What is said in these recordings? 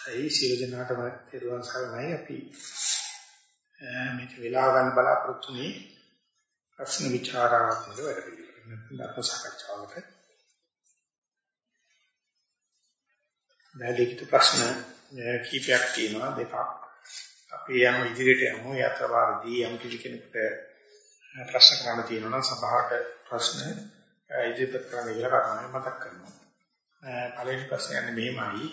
ඒ සියලු දෙනාටම තෙරුවන් සරණයි අපි මේක වෙලා ගන්න බලාපොරොත්තු වෙන්නේ ප්‍රශ්න විචාරාත්මක වැඩ පිළිවෙල. නැත්නම් සාකච්ඡාවකට. මෑලිකිත ප්‍රශ්න කීපයක් තියෙනවා දෙකක්. අපි යන ඉදිරියට යමු යතරවාදී යම් කිසි කෙනෙකුට ප්‍රශ්න කරන්න තියෙනවා නම් සභාවට ප්‍රශ්න ඉදිරිපත් කරන්න කියලා කරුණාවෙන් මතක් කරනවා. පළවෙනි ප්‍රශ්නේ යන්නේ මෙහෙමයි.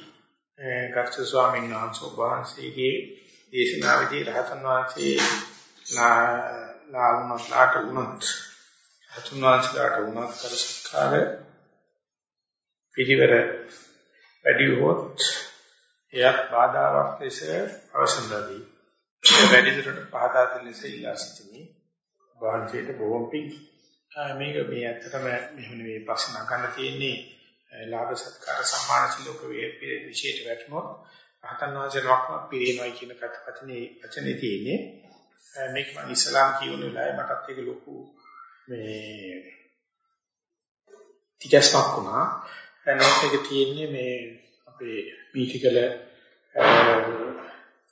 ගර්ථ ස්වාමීන් වහන්සේ වහන්සේගේ දේශනාවේදී රහතන් වහන්සේ ලාල්මස්ලාට වුණත් රහතන් වහන්සේලාට වුණත් කර සත්කාර පිළිවෙර වැඩි වුවොත් එයත් බාධාවක් ලෙස අවසන්දදී වැඩි දුරට පහදා දෙන ලෙස ඉල්ලා සිටිනේ වහන්සේට බොහොම පිං. මේක මේ ඇත්තටම මෙහෙම නෙවෙයි. ප්‍රශ්න ගන්න තියෙන්නේ ලාභ සත්කාර සම්මාන සිලෝක වේ විශේෂ වැටුනොත් රහතන් වහන්සේලාක්ම පිරිනවයි කියන කතාවචනේ වචනේ තියෙන්නේ. මේක මම ඉස්ලාම් කියවන වෙලාවේ මටත් ඒක ලොකු මේ තිකස්මක් වුණා. එනොත් ඒක තියෙන්නේ මේ අපේ පීඨිකල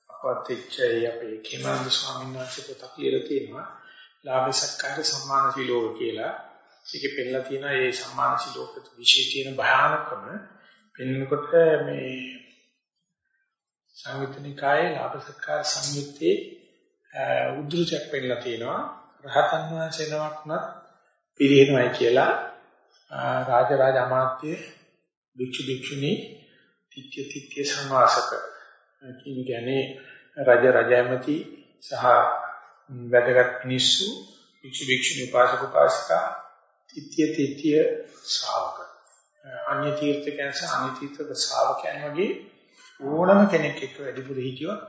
අපත්‍යච්චය අපේ කේමන්ද ස්වාමීන් වහන්සේ පොතක් ලියලා තියෙනවා. ලාභ සත්කාර සම්මාන සිලෝක කියලා. ඒකේ පෙන්නලා තියෙනවා මේ සම්මාන සිලෝක විශේෂ තියෙන භයානකම. පෙන්නකොට මේ සංයුත්නිකායේ ලාභ සත්කාර සංයුත්තේ උද්දෘචක් පෙන්නලා තියෙනවා. රහතන් වහන්සේ නමක්වත් පිළිහෙනවයි කියලා රාජරාජ අමාත්‍ය භික්ෂු භික්ෂුණී තිත්‍ය තිත්‍ය සංවාසක. කියන්නේ රජ රජයමති සහ වැදගත් මිනිස්සු භික්ෂු භික්ෂුණී උපාසක උපාසිකා තිත්‍ය තිත්‍ය ශ්‍රාවක. අන්‍ය තීර්ථකයන් සහ අන්‍ය තීර්ථක ශ්‍රාවකයන් වගේ ඕනම කෙනෙක් එක්ක වැඩිපුර හිටියොත්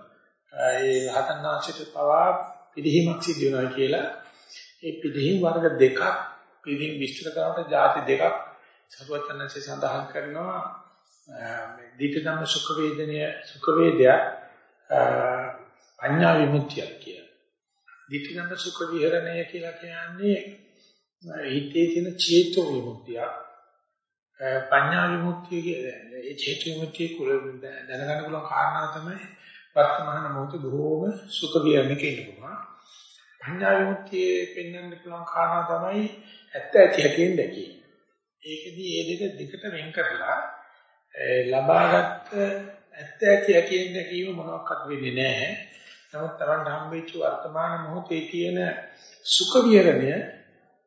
ඒ රහතන් වහන්සේට පවා පිළිහිමක් සිදු වෙනවා කියලා. ඒ පිළිහිම් වර්ග දෙකක් පිළිහිම් විස්තර කරනකොට ಜಾති දෙකක් සරුවචනන්සේ සඳහන් කරනවා. මේ දීඨ ධම්ම සුඛ වේදනය සුඛ වේදය පඤ්ඤා විමුක්තිය කියලා. දීඨ ධම්ම සුඛ විහරණය කියලා කියන්නේ හිතේ තියෙන චේතෝ විමුක්තිය පඤ්ඤා විමුක්තිය කියන්නේ ඒ චේතෝ විමුක්තිය කුල දැනගන්න පුළුවන් කාරණා තමයි වර්තමාන මොහොතේ බොහෝම සුඛ විහරණයක ඉන්නවා. පඤ්ඤා විමුක්තියේ පෙන්වන්න පුළුවන් කාරණා තමයි ඇත්ත ඇති හැටියෙන් දැකීම. ඒකෙදී මේ දෙක දෙකට වෙන් කරලා ලබාගත් ඇත්ත ඇති හැටියෙන් දැකීම මොනවත් වෙන්නේ නැහැ. නමුත් Taman හම්බෙච්ච වර්තමාන මොහොතේ තියෙන සුඛ විහරණය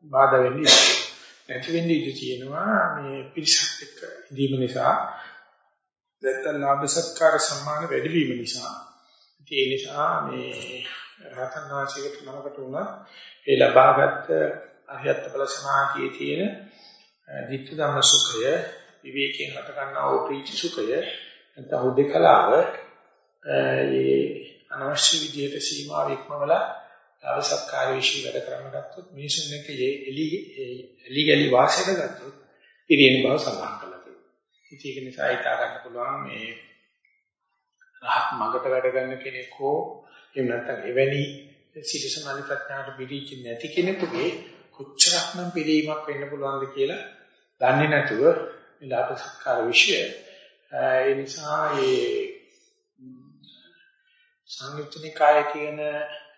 බාධා වෙන්නේ නැති වෙන්නේ ඉඳී තියෙනවා මේ පිරිසක් එක්ක ඉදීම නිසා. නැත්නම් ලාභ සත්කාර සම්මාන වැඩි වීම නිසා. ඒ නිසා මේ රහතන් වහන්සේකට නමකට උනා ඒ ලබාගත් අරියත් බල සමාධියේ තියෙන ධිට්ඨ ධම්ම සුඛය විවේකයෙන් හට ගන්නා වූ ප්‍රීති සුඛය නැත්නම් උදේකලාව ඒ අනවශ්‍ය විදියට සීමාව ඉක්මවලා ලාභ සත්කාර විශ්ී වැඩ කරන්න ගත්තොත් මිනිසුන් එක්ක එලි එලි ගලි වාසයට ගත්තොත් ඉරියන බව සඳහන් කරලා තියෙනවා. ඒක නිසා හිතා ගන්න පුළුවන් මේ රහත් මඟට වැඩ කරන කෙනෙක් හෝ එහෙම නැත්නම් එවැනි සිත සමාධි ප්‍රඥාවට පිළිච්ච නැති කෙනෙකුගේ කොච්චරක්නම් පිළිවීමක් වෙන්න පුළුවන්ද කියලා දන්නේ නැතුව මේ ලාභ සත්කාර විශ්ය ඒ නිසා ඒ සංයුක්තනිකායේ කියන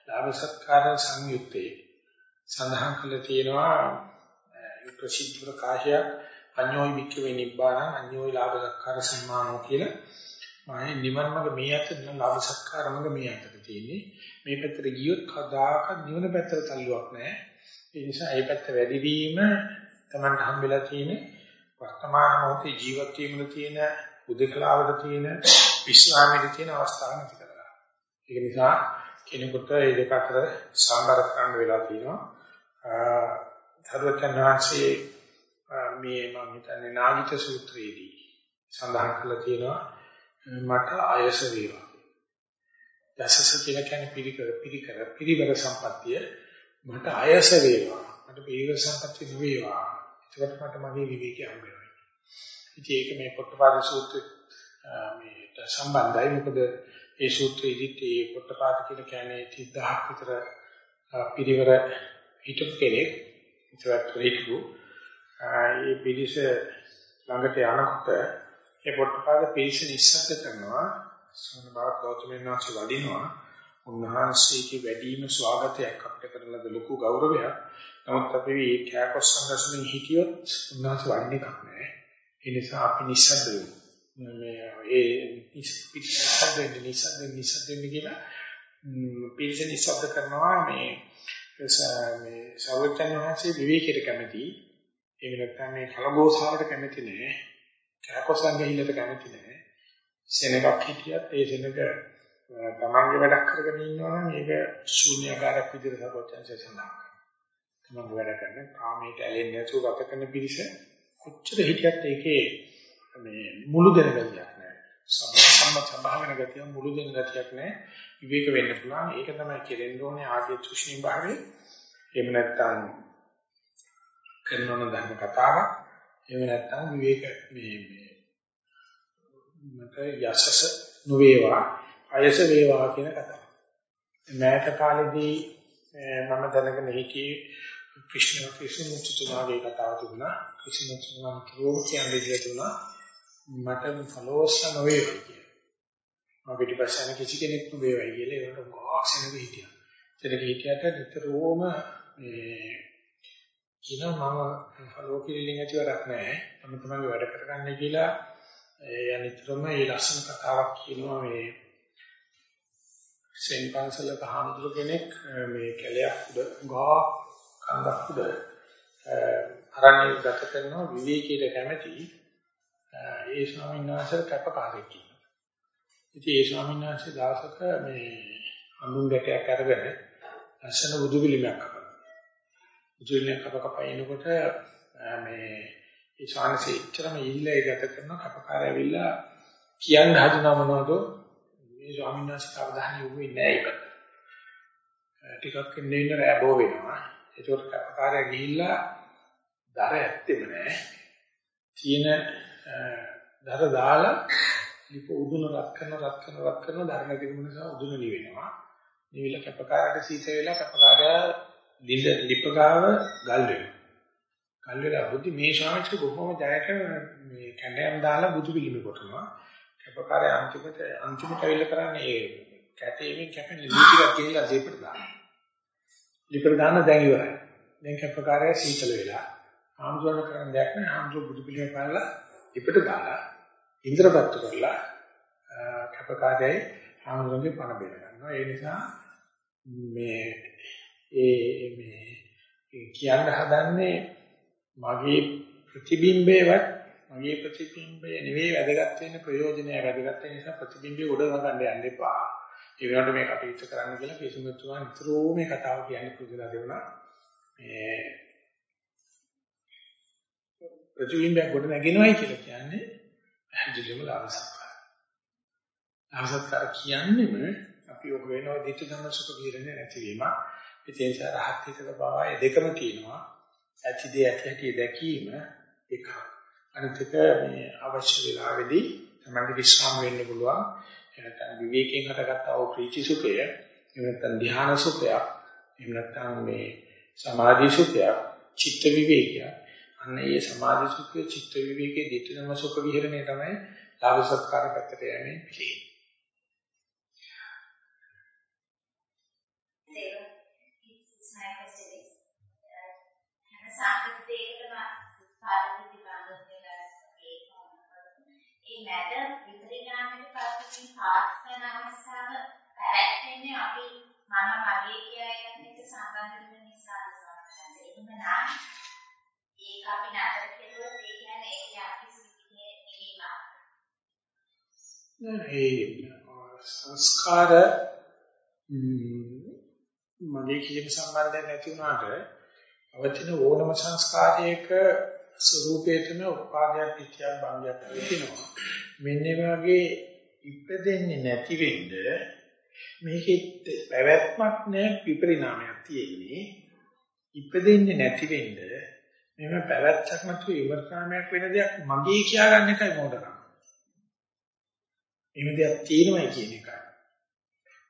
ලාභ සත්කාර සංයුත්තේ සඳහන් කළ තියෙනවා ප්‍රසිද්ධ ප්‍රකාශය අඤ්ඤෝයි වික්කවේ නිබ්බාන අඤ්ඤෝයි ලාභ සත්කාර සම්මානෝ කියලා. මායි නිවන්මග මේ අතර ලාභ සත්කාරමග මේ අතර තියෙන්නේ. මේ පැත්තට ගියොත් කදාක නිවන පැත්තට තල්ලුවක් නැහැ. ඒ නිසා ඒ පැත්ත වැඩි වීම තමයි හම්බෙලා තියෙන්නේ වර්තමාන මොහොතේ ජීවත් වීමේ තියෙන උදකලාවට තියෙන විශ්‍රාමයේ තියෙන අවස්ථාව නැති කරලා. ඒක නිසා කෙනෙකුට මේ දෙක අතර සම්බර කරන්න වෙලා තියෙනවා. ධර්මචන් වහන්සේ මේ මම හිතන්නේ නාගිත සූත්‍රයේදී සඳහන් කරලා තියෙනවා මට ආයස වේවා. දසස කියලා කියන්නේ පිරිකර පිරිකර පිරිවර සම්පත්තිය මට ආයස වේවා. මට පිරිවර සම්පත්තිය නෙවේවා. ඒකට මට මගේ විවේකී හම්බ වෙනවා. ඉතින් ඒක මේ පොට්ටපාද සූත්‍රයේ මේට සම්බන්ධයි. මොකද ඒ සූත්‍රයේදීත් ඒ පොට්ටපාද කියලා කියන්නේ 30000ක් විතර පිරිවර හිටපු කෙනෙක් ඉතවත් හිටපු ඒ පිරිස ළඟට යනකොට ඒ පොට්ටපාද පිරිස නිස්සද්ද කරනවා සෝන බාක් ගෞතමයන් වහන්සේ වඩිනවා උන්වහන්සේගේ වැඩිම ස්වාගතයක් අපිට කරන ලද ලොකු ගෞරවයක්. නමුත් අපි මේ කෑකොස් සංගසනේ හිටියොත් උන්වහන්සේ වඩින්න එකක් නැහැ. ඒ නිසා අපි නිස්සද්ද වෙනවා. මේ ඒ නිස්සද්ද වෙන්න නිස්සද්ද නිස්සද්ද වෙන්න කියලා පිරිස නිස්සද්ද කරනවා මේ මේ සර්වඥ වහන්සේ විවේකයට කැමති. ඒ වෙනත්නම් මේ කලබෝසාවට කැමති නෑ. කෑකොස්සන් ගහින්නට කැමති නෑ. සෙනගක් හිටියත් ඒ සෙනග තමන්ගේ වැඩක් කරගෙන ඉන්නවා නම් මේක ශූන්‍යකාරක් විදිහට සර්වඥයන්සේ සඳහන් කරනවා. තමන්ගේ වැඩ කරන කාමයට ඇලෙන්නේ නැතුව ගත කරන පිරිස කොච්චර හිටියත් ඒකේ මේ මුළු දෙන ගතියක් නෑ. සම්මත සම්භාවන ගතිය මුළු දෙන ගතියක් නෑ. විවේක වෙන්න පුළුවන්. ඒක තමයි කෙරෙන්න ඕනේ ආර්ය තුෂ්ණී භාවයේ. එහෙම නැත්නම් කරනවන ධර්ම කතාවක්. එහෙම නැත්නම් විවේක මේ මේ මත යසස නොවේවා අයස වේවා කියන කතාව. මෑත කාලේදී මම දැනගෙන හිටියේ ක්‍රිෂ්ණ ක්‍රිෂ්ණ මුචතුමාගේ කතාව තිබුණා. ක්‍රිෂ්ණ මුචතුමා කිව්ව කියන්නේ දෙතුණා මට ෆලෝස් නොවේවා කියලා. මම පිටිපස්සෙන් කිසි කෙනෙක් නොවේවයි කියලා ඒකට ගොක්සෙනෙක හිටියා. එතන හිටියට නිතරම මේ කියනවා මම ෆලෝ කිරිලින් ඇති වැඩක් නැහැ. මම තමයි වැඩ කරගන්නේ කියලා ඒ අනිතරම මේ ලස්සන කතාවක් කියනවා මේ සෙන් පන්සලක හාමුදුරු කෙනෙක් මේ කැලයක් උඩ ගා කන්දක් උඩ අරණ්‍ය ගත කරනවා විවේකීට කැමැති ඒ ස්වාමීන් වහන්සේ කැපකාරයෙක් කියනවා. ඉතින් ඒ ස්වාමීන් වහන්සේ දවසක මේ අඳුන් ගැටයක් අරගෙන ලස්සන බුදු පිළිමයක් කරනවා. බුදු පිළිමයක් කප කප එනකොට මේ ඒ ශානසේ ඉච්චරම ඉහිලා ගත කරන කපකාරය ඇවිල්ලා කියන්න හදනවා මොනවද මේ ස්වාමීන් වහන්සේ අවධානය යොමු වෙන්නේ නැහැ ඒක. ටිකක් ඉන්න ඉන්න රැබෝ වෙනවා. ඒකට කපකාරය ගිහිල්ලා දර ඇත්තෙම නැහැ. තියෙන දර දාලා ලිප උදුන රත් කරන රත් කරන රත් කරන දර නැති නිසා උදුන නිවෙනවා. නිවිල කපකාරයට සීත වෙලා කපකාරය ලිඳ ලිපගාව ගල් වෙනවා. ගල් වෙලා බුද්ධි මේ ශාස්ත්‍ර බොහොම ජයට මේ කැඳයම් දාලා බුදු පිළිමි කොටනවා. කැපකාරය අන්තිමට අන්තිමට අවිල කරන්නේ ඒ කැටේමින් කැපෙන ලී ටිකක් ගිහිල්ලා දීපට දානවා. දීපට දාන්න දැන් ඉවරයි. දැන් කැපකාරය සීතල වෙලා ආම්සෝන කරන දෙයක් නෑ ආම්සෝ බුදු පිළිම පාලා දීපට දාලා ඉන්ද්‍රපත්තු කරලා කැපකාරයයි ආම්සෝගේ පණ බෙද ගන්නවා. ඒ නිසා මේ ඒ මේ කියන්න හදන්නේ මගේ ප්‍රතිබිම්බේවත් මගේ ප්‍රතිබිම්බය නෙවෙයි වැදගත් වෙන්නේ ප්‍රයෝජනය වැදගත් වෙන නිසා ප්‍රතිබිම්බය උඩ නගන්න යන්න එපා. ඒ වෙනකොට මේ කටයුතු කරන්න කියලා පිසුමතුමා නිතරම මේ කතාව කියන්නේ පුදුලා දෙනවා. මේ ප්‍රතිබිම්බය ගොඩ නැගෙනවයි කියලා කියන්නේ පැහැදිලිවම ලාභසත්කාර. ලාභසත්කාර කියන්නේම අපි ඔබ වෙනවා දිට්ඨ ධම්ම සුඛ විරණේ නැතිවීම. ඒ නිසා රහත් හිතක බවයි දෙකම තියෙනවා. ඇති දේ ඇති හැටි දැකීම එකක්. අනිත් එක මේ අවශ්‍ය වෙලාවේදී තමයි විශ්‍රාම වෙන්න පුළුවන්. එහෙනම් විවේකයෙන් හටගත්තා වූ ප්‍රීති සුඛය, එහෙම නැත්නම් ධ්‍යාන සුඛයක්, එහෙම නැත්නම් මේ සමාධි සුඛයක්, චිත්ත විවේකය. අන්න ඒ සමාධි සුඛය, චිත්ත විවේකයේ දෙතනම සුඛ විහරණය තමයි ලාභ සත්කාර පැත්තට යන්නේ පිළිගන්නේ. මැද විපරිණාමයට පස්සේ පාස්තන අවස්ථාව පැවැත්ෙන්නේ අපි මම මගේ කියලා එකත් එක්ක සම්බන්ධ වෙන නිසා තමයි. එහෙමනම් ඒක අපි නතර කෙරුවොත් ඒ කියන්නේ ඒ අපි සිහිනේ නිවීම. ඒ සංස්කාර මගේ කියන සම්බන්ධයක් නැති වුණාට අවචින ඕනම සංස්කාරයක ස්වરૂපයේ තමයි උපාදයක් පිටියක් භංගයක් වෙනවා. මෙන්න වගේ ඉපදෙන්නේ නැති වෙන්න මේකෙත් පැවැත්මක් නැහැ විපරිණාමයක් තියෙන්නේ. ඉපදෙන්නේ නැති වෙන්න මෙහෙම පැවැත්මක් නැතුව විපරිණාමයක් වෙන දෙයක් මගේ කියාගන්න එකයි මොඩකම. එහෙම දෙයක් තියෙනවයි කියන එකයි.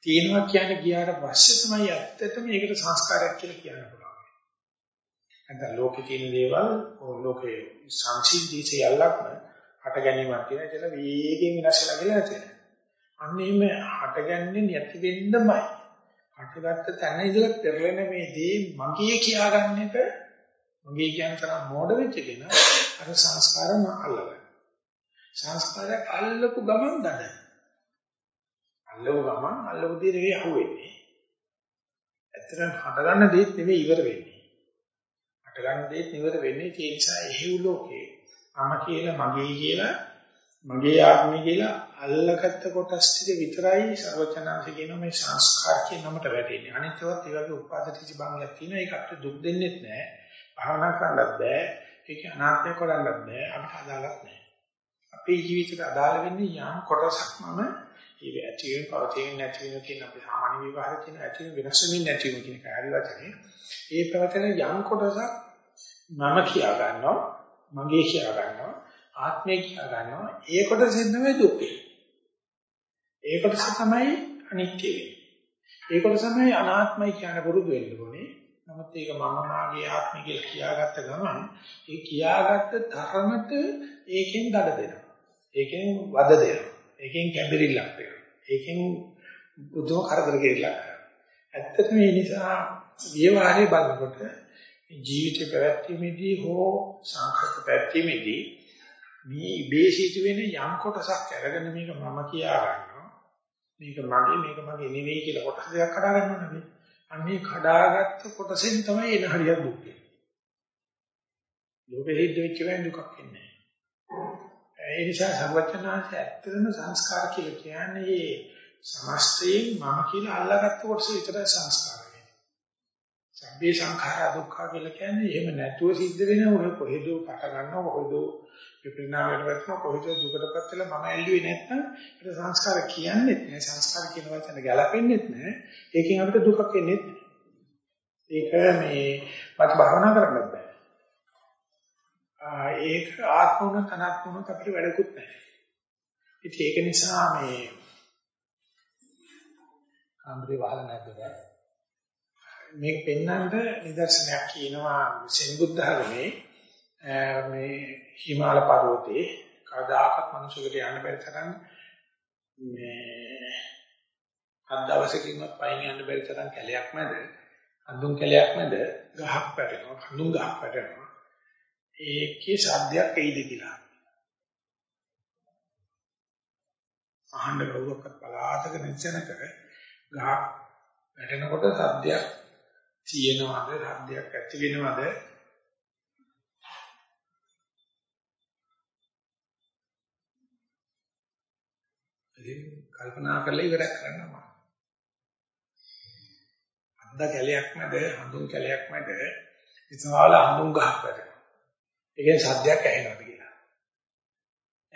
තියෙනවා කියන්නේ ගියාට පස්සේ තමයි ඇත්තටම ඒකට සංස්කාරයක් කියලා කියන්න පුළුවන්. නැත්නම් ලෝකේ තියෙන දේවල් ලෝකේ සංසිද්ධී සියල්ලක්ම හට ගැනීමක් කියලා කියලා වේගයෙන් විනාශ වෙලා ගිලා නැති වෙනවා. අන්න එහෙම හටගන්නේ නැති වෙන්නමයි. හටගත්ත තැන ඉඳලා පෙරලෙන මේ දේ මගේ කියාගන්න එක මගේ කියන තරම් මෝඩ වෙච්ච කෙනා අර සංස්කාරම අල්ලගන්න. සංස්කාරය අල්ලපු ගමන් දඩ. අල්ලපු ගමන් අල්ලපු දේ නෙවෙයි අහුවෙන්නේ. ඇත්තටම හටගන්න දේත් නෙවෙයි ඉවර වෙන්නේ. හටගන්න දේත් ඉවර වෙන්නේ ඒ නිසා එහෙව් ලෝකේ මම කියලා මගේ කියලා මගේ ආත්මය කියලා අල්ලගත්ත කොටස් ටික විතරයි සර්වචනාංශ කියන මේ සංස්කාර කියන නමට වැටෙන්නේ. අනිත් ඒවාත් ඒ වගේ උපාදිතී භංගයක් තියෙනවා. ඒක අපිට දුක් දෙන්නෙත් නෑ. භාවනා කරන්නත් බෑ. ඒක අනාත්මය කරන්නත් බෑ. අපිට අදාළක් නෑ. අපේ ජීවිතයට අදාළ වෙන්නේ යම් කොටසක් මම ඒ ඇති වෙන පවතින නැති වෙන කියන අපි සාමාන්‍ය විවහාර කියන ඇති වෙන වෙනස් වෙමින් නැති වෙන කියන කාර්ය වචනේ. ඒ පැවතෙන යම් කොටසක් මම කියා ගන්නවා. මගේ කියා ගන්නවා. ආත්මය කියලා ගන්නවා ඒ කොටසෙන් තමයි දුක් ඒ කොටස තමයි අනිත්‍ය වෙන්නේ ඒ කොටස තමයි අනාත්මයි කියන පුරුදු වෙන්න ඕනේ නමුත් ඒක මම මාගේ ආත්මය කියලා කියාගත්ත ගමන් ඒ කියාගත්ත තරමට ඒකෙන් දඩ දෙනවා ඒකෙන් වද දෙනවා ඒකෙන් කැඹිරිල්ලක් වෙනවා ඒකෙන් බුදුම කරදර කෙරෙලා ඇත්තටම මේ නිසා විවහාරයේ බලනකොට ජීවිතේ පැවැත්මේදී හෝ සංකල්ප පැවැත්මේදී මේ ඉබේ සිදුවෙන යම් කොටසක් අරගෙන මේක මම කියා ගන්නවා. මේක මගේ මේක මගේ නෙවෙයි කියලා කොටස් දෙකක් කඩා ගන්නවා නෙවෙයි. අන්නේ කඩාගත්ත කොටසෙන් තමයි එන හරියක් දුක් වෙන්නේ. ලෝකෙ හිද්ද වෙච්ච වෙන දුකක් එන්නේ නැහැ. ඒ නිසා සර්වඥාන්සේ ඇත්තටම සංස්කාර කියලා කියන්නේ මේ සමස්තයෙන් මම කියලා අල්ලාගත්ත කොටස විතරයි සංස්කාර වෙන්නේ. සබ්බේ සංඛාරා දුක්ඛ කියලා කියන්නේ එහෙම නැතුව සිද්ධ වෙන ඔය කොහෙදෝ පට ගන්නව කොහෙදෝ විපරිණාමයට වැටෙනවා කොහෙද දුකටපත් වෙලා මම ඇල්ලුවේ නැත්නම් ඒක සංස්කාර කියන්නේ නැහැ සංස්කාර කියන වචන ගැලපෙන්නේ නැහැ ඒකෙන් අපිට දුකක් එන්නේ නැහැ ඒක මේ මත භවනා කරන්න බෑ. ඒක ආත්ම උන තනත්ම උන අපිට වැඩකුත් නැහැ ඉතින් ඒක නිසා මේ කාමරේ වහලා නැද්ද බෑ? මේක පෙන්වන්න නිදර්ශනයක් කියනවා සෙන් බුද්ධ ධර්මයේ මේ හිමාල පර්වතේ කවදාකවත් මිනිසෙකුට යන්න බැරි තරම් මේ හත් දවසකින්වත් පයින් යන්න බැරි තරම් කැලයක් මැද අඳුන් කැලයක් මැද ගහක් පැටෙනවා අඳුන් ගහක් පැටෙනවා. ඒකේ ශබ්දයක් එයිද කියලා. අහන්න කවුරක්වත් පලාතක නැචනක ගහක් වැටෙනකොට ශබ්දයක් තියෙනවද? ශබ්දයක් ඇති වෙනවද? ඉතින් කල්පනා කරලා ඉවරක් කරන්න ඕන. අද්ද කැලයක් මැද හඳුන් කැලයක් මැද විශාල හඳුන් ගහක් වැටෙනවා. ඒකෙන් සද්දයක් ඇහෙනවද කියලා.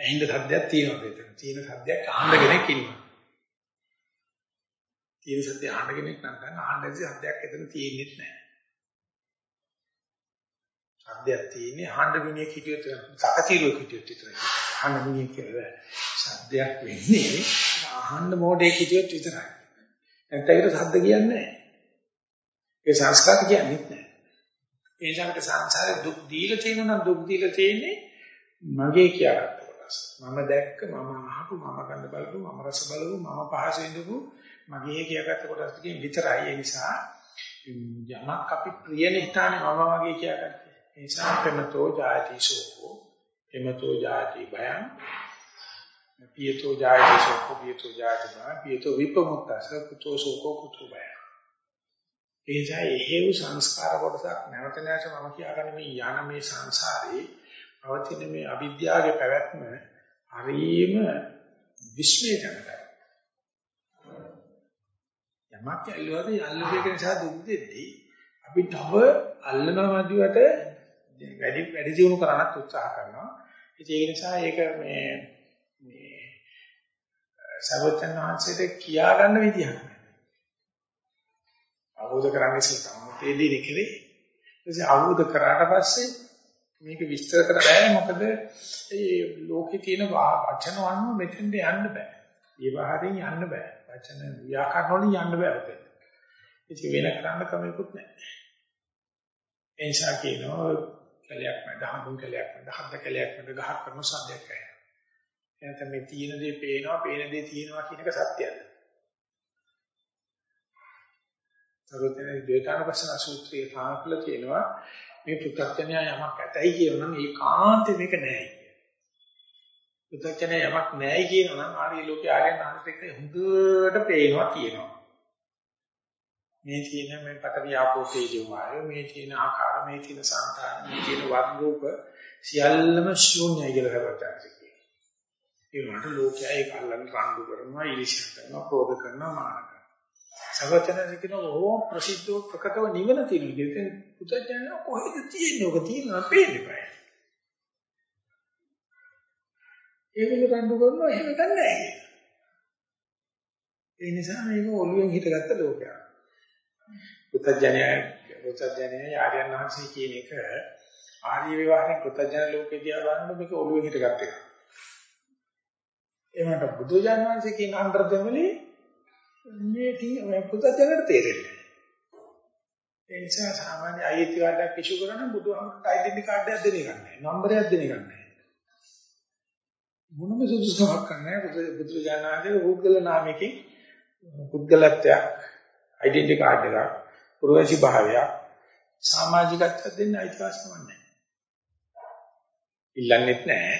ඇහිඳ සද්දයක් තියෙනවද එතන? තියෙන සද්දයක් අහන්න කෙනෙක් ඉන්නවා. තියෙන සද්දය අහන්න කෙනෙක් නම් ගන්න අහන්න ඇති සද්දයක් එතන තියෙන්නේ නැහැ. සද්දයක් තියෙන්නේ අහන්න මිනිහෙක් හිටියොත් සකතිරුවෙක් හිටියොත් විතරයි. අහන්න මිනිහෙක් කියලා සද්දයක් වෙන්නේ අහන්න මොඩේ කිටියොත් විතරයි. නැත්නම් ඒකට සද්ද කියන්නේ නැහැ. ඒ සංස්කාර කියන්නේ නැහැ. ඒ නිසා අපිට සංසාරේ දුක් දීලා තියෙනවා නම් දුක් දීලා තියෙන්නේ මගේ කියාගත්ත කොටස. මම දැක්ක මම අහපු මම ගඳ බලපු මම රස බලපු මම පහස විඳපු මගේ කියාගත්ත කොටස් ටිකෙන් විතරයි. ඒ නිසා යමක් අපි ප්‍රිය නිස්ථානේ මම වගේ කියාගත්තේ. ඒ නිසා ප්‍රමතෝ ජාති සෝකෝ එමතෝ ජාති භයං පියතෝ ජායති සෝකෝ පියතෝ ජායති බා පියතෝ විපමුක්තස කුතෝ සෝකෝ කුතෝ බය එනිසා එහෙව් සංස්කාර කොටසක් නැවත නැවත මම කියාගන්න මේ යන මේ සංසාරේ පවතින මේ අවිද්‍යාවේ පැවැත්ම හරීම විශ්මයජනකයි යමක් ඇල්ලුවද යල්ලුවේක නිසා දුක් දෙද්දී අපි තව අල්ලනවා මදිවට වැඩි වැඩි දියුණු කරන්නත් උත්සාහ කරනවා ඉතින් ඒ නිසා ඒක මේ මේ සර්වචන් වහන්සේට කියා ගන්න විදිහක් නැහැ. අවබෝධ කරගන්න ඉස්සෙල්ලා තමයි තේදෙන්නේ කෙරේ. ඊටසේ අවබෝධ කරාට පස්සේ මේක විස්තර කර බෑ මොකද මේ ලෝකේ තියෙන වචන අනුව මෙතෙන්ට යන්න බෑ. විවහාරයෙන් යන්න බෑ. වචන ව්‍යාකරණ වලින් යන්න බෑ ඔතන. ඉතින් වෙන කරන්න කමකුත් නැහැ. ඒ නිසා කියනවා කැලයක් මැද හඳුන් කැලයක් මැද හද්ද කැලයක් මැද ගහක් කරන සද්දයක් ඇහෙනවා. එතන මේ තියෙන දේ පේනවා, පේන දේ තියෙනවා කියන එක සත්‍යද? සරුවතේ ද්වේතානපස්සන සූත්‍රයේ තාකල තියෙනවා මේ පුත්‍ත්‍යණය යමක් ඇතයි කියනනම් ඒකාන්ත මේක නෑයි කිය. පුත්‍ත්‍යණය යමක් නෑයි කියනනම් ආර්ය ලෝකේ ආර්යයන් වහන්සේට හොඳට පේනවා කියනවා. මේ තියෙන මේ පටවිය ආපෝ තේජෝ වායෝ මේ තියෙන ආකාර මේ තියෙන සංතාන මේ තියෙන වර්ණ රූප සියල්ලම ශූන්‍යයි කියලා කරවටාසි කියනවා. ඒ වුණාට ලෝකයා ඒක අල්ලන් රණ්ඩු කරනවා, ඊර්ෂ්‍යා කරනවා, ක්‍රෝධ කරනවා, මාන කරනවා. සර්වචනසේ කියන ඕ ප්‍රසිද්ධ ප්‍රකටව නිවන තියෙන විදිහට පුතඥය කොහෙද තියෙන්නේ? ඔක තියෙනවා පේන්නේ බෑ. ඒගොල්ලෝ රණ්ඩු කරනවා එහෙම ගන්න නැහැ. ඒ නිසා මේක ඔළුවෙන් හිටගත්ත ලෝකයක්. පුතඥය පුතඥය ආර්යයන් වහන්සේ කියන එක ආර්ය විවහාරයෙන් පුතඥ ලෝකේ දිහා බලනකොට මේක ඔළුවෙන් හිටගත්ත එක. එවනට බුදුජානක වහන්සේ කියන අන්තර්දමලේ මේ මේ පුතජනට තේරෙන්නේ ඒ නිසා සාමාන්‍ය අයිති කාඩයක් ඉෂු කරන බුදුහාමුදුරට ඩෙන්ටි කාඩ් එකක් දෙන්න ගන්නෑ නම්බරයක් දෙන්න ගන්නෑ මොනම සුදුසුකමක් කරන්නේ බුදුජානනාගේ පුද්ගල නාමයකින් පුද්ගලත්වයක් ඩෙන්ටි කාඩ් එකක් පුරවැසි භාවයක්. සමාජිකත්වයක් දෙන්න අයිතිවාසිකමක් නැහැ. ඉල්ලන්නෙත් නැහැ.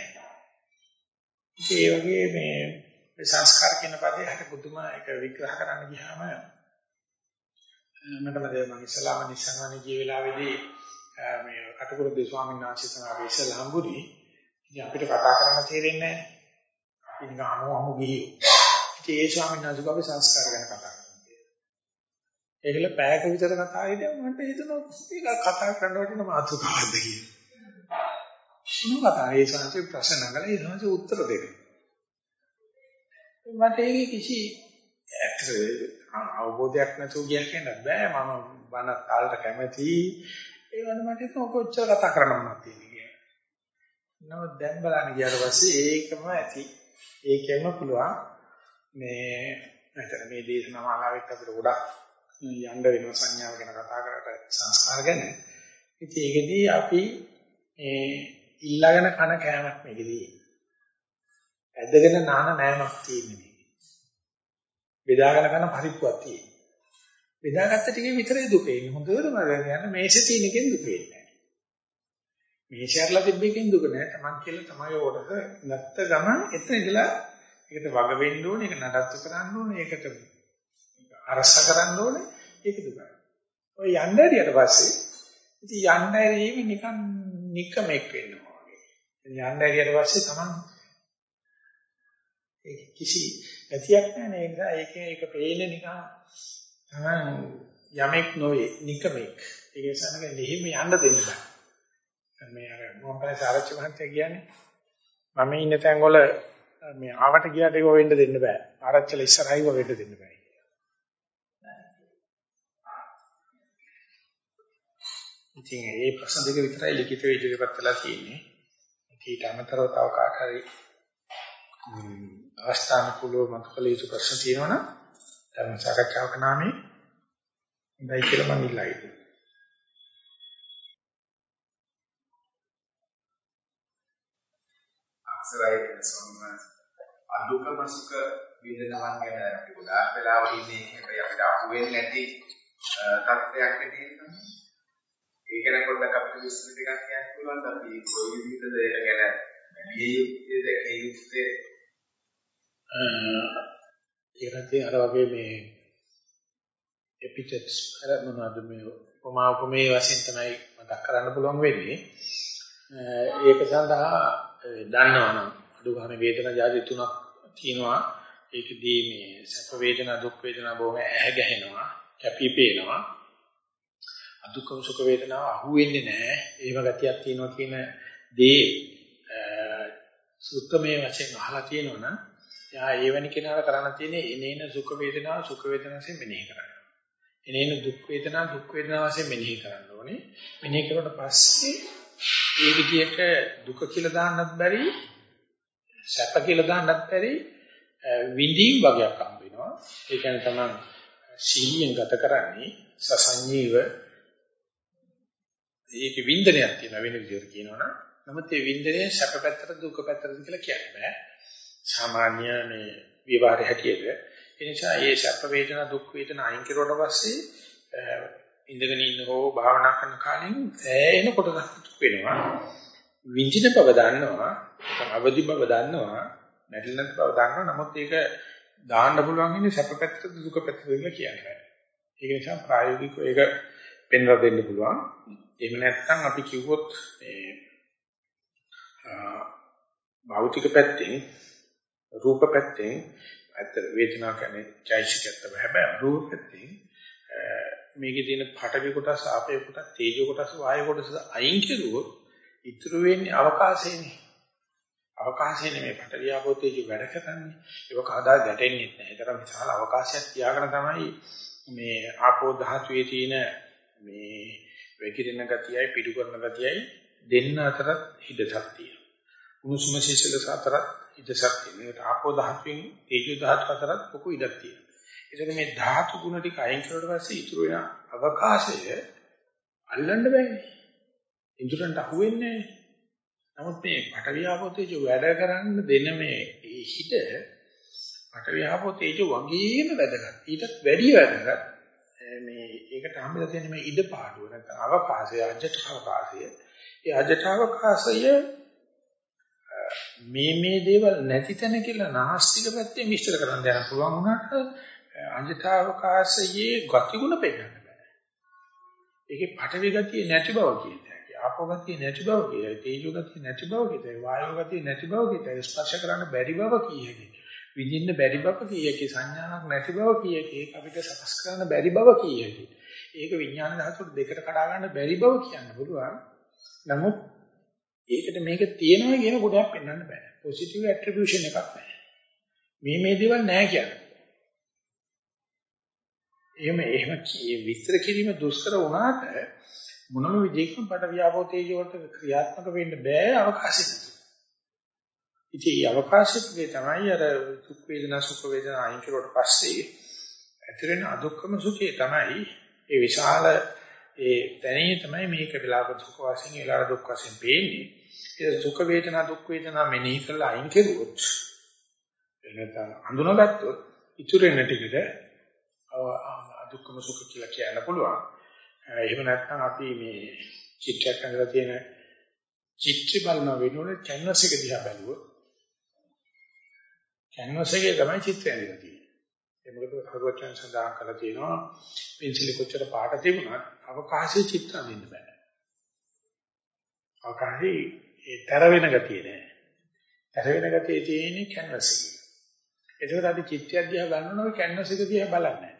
ඒ වගේ මේ සංස්කාර කියන පදේ හට බුදුම එක විග්‍රහ කරන්න ගියාම මට මතකයි මම ඉස්ලාම නිසංවනේ ගිය වෙලාවේදී මේ කටුකුරුද්ද ස්වාමීන් වහන්සේ තමයි ඉස්ලාම් බුරි ඉතින් අපිට කතා කරන්න තේරෙන්නේ නැහැ. ඉතින් අමු අමු ගිහි ඉතින් ඒ ස්වාමීන් වහන්සේ කවි සංස්කාර ගැන කතා කරනවා. ඒකල පැයක විතර කතා හිටියම මට හිතෙනවා මේක කතා කරන්න වටින මාතෘකාවක්ද කියලා. මොන කතාව ඒ සංස්කෘත ප්‍රශ්න නගලා ඒ සංස්කෘත උත්තර දෙන්නේ මට ඒක කිසි අවබෝධයක් නැතුව කියන්න බෑ. මම බණ තාලට කැමති. ඒ වගේ මට ඒක කොච්චර කතා කරන්න මම තියෙන්නේ කියලා. නමුත් දැන් බලන්න ගියාට පස්සේ ඒකම ඇති. ඒකෙම පුළුවන් මේ නැතර මේ දේශනා මාලාවෙත් අපිට ගොඩක් යන්න වෙන සංඥාව ගැන කතා කරලා සංස්කාර ගැන. ඉතින් ඒකෙදී අපි මේ ඊළඟන කන කෑමක් මේකෙදී ඇදගෙන නාන නෑමක් තියෙන්නේ. බෙදාගෙන කරන පරිප්පුවක් තියෙන්නේ. බෙදාගත්ත ටිකේ විතරයි දුක එන්නේ. හොඳට මතක ගන්න මේෂේ තියෙන එකෙන් දුක එන්නේ නැහැ. මේෂයර්ලා තිබ්බේකින් දුක නැහැ. Taman කියලා තමයි ඕකට නැත්ත ගමන් එතන ඉඳලා ඒකට වග වෙන්න ඕනේ, ඒක නඩත්තු කරන්න ඕනේ, ඒකට අරස කරන්න ඕනේ. ඒක දුකයි. ඔය යන්න ඇරියට පස්සේ ඉතින් යන්න ඇරීම නිකන් නිකමෙක් වෙනවා වගේ. යන්න ඇරියට පස්සේ Taman ඒක කිසි ගතියක් නැහැ නේද? ඒකේ ඒක පේන්නේ නිකන් තමයි යමෙක් නොවේ නිකමෙක්. ඒක නිසා නේද මෙහිම යන්න දෙන්න බෑ. මේ අර මොම්පලේ සාරච්චි මහත්තයා කියන්නේ මම ඉන්න තැන් වල මේ ආවට ගියාට ඒක වෙන්න දෙන්න බෑ. ආරච්චිල ඉස්සරහිව වෙන්න දෙන්න බෑ. ඉතින් මේ ප්‍රශ්න දෙක විතරයි ලිඛිතව ඉදිරිපත් කළා තියෙන්නේ. ඊට අමතරව තව කාට හරි අවස්ථානුකූලව මතකල යුතු ප්‍රශ්න තියෙනවනම් ධර්ම සාකච්ඡාවක නාමයෙන් හොඳයි කියලා මම ඉල්ලයි. අක්සරයි ස්වාමීන් වහන්සේ. අදුකම සුඛ වේදනාවන් ගැන අපි ගොඩාක් වෙලාවට ඉන්නේ හැබැයි අපිට අහු වෙන්නේ නැති තත්ත්වයක් තියෙනවා. ඒ ගැන පොඩ්ඩක් අපිට විස්තර ටිකක් කියන්න පුළුවන්ද? අපි කොයි විදිහටද ඒක ගැන මේ යුක්තිය දැකිය යුත්තේ ඒකත් අර වගේ මේ එපිටෙට්ස් අර මොනවද මේ උපමා උපමේ වශයෙන් තමයි මතක් කරන්න පුළුවන් වෙන්නේ. ඒක සඳහා දන්නවනම් අඩු ගන්න වේදනා જાති තුනක් තියෙනවා. ඒකදී මේ සැප වේදනා දුක් වේදනා බොහොම ඇහැ ගැහෙනවා, කැපී පේනවා. අදුක්කම සුඛ වේදනාව අහුවෙන්නේ නැහැ. ඒව ගතියක් තියෙනවා කියන දේ සුත්තමේ වශයෙන් අහලා තියෙනවනම් එයා ඒ වෙනි කෙනාට කරන්න තියෙන්නේ එනේන සුඛ වේදනාව සුඛ වේදනාවෙන් මෙනෙහි කරන්න. එනේන දුක් වේදනාව දුක් වේදනාවෙන් මෙනෙහි කරන්න ඕනේ. මෙනෙහි කරුවට පස්සේ ඒ විදිහට දුක කියලා දාන්නත් බැරි සැප කියලා දාන්නත් බැරි විඳීම් වගේක් හම්බ වෙනවා. ඒ කියන්නේ තමයි සීලියෙන් ගත කරන්නේ සසංජීව ඒක වින්දනයක් තියෙන වෙන විදිහට කියනවනම් නමුත් ඒ වින්දනයේ සැප පැත්තට දුක පැත්තට කියලා කියන්න බෑ. සාමාන්‍ය මේ විවරය හැටියට. ඒ නිසා මේ සැප වේදනා දුක් වේදනා අයින් කරුවට පස්සේ ඉඳගෙන ඉන්න හෝ භාවනා කරන කාලෙන් සෑහෙන කොටසක් වෙනවා. විඳින බව දන්නවා, අවදි බව දන්නවා, නැතිලත් බව දන්නවා. නමුත් ඒක දාන්න පුළුවන් ඉන්නේ සැප පැත්තද දුක පැත්තද කියලා කියන්නේ. ඒක නිසා ප්‍රායෝගිකව ඒක පෙන්වා දෙන්න පුළුවන්. එහෙම නැත්නම් අපි කිව්වොත් මේ භෞතික පැත්තෙන් රූප පැත්තෙන් ඇත්තට වේදනා කියන්නේ චෛසිකත්ව හැබැයි රූප පැත්තෙන් මේකේ තියෙන පඨවි කොටස් ආපේ කොටස් තේජෝ කොටස් වායු කොටස් අයින් කෙරුවොත් ඉතුරු වෙන්නේ අවකාශයනේ. අවකාශයනේ මේ පඨවි ආපෝ තේජෝ වැඩ කරන්නේ. ඒක කවදා ගැටෙන්නේ නැහැ ඒතරම් විශාල අවකාශයක් තියාගෙන තමයි මේ ආපෝ ධාතුවේ තියෙන මේ වෙකිරෙන ගතියයි පිටු කරන ගතියයි දෙන්න අතරත් හිඩසක් තියෙනවා උණුසුම සිසිලස අතරත් හිඩසක් තියෙනවා ආපෝ ධාතුවෙන් තේජෝ ධාතු අතරත් පොකු ඉඩක් තියෙනවා ඒකට මේ ධාතු ගුණ ටික අයින් කරුවට පස්සේ ඉතුරු වෙන අවකාශය අල්ලන්න බෑනේ. ඉන්ද්‍රයන්ට අහුවෙන්නේ නමුත් මේ පටවියාපෝතේජ වැඩ කරන්න දෙන මේ හිත පටවියාපෝතේජ වගේම වැදගත්. ඊටත් වැඩි වැදගත්. මේ ඒකට හම්බෙලා තියෙන මේ ඉඩ පාඩුව නැත්නම් අවකාශය අජට අවකාශය. ඒ අජට අවකාශය මේ මේ දේවල් නැති තැන කියලා නාස්තික පැත්තෙන් විස්තර කරන්න යන පුළුවන් වුණාට අඤ්‍යතාවකාශයේ ගතිගුණ පෙන්වන්න බෑ. ඒකේ පඨවි ගතිය නැති බව කියන්නේ. ආපෝ ගතිය නැති බව කියයි. තේජෝ ගතිය නැති බව කියයි. වායෝ ගතිය නැති බව කියයි. ස්පර්ශ කරන්න බැරි බව කියයි. විඳින්න බැරි බව කියයි. සංඥාවක් නැති බව කියයි. ඒක අපිට සකස් කරන්න බැරි බව කියයි. ඒක විඥාන ධාතු දෙකට කඩා ගන්න බැරි බව කියන්න පුළුවන්. නමුත් ඒකට මේක තියෙනවා කියන කොටයක් පෙන්වන්න බෑ. පොසිටිව් ඇට්‍රිබියුෂන් එකක් නැහැ. මේ මේ දේවල් නැහැ කියන්නේ. එහෙම එහෙම විස්තර කිරීම දුෂ්කර වුණාට මොනම විදිහකින් පට ව්‍යාපෝ තේජෝ වලට ක්‍රියාත්මක වෙන්න බෑ අවකාශය නැතුව. ඉතින් මේ අවකාශයේ තමයි අර දුක් වේදනා සුඛ වේදනා අයින් කරුවට පස්සේ ඇතිරෙන අදුක්කම සුඛය තමයි ඒ විශාල ඒ දැනීම තමයි මේක වෙලාවක දුක් වශයෙන් වෙලාවක දුක් වශයෙන් පේන්නේ. ඒ සුඛ වේදනා දුක් වේදනා මෙනෙහි කරලා අයින් කෙරුවොත් එනත අඳුනගත්තොත් ඉතුරු වෙන ටිකට දුක්ඛම සුඛ කියලා කියන්න පුළුවන්. එහෙම නැත්නම් අපි මේ චිත්‍රයක් අඳලා තියෙන චිත්‍ර බලන වෙනුවට කැන්වස් එක දිහා බැලුවොත් කැන්වස් එකේ තමයි චිත්‍රය ඇඳලා තියෙන්නේ. ඒ මොකද හරුවචන් සඳහන් කරලා තියෙනවා පෙන්සිල් කොච්චර පාට තිබුණත් අවකාශයේ චිත්‍ර අඳින්න බෑ. අවකාශයේ ඒ තර වෙන ගතිය නෑ. තර වෙන ගතිය තියෙන්නේ කැන්වස් එකේ. ඒකෝට අපි චිත්‍රයක් දිහා බලනකොට කැන්වස් එක දිහා බලන්නේ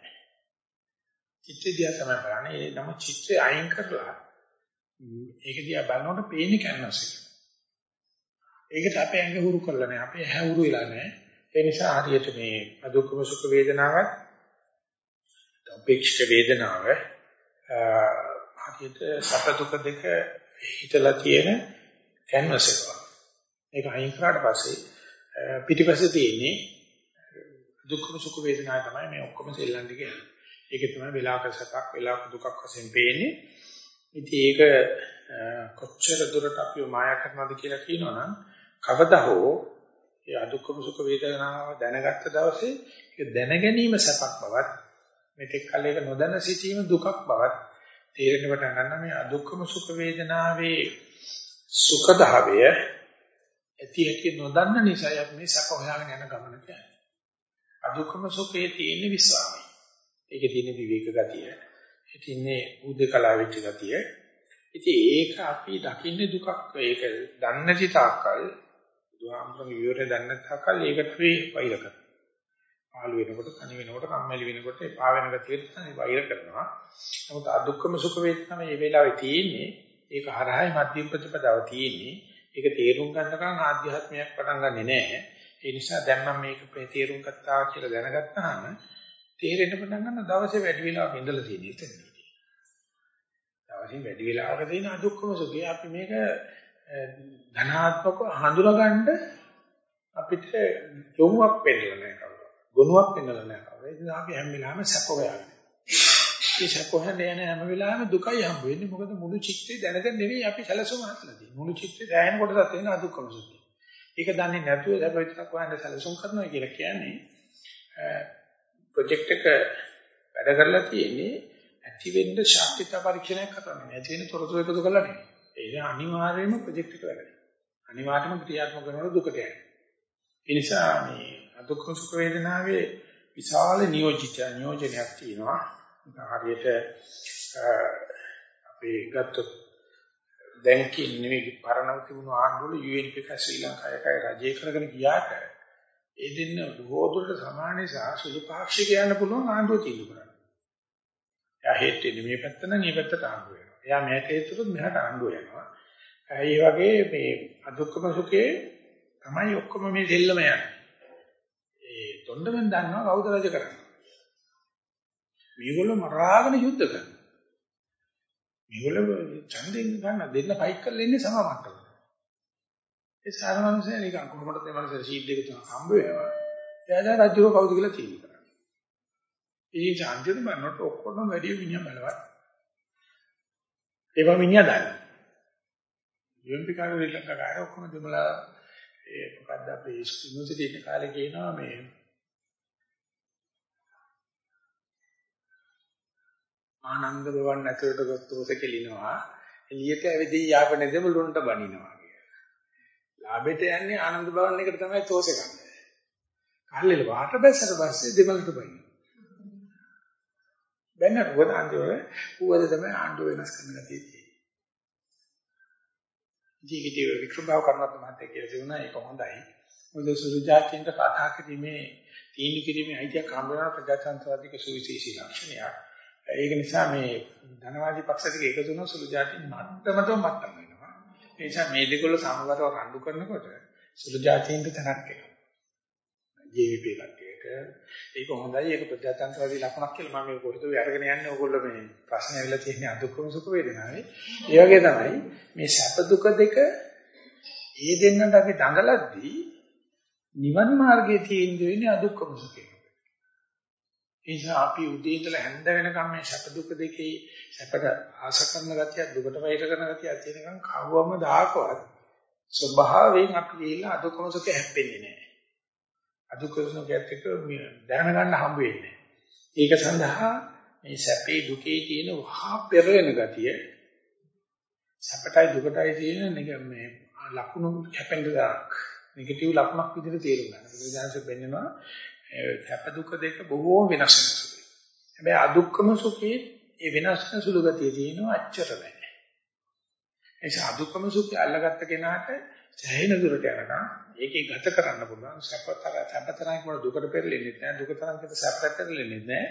චිත්‍රය දිහා තමයි බලන්නේ. ඒ නම චිත්‍රය අයින් කරලා ඒක දිහා බලනකොට පේන්නේ කැන්වස් එක. ඒකට අපේ ඇඟ හුරු කරලා නැහැ. අපේ ඇහැ හුරු වෙලා නැහැ. ඒ නිසා හරියට මේ අදුක්කම සුඛ වේදනාවත් උපේක්ෂක වේදනාව හරියට සැප දුක දෙක හිතලා තියෙන කැන්වස් එක. ඒක අයින් කරාට පස්සේ පිටිපස්සේ තියෙන්නේ දුක්ඛ සුඛ වේදනාව තමයි මේ ඔක්කොම සෙල්ලන්නේ කියන්නේ. ඒක තමයි වෙලාවක සැපක් වෙලාවක දුකක් වශයෙන් පේන්නේ. ඉතින් ඒක කොච්චර දුරට අපිව මායා කරනවද කියලා කියනවනම් කවදා හෝ ඒ අදුක්කම සුඛ වේදනාව දැනගත්ත දවසේ ඒක දැන ගැනීම සැපක් බවත් මෙතෙක් කල ඒක නොදැන සිටීම දුකක් බවත් තේරෙන්න පටන් ගන්න මේ අදුක්කම සුඛ වේදනාවේ සුඛතාවය ඇති ඇති නොදන්න නිසා අපි මේ සැප හොයාගෙන යන ගමන කියන්නේ. අදුක්කම සුඛයේ තියෙන විස්රාමය. ඒකේ තියෙන විවේක ගතිය. ඒ තියෙන්නේ උද්දකලා වෙච්ච ගතිය. ඉතින් ඒක අපි දකින්නේ දුකක්. ඒක දන්නේ නැති තාක්කල් බුදුහාමුදුරගේ විවරය දන්නේ නැති තාක්කල් ඒකට වෛර කරනවා. පාළු වෙනකොට, කනි වෙනකොට, කම්මැලි වෙනකොට එපා වෙන ගතියට තමයි වෛර කරනවා. නමුත් අදුක්කම සුඛ වේදනා මේ වෙලාවේ තියෙන්නේ ඒක හරහායි මධ්‍යම ප්‍රතිපදාව තියෙන්නේ. ඒක තේරුම් ගන්නකම් ආධ්‍යාත්මයක් පටන් ගන්නෙ නෑ. ඒ නිසා දැන් මම මේක තේරුම් ගත්තා කියලා දැනගත්තාම තේරෙන්න පටන් ගන්න දවසේ වැඩි වෙලාවක් ඉඳලා තියෙන එතනදී. දවසින් වැඩි වෙලාවක තියෙන අදුක්කම සුඛය අපි මේක ධනාත්මකව හඳුනාගන්න අපිට යොමුක් වෙන්නලා නැහැ කවුරු. ගුණයක් වෙන්නලා නැහැ කවුරු. ඒ නිසා අපි හැම වෙලාවෙම සැප හොයාගෙන. මේ සැප හොයන්නේ යන හැම වෙලාවෙම දුකයි හම්බ වෙන්නේ. මොකද මුළු චිත්තේ දැනගෙන නෙවෙයි අපි සැලසුම හදලා තියෙන්නේ. මුළු චිත්තේ දැනෙන කොටසක් තියෙන අදුක්කම සුඛය. ඒක දන්නේ නැතුව සැප විතරක් හොයන්න සැලසුම් කරනවා කියලා කියන්නේ ප්‍රොජෙක්ට් එක වැඩ කරලා තියෙන්නේ ඇති වෙන්න ශක්තිත පරීක්ෂණයක් කරන්නේ නැති වෙන තොරතුරු එකතු කරලා නෙමෙයි. ඒ අනිවාර්යයෙන්ම ප්‍රොජෙක්ට් එක වැඩ කරනවා. අනිවාර්යයෙන්ම ක්‍රියාත්මක කරනකොට දුකට යනවා. ඒ නිසා මේ අදුක්ඛ සුඛ වේදනාවේ විශාල නියෝජිත නියෝජනයක් තියෙනවා. හරියට අපේ ගත්තොත් දැන් කියන්නේ පරණව තිබුණු ආණ්ඩුවල UNP එක ශ්‍රී ලංකාවේ රජය කරගෙන ගියාට ඒ දෙන්න බොහෝ දුරට සමාන නිසා සුදු පාක්ෂික යන්න පුළුවන් ආණ්ඩුව තීන්දුව කරනවා. එයා හේත් වෙන්නේ මේ පැත්ත නම් මේ පැත්තට ආණ්ඩුව වෙනවා. එයා මෙහෙට හේතුනොත් මෙහාට ආණ්ඩුව යනවා. ඒ වගේ මේ අදුක්කම සුඛේ තමයි ඔක්කොම මේ දෙල්ලම යන්නේ. ඒ තොණ්ඩෙන් දන්නවා කවුද රජ කරන්නේ. මේගොල්ලෝ මරාගෙන යුද්ධ කරනවා. මේගොල්ලෝ ඡන්දෙන් ගන්න දෙන්න ෆයිට් කරලා ඉන්නේ සම මට්ටමක. ඒ සාරමනුසය නිකන් කොහොමද මේ මනුස්සය ෂීප් දෙක තුන හම්බ වෙනවා. එයාලා රජුව කවුද කියලා තීන්දුව කරන්නේ. ඒ ඡන්දෙන් බලනකොට ඔක්කොම වැඩි මිනිහා බලවත්. ඒවා මිනිහා දන්නේ. යොම්පිකාරෝ ශ්‍රී ලංකාවේ ඔක්කොම දෙමලා ඒ මොකද්ද අපේ යුනිවර්සිටි ඉන්න කාලේ කියනවා මේ ආනන්ද බවන් ඇතුළට ගොත්තෝස කෙලිනවා එළියට ඇවිදී යාපනේ දෙමළුන්ට බනිනවා කියලා. ලාභෙට යන්නේ ආනන්ද බවන් එකට තමයි තෝස ගන්න. කල්ලෙල වාට බැස්සට පස්සේ දෙමළට බනිනවා. බැන්න රුවද අන්තිමට ඌවද තමයි ආණ්ඩුව වෙනස් කරන්න තියෙන්නේ. ජීවිතේ වික්‍රමභාව කරනත් මහත්තයා කියලා තිබුණා ඒක හොඳයි. මොකද සුරුජාතින්ට කතා කිරීමේ තීන්දුව කිරීමේ අයිතියක් හම්බ වෙනවා ප්‍රජාතන්ත්‍රවාදික සුවිශේෂී ලක්ෂණයක්. ඒක නිසා මේ ධනවාදී පක්ෂ දෙක එකතු වුණොත් සුළු જાති මට්ටමටම මට්ටම් වෙනවා. ඒ නිසා මේ දෙකොල්ල සමවරව රණ්ඩු කරනකොට සුළු જાතීන්ට තනක් එනවා. ජීවිපේ කට්ටියට ඒක හොඳයි ඒක ප්‍රජාතන්ත්‍රවාදී ලක්ෂණක් කියලා මම මේ කොහෙද අරගෙන යන්නේ ඕගොල්ලෝ මේ ප්‍රශ්න ඇවිල්ලා තියෙන්නේ අදුක්කම සුඛ වේදනාවේ. ඒ වගේ තමයි මේ සැප දුක දෙක ඒ දෙන්නට අපි දඟලද්දී නිවන් මාර්ගයේ තියෙන දෙන්නේ අදුක්කම සුඛේ. ඒ නිසා අපි උදේ ඉඳලා හැන්ද වෙනකම් මේ සැප දුක දෙකේ සැපට ආශ කරන ගතිය දුකට වෛර කරන ගතිය තියෙනකම් කවවම දාකවත් ස්වභාවයෙන් අපි ගිහිල්ලා අදුකමසක හැප්පෙන්නේ නැහැ. අදුකමසකත් එක්ක දැනගන්න හම්බ වෙන්නේ ඒක සඳහා මේ සැපේ දුකේ තියෙන වහා පෙරලෙන ගතිය සැපටයි දුකටයි තියෙන මේ ලකුණු හැපෙන්න දාක් නෙගටිව් ලකුණක් විදිහට තේරුම් ගන්න. ඒක දැනසෙ බෙන්නනවා සැප දුක දෙක බොහෝ වෙනස් වෙනවා. හැබැයි අදුක්කම සුඛයේ ඒ වෙනස් වෙන සුළු ගතිය තියෙනවා අච්චර නැහැ. ඒ නිසා අදුක්කම සුඛය අල්ලගත්ත කෙනාට සැහැින දුරට යනවා. ඒකේ ගත කරන්න පුළුවන් සැපතර සැපතරයි කියන දුකට පෙරලෙන්නේ නැහැ. දුක තරම් කියන සැපතර පෙරලෙන්නේ නැහැ.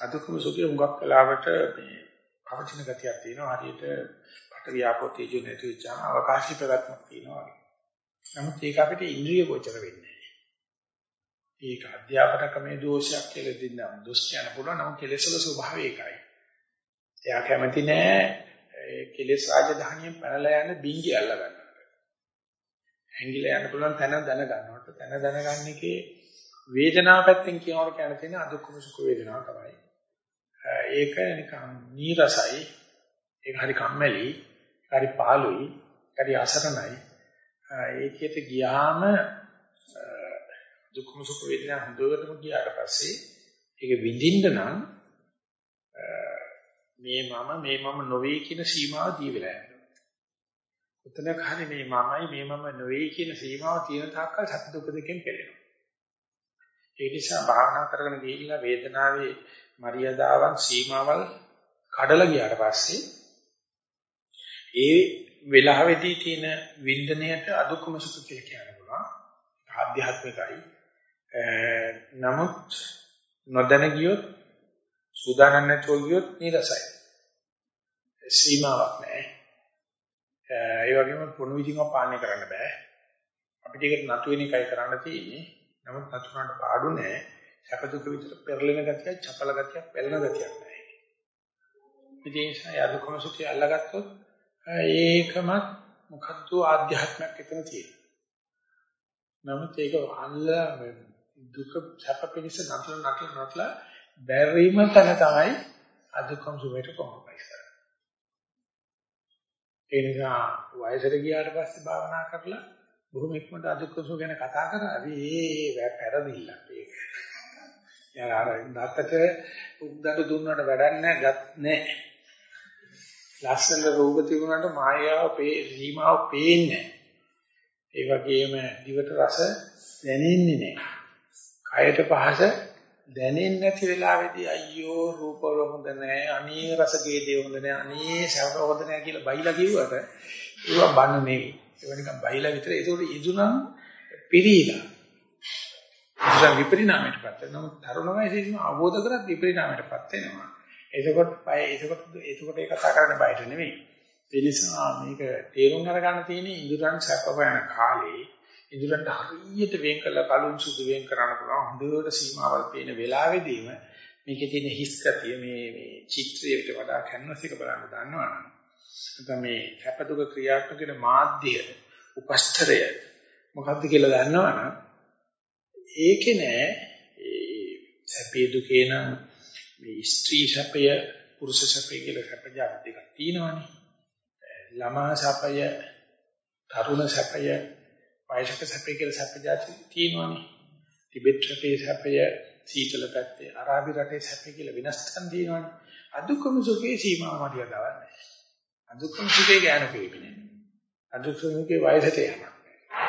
අදුක්කම සුඛයේ හුඟක් කලාවට මේ පවතින ගතියක් තියෙනවා. හරියට පටවිය ආපෝ තේජෝ නැති වෙච්චාම අවකාශී ප්‍රගත්මක් තියෙනවා. නමුත් ඒක අපිට ඉන්ද්‍රිය ගෝචර වෙන්නේ ඒක අධ්‍යාපන ක්‍රමයේ දෝෂයක් කියලා දෙන්න දොස් කියන්න පුළුවන් නම් කෙලෙසල ස්වභාවය ඒකයි. එයා කැමති නෑ කෙලෙස් රාජධානියෙන් පැනලා යන බින්ගි අල්ල ගන්නවට. ඇඟිලා යන්න පුළුවන් තැන දැන ගන්නවට. තැන දැනගන්න එකේ වේදනාව පැත්තෙන් කියනවට කියන තියෙන අදුක්කම සුඛ වේදනාව තමයි. ඒක නිකන් නීරසයි. ඒක හරි කම්මැලි, හරි පාළුයි, හරි අසරණයි. ඒකෙට ගියාම දුක්ඛ සුඛ වේදනා හොඳටම ගියාට පස්සේ ඒක විඳින්න නම් මේ මම මේ මම නොවේ කියන සීමාව දී වෙලා යනවා. උතනක හරි මේ මමයි මේ මම නොවේ කියන සීමාව තියෙන තාක්කල් සත්‍ය දුක දෙකෙන් පෙළෙනවා. ඒ නිසා භාවනා කරගෙන ගිහිල්ලා වේදනාවේ මරියදාවන් සීමාවල් කඩලා ගියාට පස්සේ ඒ වෙලාවේදී තියෙන වින්දනයට අදුක්කම සුඛ කියලා කියන්න පුළුවන්. ආධ්‍යාත්මිකයි නමුත් නොදැන ගියොත් සූදානම් නැතුව ගියොත් නිරසයි. සීමාවක් නැහැ. ඒ වගේම පොණු විදිහම පාලනය කරන්න බෑ. අපිට ඒකට නතු වෙන එකයි කරන්න තියෙන්නේ. නමුත් නතු කරන්න පාඩු නැහැ. සැප දුක විතර පෙරලෙන ගතිය, චපල ගතිය, පෙළෙන ගතියක් නැහැ. ඉතින් ඒ අදුකම සුඛය අල්ලගත්තොත් ඒකම මොකද්ද ආධ්‍යාත්මයක් එතන තියෙනවා. නමුත් ඒක අල්ල දුක සැප පිණිස නතර නතර නතර බැරිම තැන තමයි අදුක්කම සුවයට කොම්ප්‍රොමයිස් කරන්නේ. ඒ නිසා වයසට ගියාට පස්සේ භාවනා කරලා බොහොම ඉක්මනට අදුක්කම සුඛ ගැන කතා කරාවි ඒ පැරදිල්ලක් ඒක. යා අර දත්තට උද්දඩ දුන්නට වැඩක් නැහැ ගත් නැහැ. ලස්සන රූප තිබුණාට මායාව පේ සීමාව පේන්නේ නැහැ. ඒ වගේම දිවට රස දැනෙන්නේ නැහැ. කයට පහස දැනෙන්නේ නැති වෙලාවේදී අයියෝ රූප වල හොඳ නැහැ. අනේ රසගේ දේ හොඳ නැහැ. අනේ සැව හොඳ නැහැ කියලා බයිලා කිව්වට ඒවා බන්න නෙවෙයි. ඒවා නිකන් බයිලා විතර. ඒකට ඉදුණම් පිරීලා. ඉදුණම් විපරිණාමයටපත් වෙනවා. නමුත් තරුණ වයසේදීම අවබෝධ කරත් විපරිණාමයටපත් වෙනවා. එතකොට බය එතකොට එතකොට ඒ කතා කරන්න බයට නෙවෙයි. ඒ නිසා මේක තේරුම් අරගන්න තියෙන්නේ ඉඳුරන් සැපවන කාලේ ඉඳුරන්ට හරියට වෙන් කළ කලුන් සුදු වෙන් කරන්න පුළුවන්. හොඳට සීමාවල් පේන වෙලාවෙදීම මේකේ තියෙන හිස් ගතිය මේ මේ චිත්‍රයට වඩා කැන්වස් එක බලන්න දන්නවනම් නැත්නම් මේ සැපදුක ක්‍රියාත්මක වෙන මාධ්‍ය උපස්තරය මොකක්ද කියලා දන්නවනම් ඒකේ නෑ. ඒ සැපේ දුකේ නම් මේ ස්ත්‍රී සැපය පුරුෂ සැපය කියලා සැප જાති දෙකක් තියෙනවානේ. ළමා සැපය, තරුණ සැපය, වයසක සැපය කියලා සැප જાති තියෙනවානේ. ටිබෙට් රටේ සැපය, සීතල පැත්තේ, අරාබි රටේ සැපය කියලා වෙනස්කම් තියෙනවානේ. අදුක්කම සුඛේ සීමාව මඩිය දවන්නේ. අදුක්කම සුඛේ ඥාන පිළිබිනේ. අදුක්කම සුඛේ වයසට යනවා.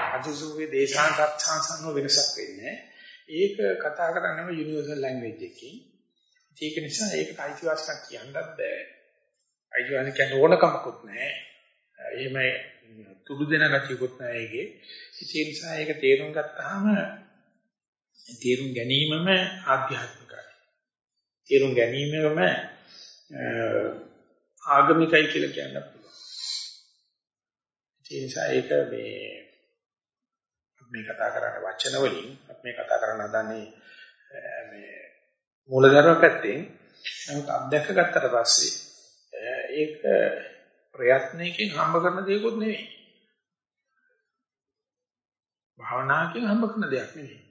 අදුක්කම සුඛේ දේශාන්තත්සංසන්න වෙනසක් වෙන්නේ. ඒක කතා කරන්නම යුනිවර්සල් ලැන්ග්වේජ් එකකින්. ඒක නිසා ඒකට අයිතිවාසිකම් කියන්නත් බෑ. අයිතිවාසිකම් කියන්න ඕනකමකුත් නැහැ. එහෙම තුඩු දෙන ගතියකුත් නැහැ ඒකේ. ඒ නිසා ඒක තේරුම් ගත්තාම තේරුම් ගැනීමම ආධ්‍යාත්මිකයි. තේරුම් ගැනීමම ආගමිකයි කියලා කියන්න පුළුවන්. ඒ නිසා ඒක මේ මේ කතා කරන්නේ වචන වලින් මේ කතා කරන්න හදන්නේ මේ මූලධර්ම පැත්තෙන් නමුත් අත්දැක ගත්තට පස්සේ ඒක ප්‍රයත්නයකින් හම්බ කරන දේකුත් නෙවෙයි. භාවනාවකින් හම්බ කරන දෙයක් නෙවෙයි.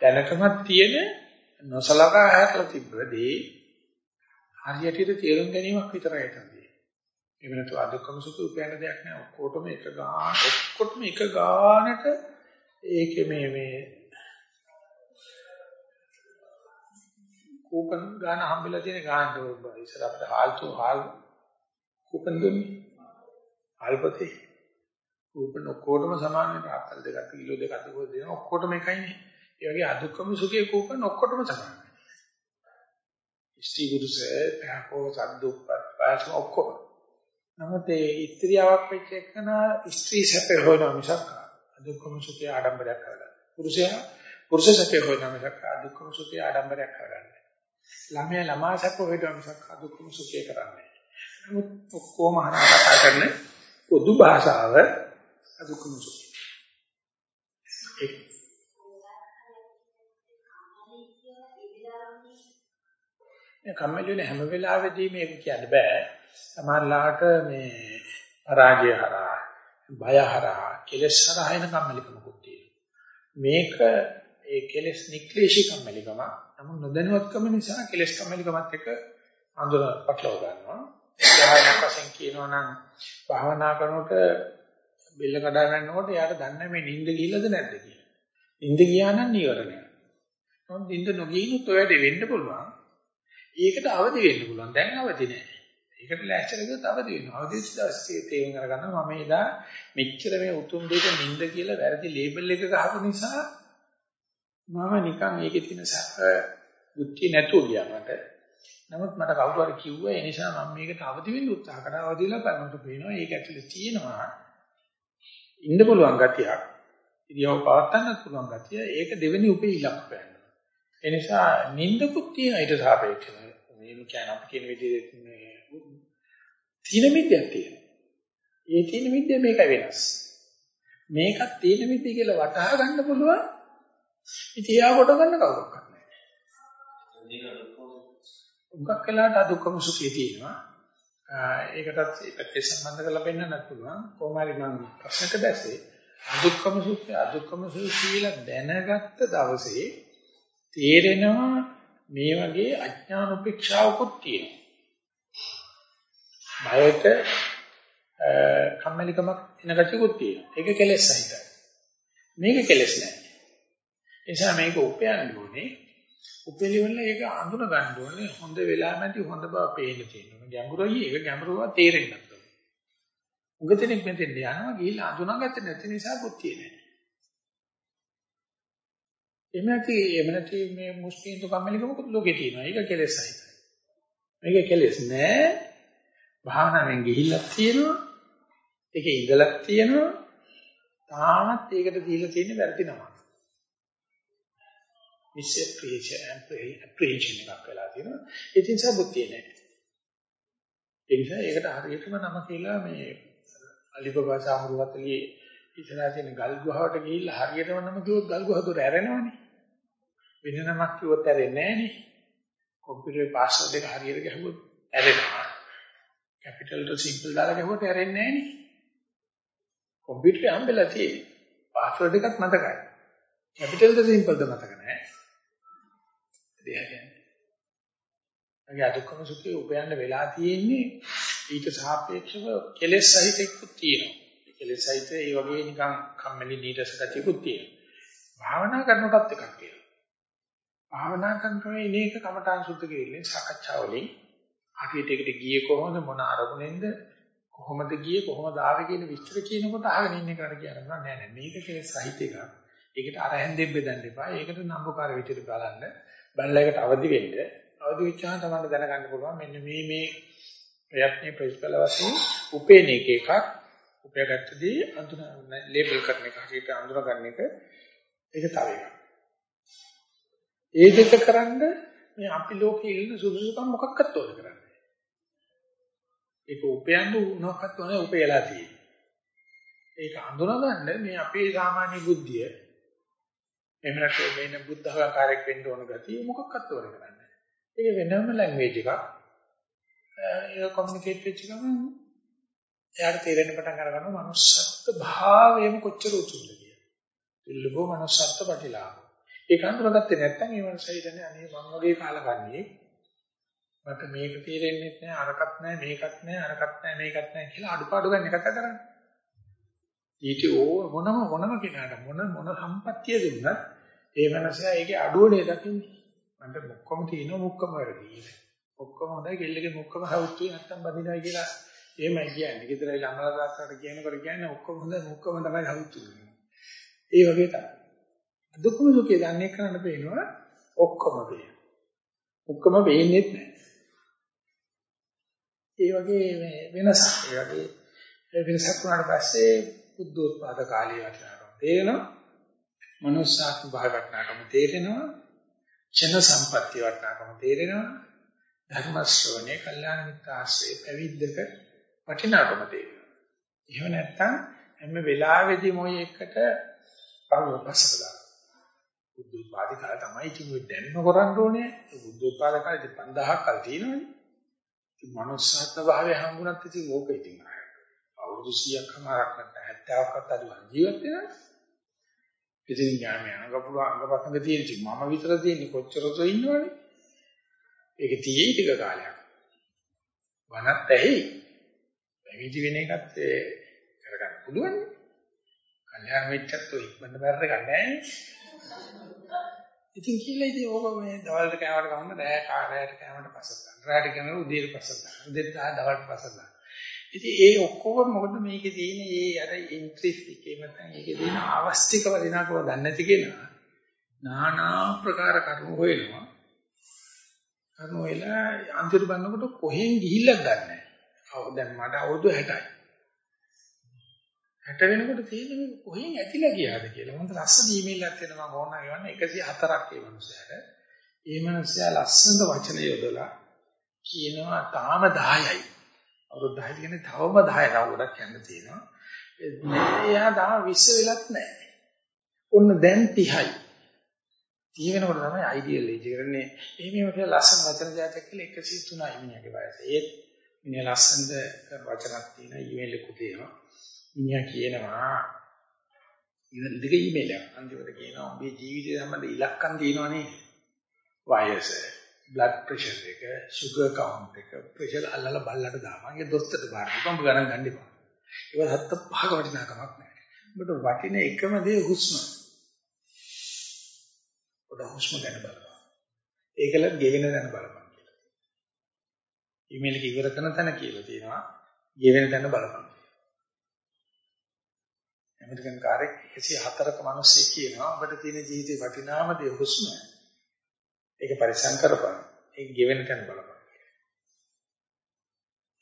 දැනටමත් තියෙන නොසලකා හැරලා තිබ්බදී හරියට තේරුම් ගැනීමක් විතරයි තමයි. ඒ වෙනතු අදුක්කම සුඛ උපයන දෙයක් නෑ. ඔක්කොටම එක ගාන ඔක්කොටම එක ගානට ඒකේ මේ මේ කූපන් ගාන හම්බෙලා තියෙන ගාන ඉස්සර අපිට හාල්තු හාල් කූපන් දුන්නේ. අල්පතේ. කූපන් ඔක්කොටම සමාන වෙනවා. අක්කල් දෙකක් කිලෝ දෙකක් දුක දෙන ඔක්කොටම එකයිනේ. ඒ වගේ අදුක්කම සුඛේ කූපන් ඔක්කොටම සමානයි. ස්ත්‍රී පුරුෂය පහකෝ සද්දුප්පත් පාස ඔක්කොම. නමුත් ඒ ස්ත්‍රියාවක් වෙච්ච එකන ස්ත්‍රී සැපේ හොයනවා මිසක් අදුක්කම සුඛේ ආඩම්බරයක් කරගන්න. පුරුෂයා පුරුෂ සැපේ හොයනවා මිසක් අදුක්කම සුඛේ ආඩම්බරයක් කරගන්න. ළමයා ළමා සැප හොයනවා මිසක් අදුක්කම සුඛේ කරන්නේ. නමුත් ඔක්කොම අහනවා කතා කරන පොදු භාෂාව අදුක්කම සුඛ. ඒ කම්මැලි වෙන හැම වෙලාවෙදී මේක කියන්න බෑ. සමහරලාට මේ පරාජය හරහා, බය හරහා, කෙලෙස් හරහා එන කම්මැලිකමකුත් තියෙනවා. මේක ඒ කෙලෙස් නික්ලේශී කම්මැලිකම. නමුත් නොදැනුවත්කම නිසා කෙලෙස් කම්මැලිකමත් එක්ක අඳුර පටලව ගන්නවා. උදාහරණයක් වශයෙන් කියනවා නම් භාවනා කරනකොට බෙල්ල කඩා ගන්නකොට එයාට දන්නේ මේ නිින්ද ගිහිල්ලාද නැද්ද කියලා. නිින්ද ගියා නම් නීවරණය. නමුත් නිින්ද නොගියනොත් ඔය වැඩේ වෙන්න පුළුවන්. ඒකට අවදි වෙන්න පුළුවන්. දැන් අවදි නැහැ. ඒකට ලෑස්තිලා ගියොත් අවදි වෙනවා. අවදි දවසේ තේරුම් අරගන්නවා මම එදා මෙච්චර මේ උතුම් දෙයක නිින්ද කියලා වැරදි ලේබල් එක ගහපු නිසා මම නිකන් ඒකේ තියෙන සැප බුද්ධිය නැතුව ගියා මට. නමුත් මට කවුරු හරි කිව්වා ඒ නිසා මම මේකට අවදි වෙන්න උත්සාහ කරා. අවදිලා බලනකොට පේනවා ඒක ඇතුලේ තියෙනවා ඉන්න පුළුවන් ගතියක්. ඉරියව් පවත්වන්නත් පුළුවන් ගතිය. ඒක දෙවෙනි උපේ ඉලක්කය. ඒ නිසා නින්දකුත් තියෙන ඊට සාපේක්ෂව. මේ කියන අපි කියන විදිහට මේ තීන මිද්‍යක් තියෙනවා. ඒ තීන මිද්‍ය මේක වෙනස්. මේකත් තීන මිද්‍ය කියලා වටහා ගන්න පුළුවන්. ඉතින් එයා කොට ගන්න කවුරක්වත් නැහැ. උගක් කළාට අදුක්කම සුඛය තියෙනවා. ඒකටත් ඒකත් සම්බන්ධ කරලා පෙන්නන්නත් පුළුවන්. කොහොම හරි මම ප්‍රශ්නට දැස්සේ අදුක්කම සුඛය අදුක්කම සුඛය කියලා දැනගත්ත දවසේ තේරෙනවා මේ වගේ අඥාන උපේක්ෂාවකුත් තියෙනවා. බයට කම්මැලිකමක් එන ගැටියකුත් තියෙනවා. ඒක කෙලෙස් සහිතයි. මේක කෙලස් නෑ. ඒ නිසා මේක උපයන්න ඕනේ. උපෙලිවල ඒක අඳුන ගන්න ඕනේ. හොඳ වෙලාවදී හොඳ බව පේන්න තියෙනවා. ගැඹුරුයි ඒක ගැඹුරුව තේරෙන්නත් ඕනේ. උගතෙනෙක් මෙතෙන් යනවා ගිහිල්ලා අඳුනගත්තේ නැති නිසා බුද්ධිය නෑ. එහෙම නැති එහෙම නැති මේ මුස්ලිම්තු කම්මැලිකමකුත් ලෝකේ තියෙනවා. ඒක කෙලෙසයි. මේක කෙලෙස් නෑ. භාවනාවෙන් ගිහිල්ලක් තියෙනවා. ඒකේ ඉඳලක් තියෙනවා. තාමත් ඒකට දීලා තියෙන වැරදි නමක්. Misapprehension apprehension එකක් වෙලා තියෙනවා. ඒ නිසා බුද්ධිය නැහැ. ඒ නිසා ඒකට හරියටම නම කියලා මේ අලිබබා සාහරුවතලියේ ඉතලා තියෙන ගල් ගුහාවට ගිහිල්ලා හරියටම නම කිව්වොත් ගල් ගුහා දොර ඇරෙනවනේ. වෙන නමක් කිව්වොත් ඇරෙන්නේ නැහනේ. කම්පියුටරේ පාස්වර්ඩ් එක හරියට ගැහුවොත් ඇරෙනවා. කැපිටල් ට සිම්පල් දාලා ගැහුවොත් ඇරෙන්නේ නැහනේ. කම්පියුටරේ හම්බෙලා තියෙන්නේ. පාස්වර්ඩ් එකත් මතකයි. කැපිටල් ද සිම්පල් ද මතක නැහැ. දෙයක් කියන්නේ. අගේ අදුක්කම සුඛේ උපයන්න වෙලා තියෙන්නේ ඊට සාපේක්ෂව කෙලෙස් සහිතෙකුත් තියෙනවා. කෙලෙස් සහිත ඒ වගේ නිකන් කම්මැලි නීරස ගතියකුත් තියෙනවා. භාවනා කරනකොටත් එකක් තියෙනවා. භාවනා කරනකොට ඉනේක කමඨාන් සුද්ධ කෙරෙන්නේ සාකච්ඡාවලින් හරියට ඒකට ගියේ කොහොමද මොන අරමුණෙන්ද කොහොමද ගියේ කොහොමද ආවේ කියන විස්තර කියනකොට අහගෙන ඉන්න එකට කියනවා නෑ නෑ මේක කෙලෙස් සහිත එකක්. ඒකට අරහෙන් දෙන්න බෙදන්න එපා. ඒකට නම්බුකාර විදිහට බලන්න. බලලා ඒකට අවදි වෙන්න. අවදි වෙච්චාම තමයි දැනගන්න පුළුවන් මෙන්න මේ මේ ප්‍රයත්නේ ප්‍රතිඵල වශයෙන් උපේන එක එකක් උපයගත්තදී අඳුන ලේබල් කරන එක හරියට අඳුන ගන්න එක ඒක තව එකක්. ඒ දෙක කරන්ද මේ අපි ලෝකේ ඉන්න සුදුසුකම් මොකක්වත් ඕන කරන්නේ. ඒක උපයන්න උනක්වත් ඕනේ උපයලා තියෙන්නේ. ඒක අඳුනගන්න මේ අපේ සාමාන්‍ය බුද්ධිය එහෙම නැත්නම් මේන බුද්ධඝාකාරයක් වෙන්න ඕන ගතිය මොකක්වත් ඕන කරන්නේ. ඒක වෙනම ලැන්ග්වේජ් එකක්. ඒක කොමියුනිකේට් වෙච්ච ගමන් එයාට තේරෙන්න පටන් අරගන්නවා manussත්ත්ව භාවයම කොච්චර උතුම්ද කියලා. දුර්ලභව manussත්ත්ව ප්‍රතිලාභ. ඒක අඳුරගත්තේ නැත්නම් ඒ මනසයිදනේ අනේ මම වගේ කාලකන්ණියේ මට මේක තේරෙන්නේ නැහැ අරකට නැහැ මේකත් නැහැ අරකට නැහැ මේකත් නැහැ කියලා අඩුපාඩු ගන්න කතා කරන්නේ. ඊට ඕ මොනම මොනම කෙනාට මොන මොන සම්පත්තිය දුන්නත් ඒ මනසයා ඒකේ අඩුවනේ දකින්නේ. මන්ට මොක්කම තියෙනවා මොක්කම වැඩි. ඔක්කොම හොඳයි කෙල්ලගේ මොක්කම හවුස්තුයි නැත්තම් බදිනයි කියලා එහෙමයි කියන්නේ. ගෙදර ළමලා දාත්තට කියනකොට කියන්නේ ඔක්කොම හොඳයි මොක්කම තමයි හවුස්තුයි. ඒ වගේ තමයි. දුක්ඛම සුඛය දන්නේ කරන්න පේනවා ඔක්කොම වේ. ඔක්කොම වෙන්නේ නැහැ. ඒ වගේ මේ වෙනස ඒ වගේ වෙනසක් වුණාට පස්සේ බුද්ධෝත්පාද කාලය වටනකම් තේරෙනවා. මනුස්සාත්ම භාව වටනකම් තේරෙනවා. චන සම්පත්‍ය වටනකම් තේරෙනවා. ධර්ම ශ්‍රවණේ කල්යාණ මිත්‍ර ආශ්‍රේ පැවිද්දක වටිනාකම තේරෙනවා. එහෙම නැත්නම් හැම වෙලාවෙදී මොයි එකට පවපසලා බුද්ධ උත්පාද කාලය තමයි ඉතින් ඔය දැන්ම කරන්න ඕනේ. බුද්ධ උත්පාද කාලේ 5000ක් කල් තියෙනවනේ. ඉතින් manussත්ව භාවය හම්බුනත් ඉතින් ඕක ඉතින් අවුරුදු 100ක් හමාරක් නැත්නම් 70ක්වත් අඩු ජීවත් වෙනවා. ඉතින් ඥානය අංගපුර අංගපසංග තියෙන ඉතින් මම විතර තියෙන්නේ කොච්චරද ඉන්නවනේ. ඒක තියෙයි ටික කාලයක්. වනත් ඇහි. පැවිදි වෙන එකත් කරගන්න පුළුවන්. කල්යාණ මිත්‍යත් ඔය ඉක්මනට බැරර ගන්නෑ. ඉතින් කියලා ඉතින් ඕක මේ දවල්ට කෑමට කවන්න රෑ කාරයට කෑමට පස්සට ගන්න. රාට කෑමට උදේට පස්සට ගන්න. උදේට දවල්ට පස්සට ගන්න. ඉතින් ඒ ඔක්කොම මොකද මේකේ තියෙන ඒ අර ඉන්ට්‍රිස්ටික් එහෙම නැත්නම් ඒකේ තියෙන අවස්තික වදිනාකම දන්නේ නැති කෙනා নানা ප්‍රකාර කර්ම හොයනවා. කර්ම වෙලා අන්තිමට බලනකොට කොහෙන් ගිහිල්ලක් දන්නේ නැහැ. දැන් මට අවුරුදු 60යි. 60 වෙනකොට තියෙන්නේ මේ කොහෙන් ඇතිලා ගියාද කියලා. මම ලස්සන ඊමේල් එකක් දෙනවා මම ඕනා ගන්න 104ක් ඒ මනුස්සයාට. ඒ මනුස්සයා ලස්සන වචන යොදලා කියනවා තාම 10යි. අවුරුදු 10 කියන්නේ තවම 10 තව ගොඩක් යන්න තියෙනවා. එයා තාම 20 වෙලත් නැහැ. ඔන්න දැන් 30යි. 30 වෙනකොට තමයි අයිඩියල් ඒජ් කරන්නේ. එහෙමම කියලා ලස්සන වචන જાතක කියලා 103යි මිනිහගේ වයස. ඒත් මිනිහ ලස්සනද වචනක් තියෙන ඊමේල් එකක් තියෙනවා. මිනිහා කියනවා ඉතින් දෙක ඊමේල් එකක් අන්තිමට කියනවා ඔබේ ජීවිතය සම්බන්ධ ඉලක්කම් තියෙනවනේ වයස බ්ලඩ් ප්‍රෙෂර් එක සුගර් කවුන්ට් එක ප්‍රෙෂර් අල්ලලා බල්ලට දාපන් ඒක දොස්තරට බාර දුන්නා ගණන් ගන්න එපා ඒක හත්ත පහක වටිනාකමක් නැහැ ඔබට වටින එකම දේ හුස්ම. ඔබ හුස්ම ගැන බලන්න. ඒකල ගෙවෙන දැන බලන්න කියලා. ඊමේල් එක ඉවර කරන තැන කියලා තියෙනවා. ගෙවෙන තැන බලන්න. ඇමරිකන් කාර්යයක් 104ක මිනිස්සෙක් කියනවා ඔබට තියෙන ජීවිතේ වටිනාම දේ හුස්ම. ඒක පරිසම් කරපන්. ඒක ගෙවෙන තැන බලපන්.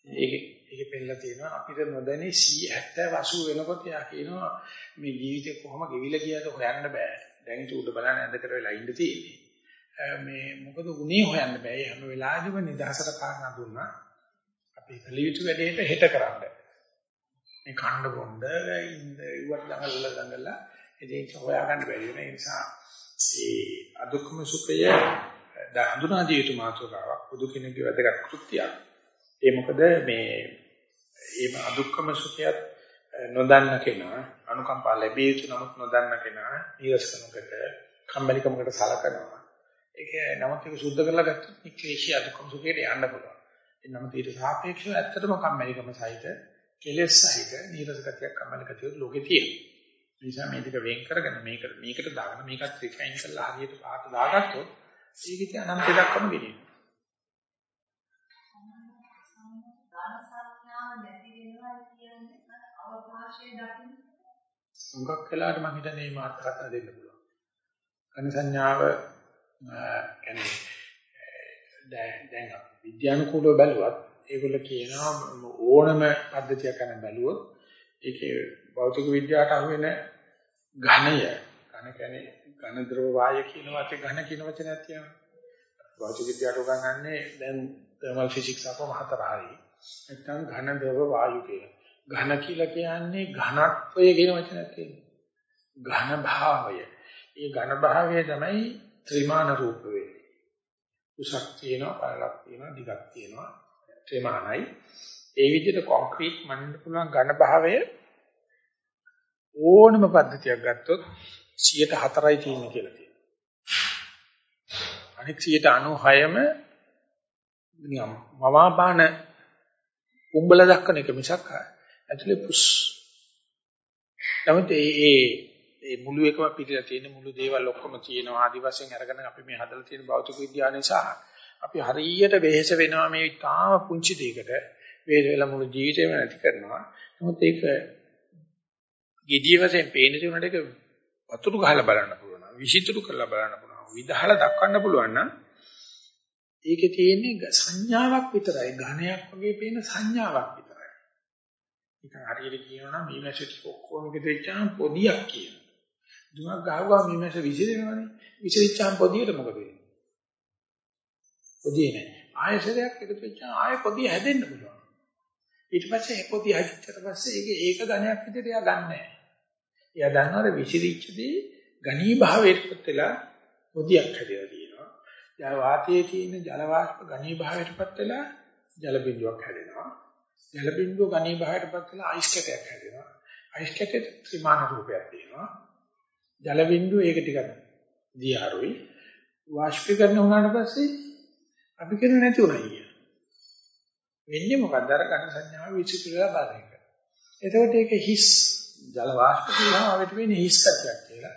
ඒක ඒක පෙන්නලා තියෙනවා අපිට නොදැනි 70 80 වෙනකොට යා කියනවා මේ ජීවිතේ කොහොම ගෙවිලා ගියද හොයන්න බෑ. දැන් ඒක උඩ බලන්න ඇඳකට වෙලා ඉඳ තියෙන්නේ. මේ මොකද උනේ හොයන්න බෑ. හැම වෙලාවෙම නිදහසට කාරණා දුන්නා. අපි කළ යුතු වැඩේට හෙට කරන්න. මේ කණ්ඩ බොණ්ඩ ඉන්න ඉවත් දඟලලා දඟලලා ඉතින් හොයාගන්න බැරි වෙන නිසා ඒ අදුක්කම සුඛය හඳුනා දිය යුතු මාතෘකාවක් බුදු කෙනෙකුගේ වැදගත් කෘත්‍යයක්. ඒ මොකද මේ මේ අදුක්කම සුඛයත් නොදන්න කෙනා අනුකම්පා ලැබිය යුතු නමුත් නොදන්න කෙනා ඊරස්කමකට කම්මැලිකමකට සලකනවා. ඒක නමුත් ඒක සුද්ධ කරලා ගත්තොත් මේ ක්ලේශී අදුක්කම සුඛයට යන්න පුළුවන්. ඒ නමුත් ඊට සාපේක්ෂව ඇත්තටම කම්මැලිකම සහිත කෙලෙස් සහිත නීරස ගතියක් කම්මැලි ගතියක් ලෝකේ තියෙනවා. ඒ නිසා මේ දෙක වෙන් කරගෙන මේකට මේකට දාගෙන මේකත් රිෆයින් කරලා හරියට පාට දාගත්තොත් ඒකේ අනන්ත දක්වම ගෙනියනවා. උඟක් වෙලාවට මම හිතන්නේ මේ මාත්‍රාකරන දෙන්න පුළුවන්. කන සංඥාව කියන්නේ දැන් විද්‍යානුකූලව බැලුවත් ඒගොල්ල කියනවා ඕනම පද්ධතියක් කරන බැලුවොත් ඒකේ භෞතික විද්‍යාවට අහු වෙන ඝනය ඝන කියන්නේ ඝන ද්‍රව වාය කියන වචනේ ඝන කියන වචනයක් තියෙනවා. භෞතික විද්‍යාවට උගන්වන්නේ දැන් තර්මල් ෆිසික්ස් අපව හතර හරි. නැත්නම් ඝන ද්‍රව වායු කියන. ඝන කියලා කියන්නේ ඝනත්වය කියන වචනයක් තියෙනවා. ඝන භාවය. ඒ ඝන භාවය තමයි ත්‍රිමාන රූප වෙන්නේ. උසක් තියෙනවා, පළලක් තියෙනවා, දිගක් තියෙනවා, ත්‍රිමානයි. ඒ විදිහට කොන්ක්‍රීට් මනින්න පුළුවන් ඝන භාවය ඕනම පද්ධතියක් ගත්තොත් 104යි තියෙන්නේ කියලා තියෙනවා. අනෙක් 96ම නියම් මවාපාන උඹල දක්වන එක මිසක් ඇතුලේ පුස්. නමුත් ඒ ඒ ඒ මුළු එකම පිළිලා තියෙන මුළු දේවල් ඔක්කොම තියෙනවා ආදි වශයෙන් අරගෙන අපි මේ හදලා තියෙන භෞතික විද්‍යාව නිසා අපි හරියට වෙහෙස වෙනවා මේ තාම පුංචි දෙයකට වේද වෙලා මුළු ජීවිතේම නැති කරනවා. නමුත් ඒක gediy වශයෙන් පේන තුනට ඒක වතුරු ගහලා බලන්න පුළුවන්. විසිතුරු කරලා බලන්න පුළුවන්. විදහලා දක්වන්න පුළුවන් නම් ඒකේ තියෙන්නේ සංඥාවක් විතරයි. ඝණයක් වගේ පේන සංඥාවක් විතරයි. ඒක හරියට කියනවා නම් මේ මැසේජ් ඔක්කොම එකතු වෙච්චාම පොදියක් කියනවා. දුමක් ගහුවා මේ මැසේජ් විසිරෙනවනේ. විසිරිච්චාම පොදියට මොකද වෙන්නේ? පොදිය නෑ. ආයසරයක් එකතු වෙච්චාම ආයෙ පොදිය හැදෙන්න පුළුවන්. ඊට පස්සේ ඒ පොදිය හැදිච්චට පස්සේ ඒක ඒක ඝණයක් විදිහට එයා ගන්නෑ. එයා දන්නවද විසිරිච්චදී ඝනී භාවයටපත් වෙලා පොදියක් හැදෙලා තියෙනවා. ජල වාතයේ තියෙන ජල වාෂ්ප ඝනී භාවයටපත් වෙලා ජල බිඳුවක් හැදෙනවා. ජල බිඳුව ඝනී භාවයටපත් වෙලා අයිස් කැටයක් හැදෙනවා. අයිස් කැටේ ත්‍රිමාන රූපයක් තියෙනවා. ජල බිඳුව ඒක ටිකක් දියාරුයි. වාෂ්පීකරණ වුණාට පස්සේ අපි කියන නැති උනායි කිය. වෙන්නේ මොකක්ද අර ඝන සංඥාව විචිත්‍රලා බලන එක. එතකොට ඒක හිස් ජල වාෂ්ප කියනවා අපිට වෙන්නේ හිස් කතියක් කියලා.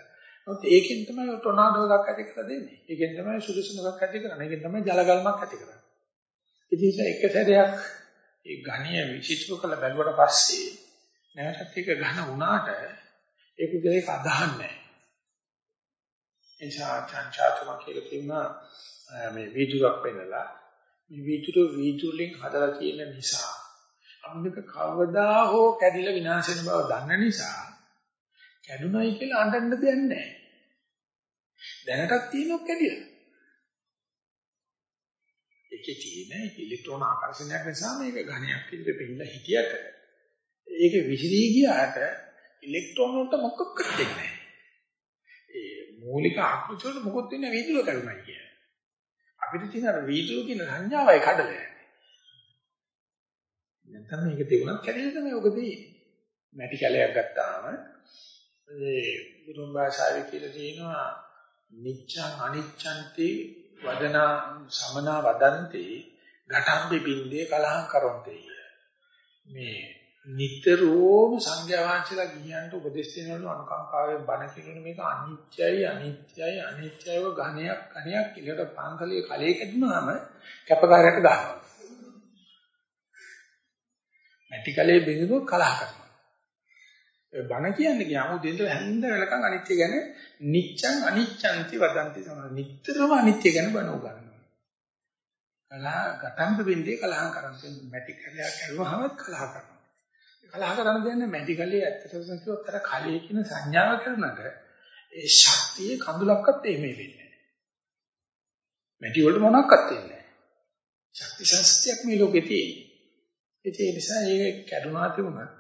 නමුත් ඒකෙන් තමයි ටොනාඩෝ එකක් ඇති කරලා දෙන්නේ. ඒකෙන් තමයි සුදුසුමක් ඇති කරන්නේ. ඒකෙන් තමයි ජල ගල්මක් ඇති කරන්නේ. ඉතින් ඒක එක සැරයක් ඒ ඝණය විචිත්‍ර කළ බැලුවට පස්සේ නැවතත් ඒක ඝන වුණාට ඒක දෙයක් අදහන්නේ නැහැ. එනිසා චංචාතම කියලා කියනවා මේ වීදුරක් වෙනලා මේ වීදුර වීදුරෙන් හදලා තියෙන නිසා අපිට කවදා හෝ කැඩිලා විනාශ වෙන බව දන්න නිසා කැඩුනයි කියලා අඬන්න දෙයක් නැහැ. දැනටත් තියෙනව කැඩිලා. ඒකේ තියෙන ඉලෙක්ට්‍රෝන ආකර්ෂණයක් නිසා මේක ඝනයක් විදිහට පෙන්නලා හිටියට ඒක විසිරී ගියාට ඉලෙක්ට්‍රෝන වලට මොකක්වත් දෙන්නේ නැහැ. ඒ මූලික ආකෘතිය වල මොකොත් වෙන්නේ වීදුර කරුණා කියන්නේ. අපිට තියෙන අර වීදුර කියන සංඥාවයි කඩලා යන්නේ. නැත්නම් මේක තිබුණත් කැඩෙන්න තමයි ඔක තියෙන්නේ. මැටි කැලයක් ගත්තාම ඒ බුදුන් භාෂාවේ කියලා තියෙනවා නිච්ඡං අනිච්ඡන්ති වදනා සමනා වදන්ති ඝටම්බි බින්දේ කලහං කරොන්තේ මේ නිතරම සංඥා වාංශලා ගියන්ට උපදෙස් දෙනවලු අනුකම්පාවෙන් බණ කියන මේක අනිත්‍යයි අනිත්‍යයි අනිත්‍යව ඝණයක් ඝණයක් කියලා පාන්සලේ කලේ කැඩුනාම කැපකාරයට ගන්නවා. මැටි කලේ බිඳුනොත් කලහ කරනවා. ඒ බණ කියන්නේ ගියාම උදේට හැන්ද වෙලකන් අනිත්‍ය ගැන නිච්ඡං අනිච්ඡන්ති වදන්ති සම නිතරම අනිත්‍ය ගැන බණ උගන්වනවා. කලහ ගතන්ත වෙන්නේ කලහම් කරන්නේ මැටි කලයක් කරුවහමත් කලහ කරනවා. කලහ කරන්න දෙන්නේ මැටි කලේ ඇත්තටම කිව්වොත් අර කලයේ කියන සංඥාව කරනක ඒ ශක්තිය කඳුලක්වත් එමේ වෙන්නේ නැහැ. මැටි වලට මොනක්වත් වෙන්නේ නැහැ. ශක්ති ශක්තියක් මේ ලෝකේ තියෙන්නේ. ඒ නිසා ඒක කැඩුනා තිබුණත්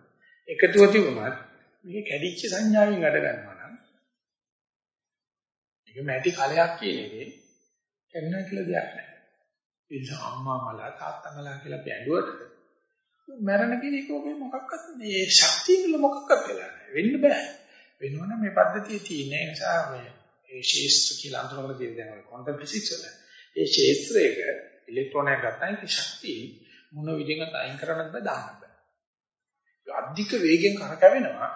එකතුව තිබුණත් මේක කැඩිච්ච සංඥාවෙන් අඩ ගන්නවා නම් ඒක මැටි කලයක් කියන එකේ කැඩෙනවා කියලා දෙයක් නැහැ. ඒ නිසා අම්මා මලා තාත්තා මලා කියලා බැලුවට මරණ කෙනෙක් ඔබේ මොකක්වත් මේ ශක්තිය වල මොකක්වත් වෙලා නැහැ. වෙන්න බෑ. වෙනවනම් මේ පද්ධතිය තියෙන නිසා මේ ඒ ශේෂ්ත්‍ර කියලා අඳුරගෙන තියෙන දැන් ක්වොන්ටම් ෆිසික්ස් වල ඒ ශේෂ්ත්‍රයක ඉලෙක්ට්‍රෝනයක් ගත්තා ඒක ශක්තිය මොන විදිහකට අයින් කරන්නද බෑ දාන්න බෑ. අධික වේගෙන් කරකැවෙනවා.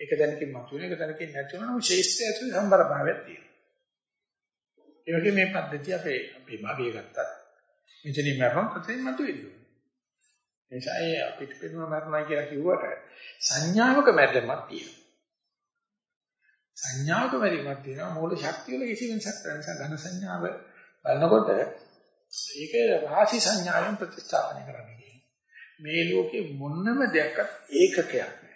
ඒක දැනකින් මතුවෙන එක දැනකින් නැති වෙනවා ශේෂ්ත්‍රය ඇතුලේ සම්බර භාවයක් තියෙනවා. ඒ වගේ මේ පද්ධතිය අපේ අපේ භාගය ගත්තා. මෙතනින් මරණ ප්‍රතිම මතුවෙන්නේ. නිසා ඒ අපිට පෙනුම මරණයි කියලා කිව්වට සංඥාවක මැරෙමක් තියෙනවා. සංඥාවක මැරීමක් තියෙනවා මූල ශක්තිය වල කිසි වෙනසක් නැහැ. නිසා ඝන සංඥාව බලනකොට ඒක රාශි සංඥාවෙන් ප්‍රතිස්ථාපනය කරන්න කියනවා. මේ ලෝකේ මොනම දෙයක්වත් ඒකකයක් නැහැ.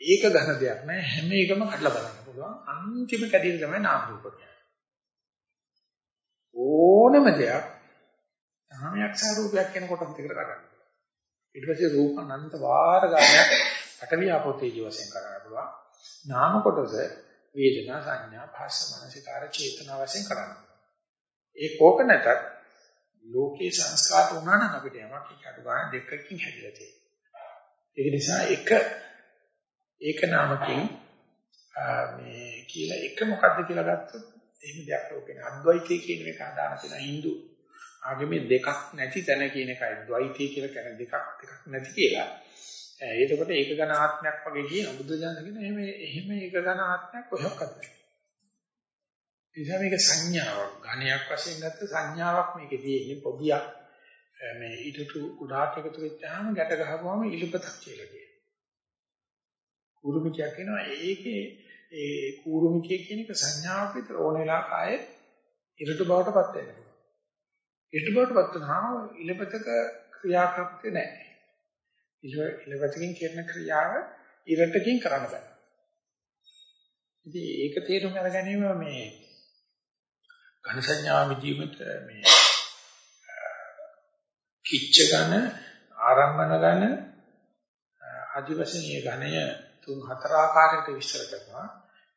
ඒක ඝන දෙයක් නැහැ. හැම එකම කඩලා බලන්න පුළුවන්. අන්තිම කැඩීම තමයි නාම රූප කියන්නේ. ඕනම දෙයක් නාමයක් සහ රූපයක් කියන කොටස් දෙකට කඩන්න. ඊට පස්සේ රූප අනන්ත වාර ගානක් පටවිය අපෝතේජි වශයෙන් කරන්න පුළුවන්. නාම කොටස වේදනා සංඥා භාෂ මනසිකාර චේතනා වශයෙන් කරන්න. ඒ කෝක නැතත් ලෝකේ සංස්කාර වුණා නම් අපිට යමක් එකට ගන්න දෙකකින් හැදිලා තියෙනවා. ඒක නිසා එක ඒක නාමකින් මේ කියලා එක මොකද්ද කියලා ගත්තොත් එහෙම දෙයක් ලෝකේ අද්වෛතය කියන එක අදාන තියෙන Hindu ආගමේ දෙකක් නැති තැන කියන එකයි ද්වෛතය කියලා කියන දෙකක් දෙකක් නැති කියලා. එතකොට ඒක ඝන ආත්මයක් වගේ කියන බුදුදහම කියන එහෙම එහෙම ඒක ඝන ආත්මයක් කොහොක්වත් නැහැ. එනිසා මේක සංඥාවක් ඝණයක් වශයෙන් ගත්ත සංඥාවක් මේකේ තියෙන්නේ පොදියක් මේ ඊටු ගොඩාක් එකතු වෙච්චාම ගැට ගහපුවම ඉලුපතක් කියලා කියනවා. කූරුමිකයක් කියනවා ඒකේ ඒ කූරුමිකය කියන එක සංඥාවක් විතර ඕන වෙලා කායේ ඉරට බවටපත් වෙනවා. ඉටබටපත් වුණාම ඉලපතක ක්‍රියාකෘත්‍ය නැහැ. ඉලපතකින් කරන ක්‍රියාව ඉරටකින් කරන්න බෑ. ඉතින් ඒක තේරුම් අරගැනීම මේ ඝන සංඥා විදීමට මේ කිච්ච ඝන ආරම්භන ඝන ආදි වශයෙන් මේ ඝනය තුන් හතර ආකාරයකට විස්තර කරනවා.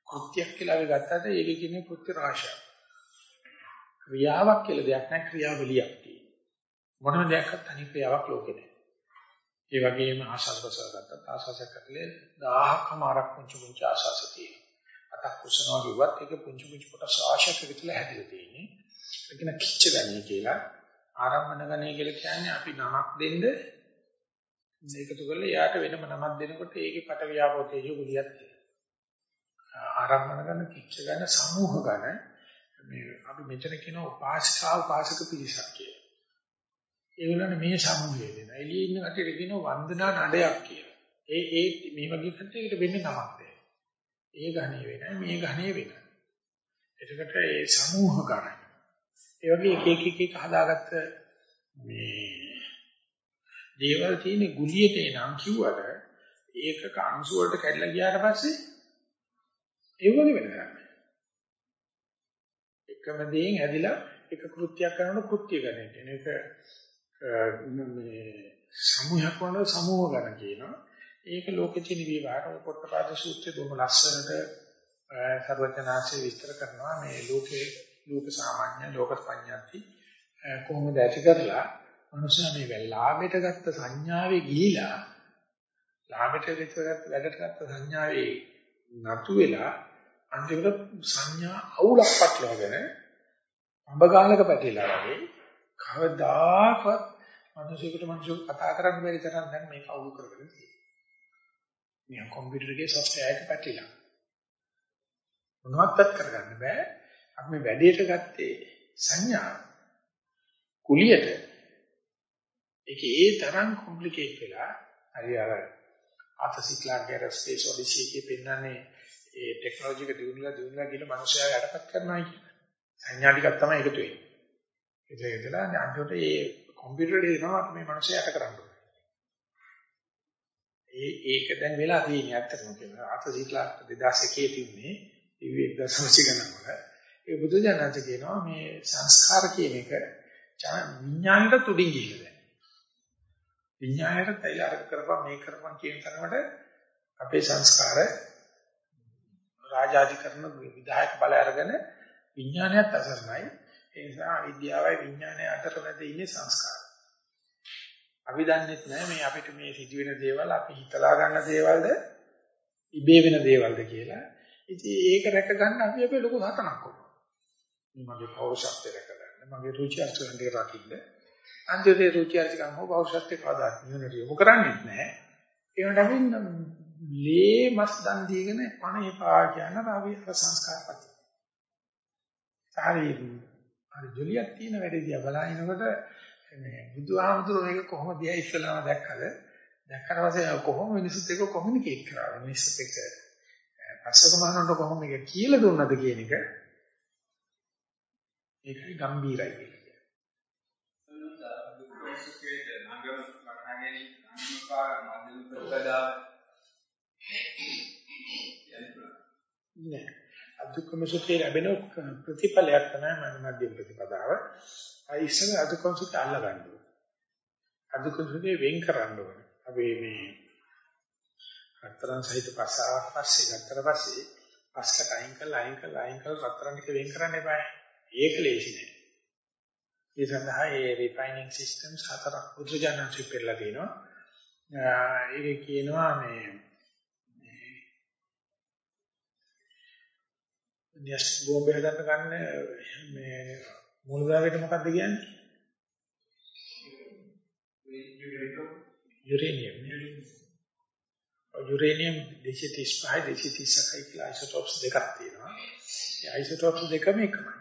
කෘත්‍යයක් කියලා අපි ගත්තට ඒකේ කියන්නේ කෘත්‍ය රාශියක්. ක්‍රියාවක් කියලා දෙයක් නැහැ ක්‍රියාවලියක් තියෙනවා. මොනම දෙයක්වත් තනි ක්‍රියාවක් ලෝකේ නැහැ. ඒ වගේම ආශාස ප්‍රසාරගත ආශාස කරලේ 1000ක් මාරක් පුංචි පුංචි ආශාස තියෙනවා. අතක් කුසනවා කිව්වත් ඒක පුංචි පුංචි කොටස් ආශාක විතර හැදිලා තියෙන්නේ. ඒක න කිච්ච ගන්නේ කියලා ආරම්භන ගන්නේ කියලා කියන්නේ අපි නමක් දෙන්න මේකතු කරලා යාට වෙනම නමක් දෙනකොට ඒකේ පට වියාපෝ තේජෝ ගුලියක් තියෙනවා. ආරම්භන ගන්න කිච්ච ගන්න සමූහ ගන්න මේ අපි මෙතන කියන උපාසිකා උපාසක පිරිසක් කියලා. ඒගොල්ලන් මේ සමුහය දෙන. එළියේ ඉන්න කටට කියන වන්දනා නඩයක් කියලා. ඒ ඒ මේ වගේ කටයකට වෙන්නේ නමක් දෙන්න. ඒ ගණේ වෙනයි මේ ගණේ වෙනයි. එතකොට ඒ සමූහ ගණන. ඒ වගේ එක එක එක එක හදාගත්ත මේ දේවල් තියෙන ගුලියට එනම් කිව්වට ඒකක අංශු වලට කැඩලා ගියාට පස්සේ ඒ වගේ වෙනවා. එකම දේෙන් ඇදිලා එක කෘත්‍යයක් කරනකොට කෘත්‍ය ගන්න කියන එක මේ සමූහයක් වන සමූහ ගන්න කියනවා. ඒක ලෝකෙ තියෙන විවාහ පොට්ටපාද සූත්‍රයේ බොහොම ලස්සනට සර්වඥාන්සේ විස්තර කරනවා මේ ලෝකේ ලෝක සාමාන්‍ය ලෝක පඤ්ඤාති කොහොමද ඇති කරලා මනුෂ්‍යයා මේ වෙලාවෙට ගත්ත සංඥාවේ ගිහිලා ලාභයට විතරක් වැඩට ගත්ත සංඥාවේ නතු වෙලා අන්තිමට සංඥා අවුලක් පටලවාගෙන අඹගාලක පැටිලා වගේ කවදාකවත් මිනිසෙකුට මිනිසෙකු කතා කරන්න බැරි තරම් දැන් මේක අවුල් කරගෙන තියෙනවා. නිකන් කම්පියුටර් එකේ software එක පැටලිලා. මොනවත්වත් කරගන්න බෑ. අපි මේ වැඩේට ගත්තේ සංඥා කුලියට. ඒකේ ඒ තරම් කොම්ප්ලිකේට් වෙලා හරි අර ආතසික්ලාගේ ස්පේස් ඔඩිසි එකේ පෙන්නන්නේ ඒ ටෙක්නොලොජි එක දිනුලා දිනුලා ගිහින් මිනිස්සයා යටපත් කරනවා කියන. සංඥා ටිකක් තමයි එකතු වෙන්නේ. ඒක ඉතලා අන්තිමට මේ කම්පියුටර් එකේ දෙනවා මේ මිනිස්සයා යට කරන්න ඕනේ. ඒ ඒක දැන් වෙලා තියෙන්නේ ඇත්තටම කියනවා. ආතසික්ලා 2001 තිබුණේ ඉවි 1900 ගණන්වල. ඒ බුදුජානක කියනවා මේ සංස්කාර කියන එක විඥාණයට තුඩින් ගිහිල්ලා විඥාණයට තයිල අර කරපම් මේ කරපම් කියන තරමට අපේ සංස්කාර රාජාධිකරණ විධායක බල අරගෙන විඥානයත් අසරණයි ඒ නිසා විද්‍යාවයි විඥානය අතර මැද ඉන්නේ සංස්කාර. අපි දන්නේ නැහැ මේ අපිට මේ සිදුවෙන දේවල් අපි හිතලා ගන්න දේවල්ද ඉබේ වෙන දේවල්ද කියලා. ඉතින් ඒක රැක ගන්න අපි අපේ ලොකු හතනක් කරනවා. මේ මගේ පෞරුෂත්වය රැක ගන්න, මගේ රුචි අරුචිකම් දෙක රකින්න. අන්තිමේ රුචි අරුචිකම් හෝ පෞරුෂත්වය කවදාත් නිවනට යොමු කරන්නේ නැහැ. ඒකට අපි ලේ මස් දන් දීගෙන පණ එපා කියන රාවි සංස්කාරපති. හරි හරි ජොලියක් තියෙන වැඩේ දිහා බලනකොට මේ බුදුහාමුදුරුවෝ මේක කොහොමද දිහා ඉස්සෙල්ලාම දැක්කද? දැක්කට පස්සේ කොහොම මිනිස්සුත් එක්ක කොමියුනිකේට් කරාද? මිනිස්සුත් එක්ක පස්සක මහනට කොහොම මේක කියලා දුන්නද කියන එක ඒකයි ගැඹීරයි කියන්නේ. නෑ අදුක්කම සුඛේ ලැබෙන ප්‍රතිඵලයක් තමයි මධ්‍යම ප්‍රතිපදාව. අය ඉස්සෙල්ල අදුක්කම සුඛ අල්ල ගන්න ඕනේ. අදුක්කම සුඛේ වෙන් කරන්න ඕනේ. අපි මේ රත්තරන් සහිත පස්සාවක් පස්සේ ගත්තට පස්සේ පස්සට අයින් කරලා අයින් කරලා අයින් කරලා රත්තරන් ටික වෙන් කරන්න එපා. ඒක ලේසි නෑ. ඒ සඳහා ඒ රිෆයිනින් සිස්ටම්ස් හතරක් බුදුජානක පෙරලා තිනවා. ඒක කියනවා මේ න්‍යෂ් බෝම්බ හදන්න ගන්න මේ මූලධාරයට මොකක්ද කියන්නේ? යුරේනියම්. යුරේනියම් 235 236 කියලා isotopes දෙකක් තියෙනවා. ඒ isotopes දෙකම එකමයි.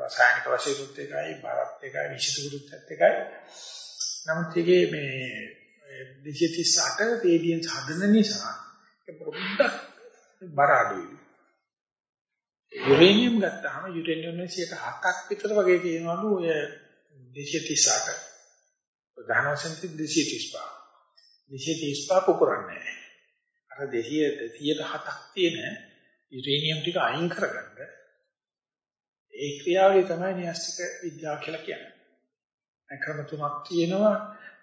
රසායනික වශයෙන් එකයි, බරත් එකයි, විශේෂ එකයි. නමුත් ඒකේ මේ 238 රේඩියන්ස් හදන නිසා ඒ පොඩ්ඩක් බර අඩුයි. යුරේනියම් ගත්තාම යුරේනියම් 107ක් විතර වගේ තියෙනවලු ඔය 238. ප්‍රධාන වශයෙන් 235. 235 පුපුරන්නේ අර 200 107ක් තියෙන යුරේනියම් ටික අයින් කරගන්න ඒ ක්‍රියාවලිය තමයි න්‍යෂ්ටික විද්‍යාව කියලා කියන්නේ. ක්‍රම තුනක් තියෙනවා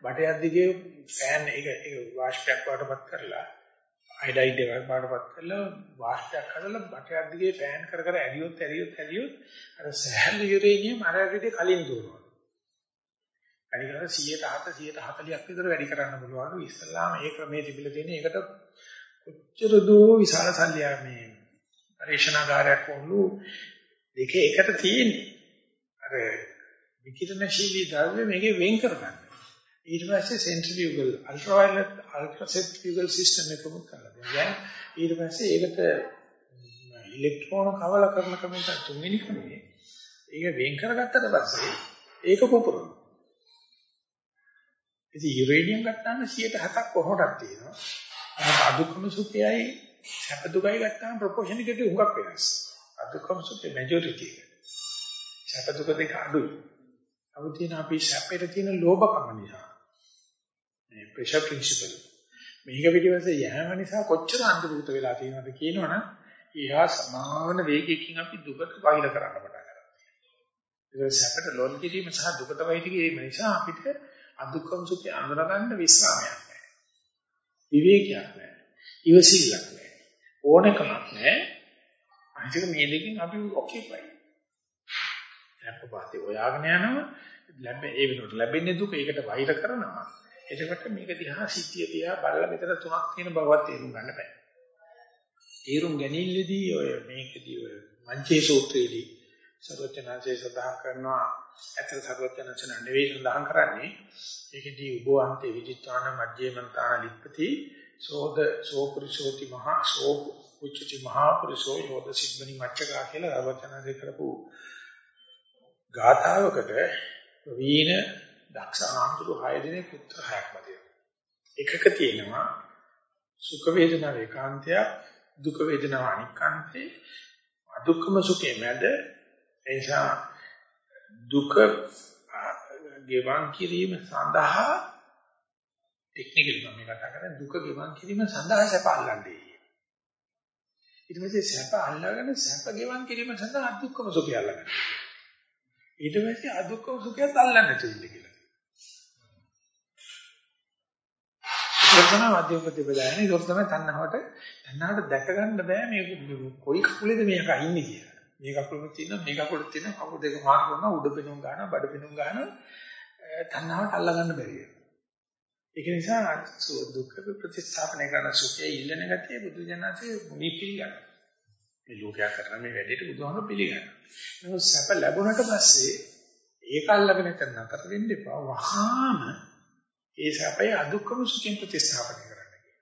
බටයක් දිගේ ෆෑන් එක ඒක වාෂ්පයක් වඩපත් කරලා අයිඩයිඩ් එකක් වඩපත් කරලා වාෂ්පයක් හදලා බටයක් දිගේ ෆෑන් කර කර ඇරියොත් ඇරියොත් ඇරියොත් අර සෑහළු යුරේනියම් අර විදිහට කලින් දුවනවා. වැඩි කරලා 107 140ක් විතර වැඩි කරන්න පුළුවන්. ඉස්ලාම ඒ ක්‍රමයේ තිබිලා තියෙන එකට කොච්චර දෝ විශාල සල්ලිය මේ පරීක්ෂණාගාරයක් වුණු දෙකේ එකට තියෙන්නේ. අර විකිරණශීලී ද්‍රව්‍ය මේකේ වෙන් කරගන්න. ඊට පස්සේ centrifugal ultraviolet ultra centrifugal system එකම කරලා දෙනවා. ඊට පස්සේ ඒකට ඉලෙක්ට්‍රෝන කවල කරන ක්‍රමයට තුන්වෙනි ක්‍රමයේ ඒක වෙන් කරගත්තට පස්සේ ඒක පුපුරනවා. ඉතින් යුරේනියම් ගත්තාම 107ක් කොහොමදක් තියෙනවා. අර අදුක්කම සුඛයයි සැප දුකයි ගත්තාම ප්‍රොපෝෂන් එකට හුඟක් වෙනස්. අදුක්කම සුඛේ මැජොරිටි එක. සැප දුක දෙක අඩුයි. අමුත් තියෙන අපි සැපේට තියෙන ලෝභකම නිසා. මේ ප්‍රෙෂර් ප්‍රින්සිපල්. මේක පිටිපස්සේ යෑම නිසා කොච්චර අන්තර්ගත වෙලා තියෙනවද කියනවනම් ඊහා සමාන වේගයකින් අපි දුකට වහිර කරන්න පටන් ගන්නවා. ඒක සැපට ලොල් කිරීම සහ දුකට වහිර කිරීම නිසා අපිට අදුක්කම සුඛය අඳුරගන්න විශ්‍රාමයක් නැහැ. විවේකයක් නැහැ. ඉවසිල්ලක් නැහැ. ඕනකමක් නැහැ. අනිත් මේ දෙකෙන් අපි ඔකේපයි. අපපාතේ හොයාගෙන යනවා ලැබෙ ඒ වෙනකොට ලැබෙන්නේ දුක ඒකට වෛර කරනවා එතකොට මේක දිහා සිද්ධිය දිහා බලලා මෙතන තුනක් තියෙන බවවත් තේරුම් ගන්න බෑ. තේරුම් ගැනීමෙදී ඔය මේකදී ඔය මංචේ සූත්‍රයේදී සර්වඥාන්සේ සඳහන් කරනවා ඇත්තට සර්වඥාන්සේ නෙවෙයි සඳහන් කරන්නේ ඒකදී උභවන්තේ විදිත්වාන මජ්ජේමන්තාන ලිප්පති සෝද සෝපුරිසෝති මහා සෝ උච්චති මහා පුරිසෝ යෝද සිබ්බනි මච්චකා කියලා අවචනදී කරපු ගාථාවකට වීන දක්ෂ ආන්තුරු 6 දිනේ පුත්‍ර 6ක් මැදිය. එකක තියෙනවා සුඛ වේදනා ඒකාන්තය දුක වේදනා අනිකාන්තේ අදුක්කම සුඛේ මැද එනිසා දුක ගෙවන් කිරීම සඳහා ටෙක්නිකලි මම කතා කරන්නේ දුක ගෙවන් කිරීම සඳහා සැප අල්ලන්නේ. ඊට පස්සේ සැප අල්ලගෙන සැප ගෙවන් කිරීම සඳහා අදුක්කම සුඛය අල්ලගන්න. ඊට පස්සේ අදුක්කම සුඛයත් අල්ලන්න තියෙන්නේ කියලා. ඒක තමයි මධ්‍යම ප්‍රතිපදායනේ. ඒක තමයි තණ්හාවට තණ්හාවට දැක ගන්න බෑ මේ කොයි කකුලේද මේක ඉන්නේ කියලා. මේ කකුලෙම තියෙන මේ කකුලෙත් තියෙන කකුල් දෙක මාරු කරනවා උඩ පිනුම් ගන්නවා බඩ පිනුම් ගන්නවා තණ්හාවට අල්ල ගන්න බැරිය. ඒක නිසා දුක්ඛ ප්‍රතිස්ථාපනය කරන සුඛයේ ඉල්ලන ගතිය බුදු ජානකේ මුනි පිළිගන්නවා. මේ ලෝකයා කරන මේ වැඩේට බුදුහාම පිළිගන්නවා. නමුත් සැප ලැබුණට පස්සේ ඒක අල්ලගෙන ඉන්න නතර වෙන්න එපා. වහාම ඒ සැපේ අදුක්කම සුඛයෙන් ප්‍රතිස්ථාපනය කරන්න කියනවා.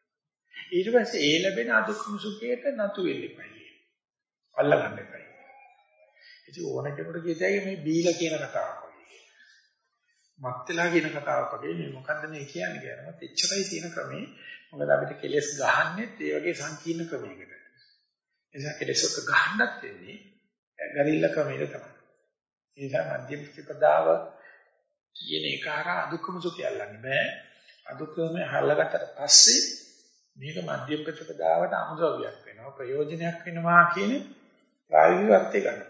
ඊට පස්සේ ඒ ලැබෙන අදුක්කම සුඛයට නතු වෙන්න එපා. අල්ලගන්න එපා. ඉතින් ඕන කෙනෙකුට කියතයි මේ බීලා කියන කතාවක් වගේ. මත් වෙලා කියන කතාවක් වගේ මේ මොකද්ද මේ කියන්නේ කියනවා. එච්චරයි තියෙන ක්‍රමේ. මොකද අපිට කෙලස් ගහන්නෙත් ඒ වගේ සංකීර්ණ ක්‍රමයකට. එනිසා කෙලෙසක ගහන්නත් වෙන්නේ ගරිල්ල ක්‍රමයක තමයි. ඒ නිසා මධ්‍යම ප්‍රතිපදාව කියන එක හරහා අදුක්කම සුඛය අල්ලන්න බෑ. අදුක්කම හල්ලගත්තට පස්සේ මේක මධ්‍යම ප්‍රතිපදාවට අමුද්‍රව්‍යයක් වෙනවා ප්‍රයෝජනයක් වෙනවා කියන ප්‍රායෝගික අර්ථය ගන්න.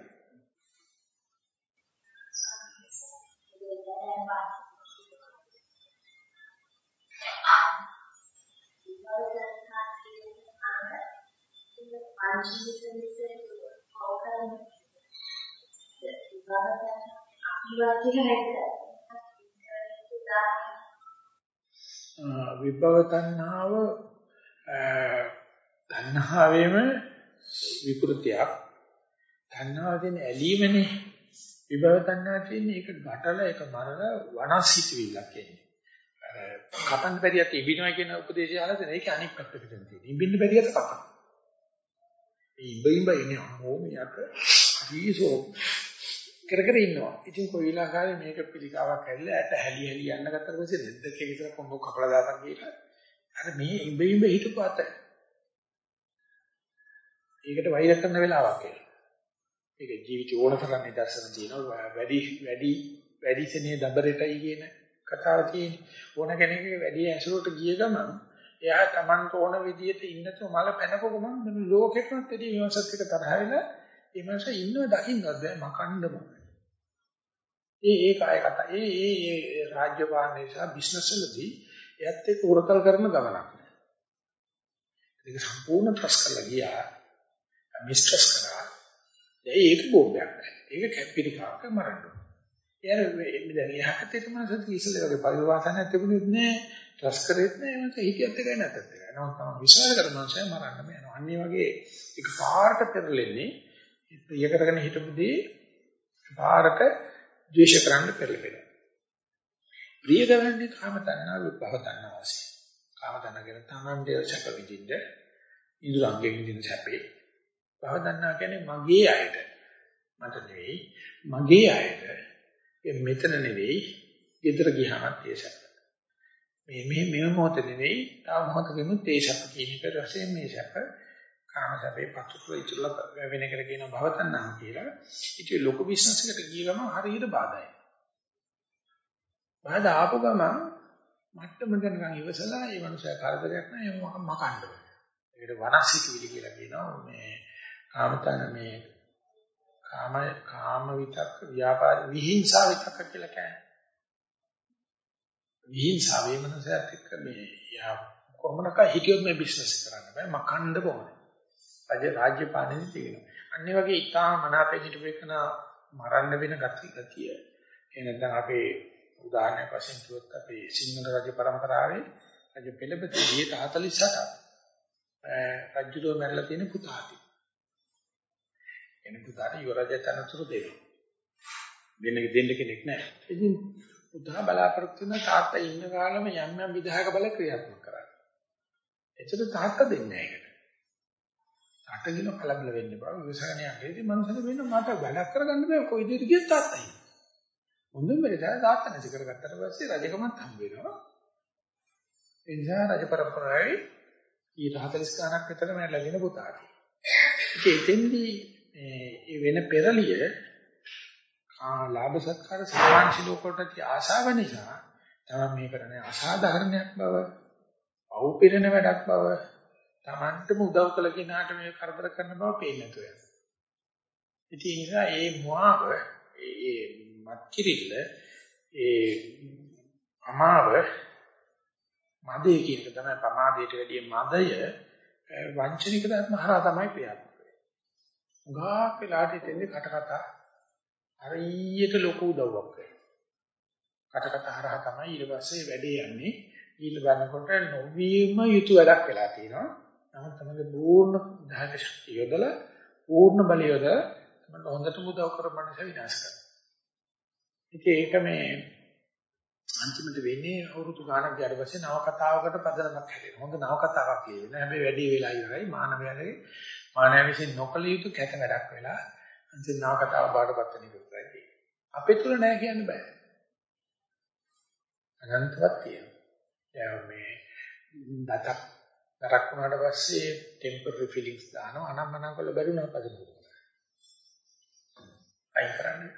විභව තණ්හාව තණ්හාවෙම විකෘතියක්. තණ්හාවෙන් ඇලීමනේ. විභව තණ්හා කියන්නේ ඒක ගැටල ඒක මරල වනස්හිතවිල්ලක් කියන්නේ. කපන්න බැරියට ඉබිනවා කියන උපදේශය අහලා තියෙන ඒක අනික් පැත්තකට තියෙන ඉබින්න බැරියට කපන්න. මේ ඉඹ ඉඹ ඉන්නේ අම්මෝ මෙයාට හරිසෝ කර කර ඉන්නවා. ඉතින් කොයි වෙලාවකරි මේක පිළිකාවක් ඇවිල්ලා ඇට හැලි හැලි යන්න ගත්තට පස්සේ දෙද්දක විතර කොම්බ කපලා දාපන් කියලා. අර මේ ඉඹ ඉඹ හිටපු අත. ඒකට වෛර කරන වෙලාවක් ඒක. ඒක ජීවිත ඕන තරම් නිදර්ශන තියෙනවා. වැඩි වැඩි වැඩි සෙනේ දබරටයි කියන කතාව තියෙන්නේ. ඕන කෙනෙක්ගේ වැඩි ඇසුරට ගිය ගමන් එයා Tamanට ඕන විදිහට ඉන්නතු මල පැනපු ගමන් මේ ලෝකෙකත් එදී විමසත් එක තරහ වෙලා ඒ මනස ඉන්නව දකින්නත් බෑ මකන්නම. ඒ ඒ කාය කතා ඒ ඒ ඒ රාජ්‍ය පාලන නිසා බිස්නස් වලදී එයත් එක්ක උරතල් කරන ගමනක්. ඒක සම්පූර්ණ ට්‍රස් කරලා ගියා. මිස්ට්‍රස් කරා. ඒක බෝම්බයක් නෑ. ඒක කැපිරිකාවක් මරන්න. එයාර දැන් යහකතේ මනස ඉස්සෙල්ලා වගේ පරිවාසනයක් තිබුණෙත් නෑ. ට්‍රස් කරෙත් නෑ. ඒක හිතියත් එකයි නැතත් එකයි. නමුත් තමයි විශ්වාස කරන මනුස්සය මරන්න බෑ. අන්නේ වගේ එක පාරට පෙරලෙන්නේ ප්‍රිය කරගෙන හිටපු දේ පාරට ද්වේෂ කරන්න පෙරලෙනවා. ප්‍රිය කරන්නේ කාම තණ්හා විභව තණ්හා වශයෙන්. කාම තණ්හා කියන තමන්ගේ සැප විඳින්න ඉඳුරංගෙන් විඳින සැපේ. භව තණ්හා කියන්නේ මගේ අයට. මට නෙවෙයි මගේ අයට. ඒ මෙතන නෙවෙයි ගෙදර ගියාමත් ඒ සැප. මේ මේ මේ මොහොත නෙවෙයි තව මොහොතකින් ඒ සැප කියන එක රසයෙන් මේ සැප කාම සැපේ පතුරු ඉතුරුලා වෙන එකට කියන භව තණ්හා කියලා. ඉතින් ලොකු බිස්නස් එකට ගිය ගමන් හරියට බාධායි. බාධා ආපු ගමන් මට්ටම දැනගන් ඉවසලා ඒ මනුස්සයා කරදරයක් නැහැ ඒක මම මකන්න. ඒකට වනස්සිතුවිලි කියලා කියනවා මේ කාමතන මේ කාම කාම විතක් ව්‍යාපාර විහිංසා විතක් කියලා කියන්නේ. විහිංසා වේ මනුස්සයාත් එක්ක මේ යා කොහොමනක හිතියොත් මේ බිස්නස් කරන්න බෑ මකන්න ඕනේ. රජ රාජ්‍ය පාලනේ තියෙනවා. අනිත් වගේ ඊටා මනාපෙන් හිටපේකන මරන්න වෙන ගති ගතිය. ඒ නැත්නම් අපේ උදාහරණයක් වශයෙන් කිව්වොත් අපේ සිංහල රජ පරම්පරාවේ රජ පෙළපති 48ක් රජුරෝ මැරලා තියෙන පුතාටි. එනේ පුතාට යුවරජ තනතුරු දෙනවා. දෙන්න දෙන්න කෙනෙක් නැහැ. ඉතින් පුතා බලාපොරොත්තු වෙන තාත්තා ඉන්න කාලෙම යම් යම් විධායක බල ක්‍රියාත්මක කරා. එතන තාත්තා දෙන්නේ නැහැ ඒකට. තාත්තගෙන කලබල වෙන්න බෑ. විවසාරණයකදී මනුස්සයෙක් වෙන්න මට වැඩක් කරගන්න බෑ. කොයි දෙයකට ගියත් තාත්තයි. හොඳම වෙලාවට තාත්තා නැති කරගත්තට පස්සේ රජකමත් හම්බ වෙනවා. ඒ නිසා රජ පරපරාවේ ඊට 40 ගණක් විතර මම ලැබෙන පුතාට. ඉතින් එතෙන්දී මේ වෙන පෙරලිය ආ ලාභ සත්කාර සමාංශ ලෝකවලට ආශාව නිසා තමයි මේ කරන්නේ අසාධාරණයක් බව, අවුපිරණ වැඩක් බව, Tamanටම උදව් කළ කෙනාට මේ කරදර කරන බව පේන්නේ නැතුව යනවා. ඉතින් ඒ නිසා මේ මොහාව, ඒ මත්කිරිල්ල, ඒ අමාව මදේ කියන එක තමයි ප්‍රමාදයට වැඩිය මදය e, වංචනික ධර්ම හරහා තමයි ක්‍රියාත්මක වෙන්නේ. උගාක් වෙලාට ඉතින්දී කට කතා හරියට ලොකු උදව්වක් වෙනවා. කට කතා හරහා තමයි ඊට පස්සේ වැඩේ යන්නේ. ඊළ බලනකොට නොවීම යුතු වැඩක් වෙලා තියෙනවා. නමුත් තමයි පූර්ණ ධාත ශක්තිය යොදලා පූර්ණ බලය යොදලා තමයි හොඳට උදව් කර මනස විනාශ කරනවා. ඉතින් ඒක මේ අන්තිමට වෙන්නේ අවුරුදු ගානක් ගියාට පස්සේ නව කතාවකට පදනමක් හැදෙනවා. හොඳ නව කතාවක් කියන. හැබැයි වැඩි වෙලා ඉවරයි. මානවයාගේ මානවය විසින් නොකළ යුතු කැත වැඩක් වෙලා අන්තිම නව කතාව බාටපත් වෙන ඉවරයි. අපේ තුල නෑ කියන්න බෑ. අනන්තවත් තියෙනවා. දැන් මේ දතක් දරක් වුණාට පස්සේ ටෙම්පරරි ෆීලිංස් දානවා. අනම්මනම් කළ බැරි නෑ පදනම. අයි කරන්නේ.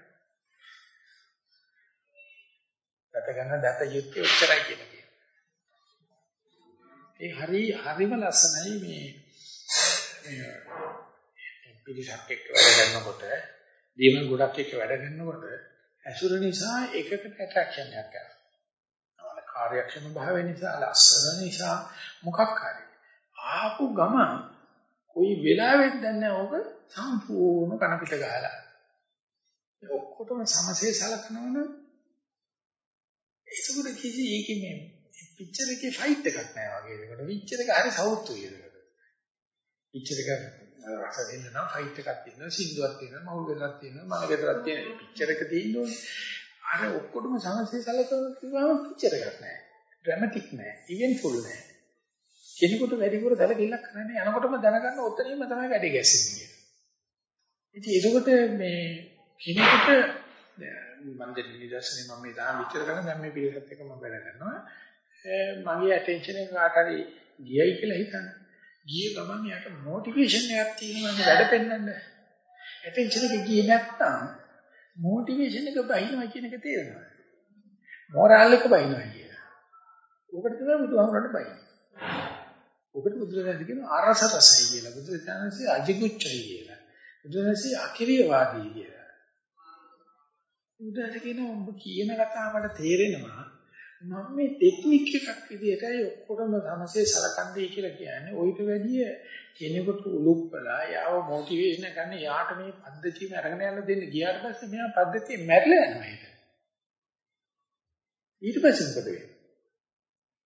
ගත ගන්න දත යුත්තේ උච්චරයි කියන එක. ඒ හරි හරිම ලස්සනයි මේ මේ පිළිසක් එක්ක වැඩ කරනකොට දීමන් ගොඩක් එක්ක වැඩ කරනකොට ඇසුර නිසා එකකට ඇට්‍රැක්ෂන් එකක් යනවා. කාර්යක්ෂම භාවය නිසා ලස්සන නිසා මොකක් හරි. ආපු ගමන් කොයි වෙලාවෙත් දැන්නේ ඕක සම්පූර්ණ කන පිට ගහලා. ඔක්කොටම සමසේ සලකනවනේ ඒකවල කිසි ඒකේ මේ පික්චර් එකේ ෆයිට් එකක් නැහැ වගේ ඒකට. පික්චර් එක හරි සවුත්තුයි ඒකට පික්චර් එක රස දෙන්න නම් ෆයිට් එකක් තියෙනවා සින්දුවක් තියෙනවා මහුල් ගෙදරක් තියෙනවා මල ගෙදරක් තියෙනවා. පික්චර් එක තියෙනෝනේ අර ඔක්කොටම සමසේ සැලකන කිව්වම පික්චර් එකක් නැහැ ඩ්‍රැමැටික් නැහැ ඉවෙන්ට්ෆුල් නැහැ කෙනෙකුට වැඩිපුර දැලකිල්ලක් කරන්නේ යනකොටම දැනගන්න ඔතනින්ම තමයි වැඩි ගැස්සෙන්නේ ඉතින් ඒකකොට මේ කෙනෙකුට මම දෙන නිදර්ශනේ මම මේ දාන විචාර කරන දැන් මේ පිළිසත් එක මම වැඩ කරනවා. මගේ ඇටෙන්ෂන් එක කාට හරි ගියයි කියලා හිතන්න. ගිය ගමන් යාට මොටිවේෂන් එකක් තියෙනවා මේ වැඩ පෙන්වන්න. ඇටෙන්ෂන් එක ගියේ නැත්නම් මොටිවේෂන් එක බහිනවා කියන එක තේරෙනවා. මොරාල් එක බහිනවා කියන. ඔකට තමයි බුදුහාමරට බහින්නේ. ඔකට බුදුරජාණන් කියන අරස රසයි කියලා. බුදුරජාණන්සේ අජිගුච්චයි කියලා. බුදුරජාණන්සේ අකිරියවාදී කියලා. උදාට කියන ඔබ කියන කතාවට තේරෙනවා මම මේ ටෙක්නික් එකක් විදිහටයි ඔක්කොටම සමසේ සලකන්නේ කියලා කියන්නේ ඔయిత වැඩිය කෙනෙකුට උලුප්පලා යාව මොටිවේෂන් ගන්න යාට මේ පද්ධතියම අරගෙන යන්න දෙන්න ගියාට පස්සේ මෙයා පද්ධතිය මැරලා යනවා ඒක. ඊට පස්සේ මොකද වෙන්නේ?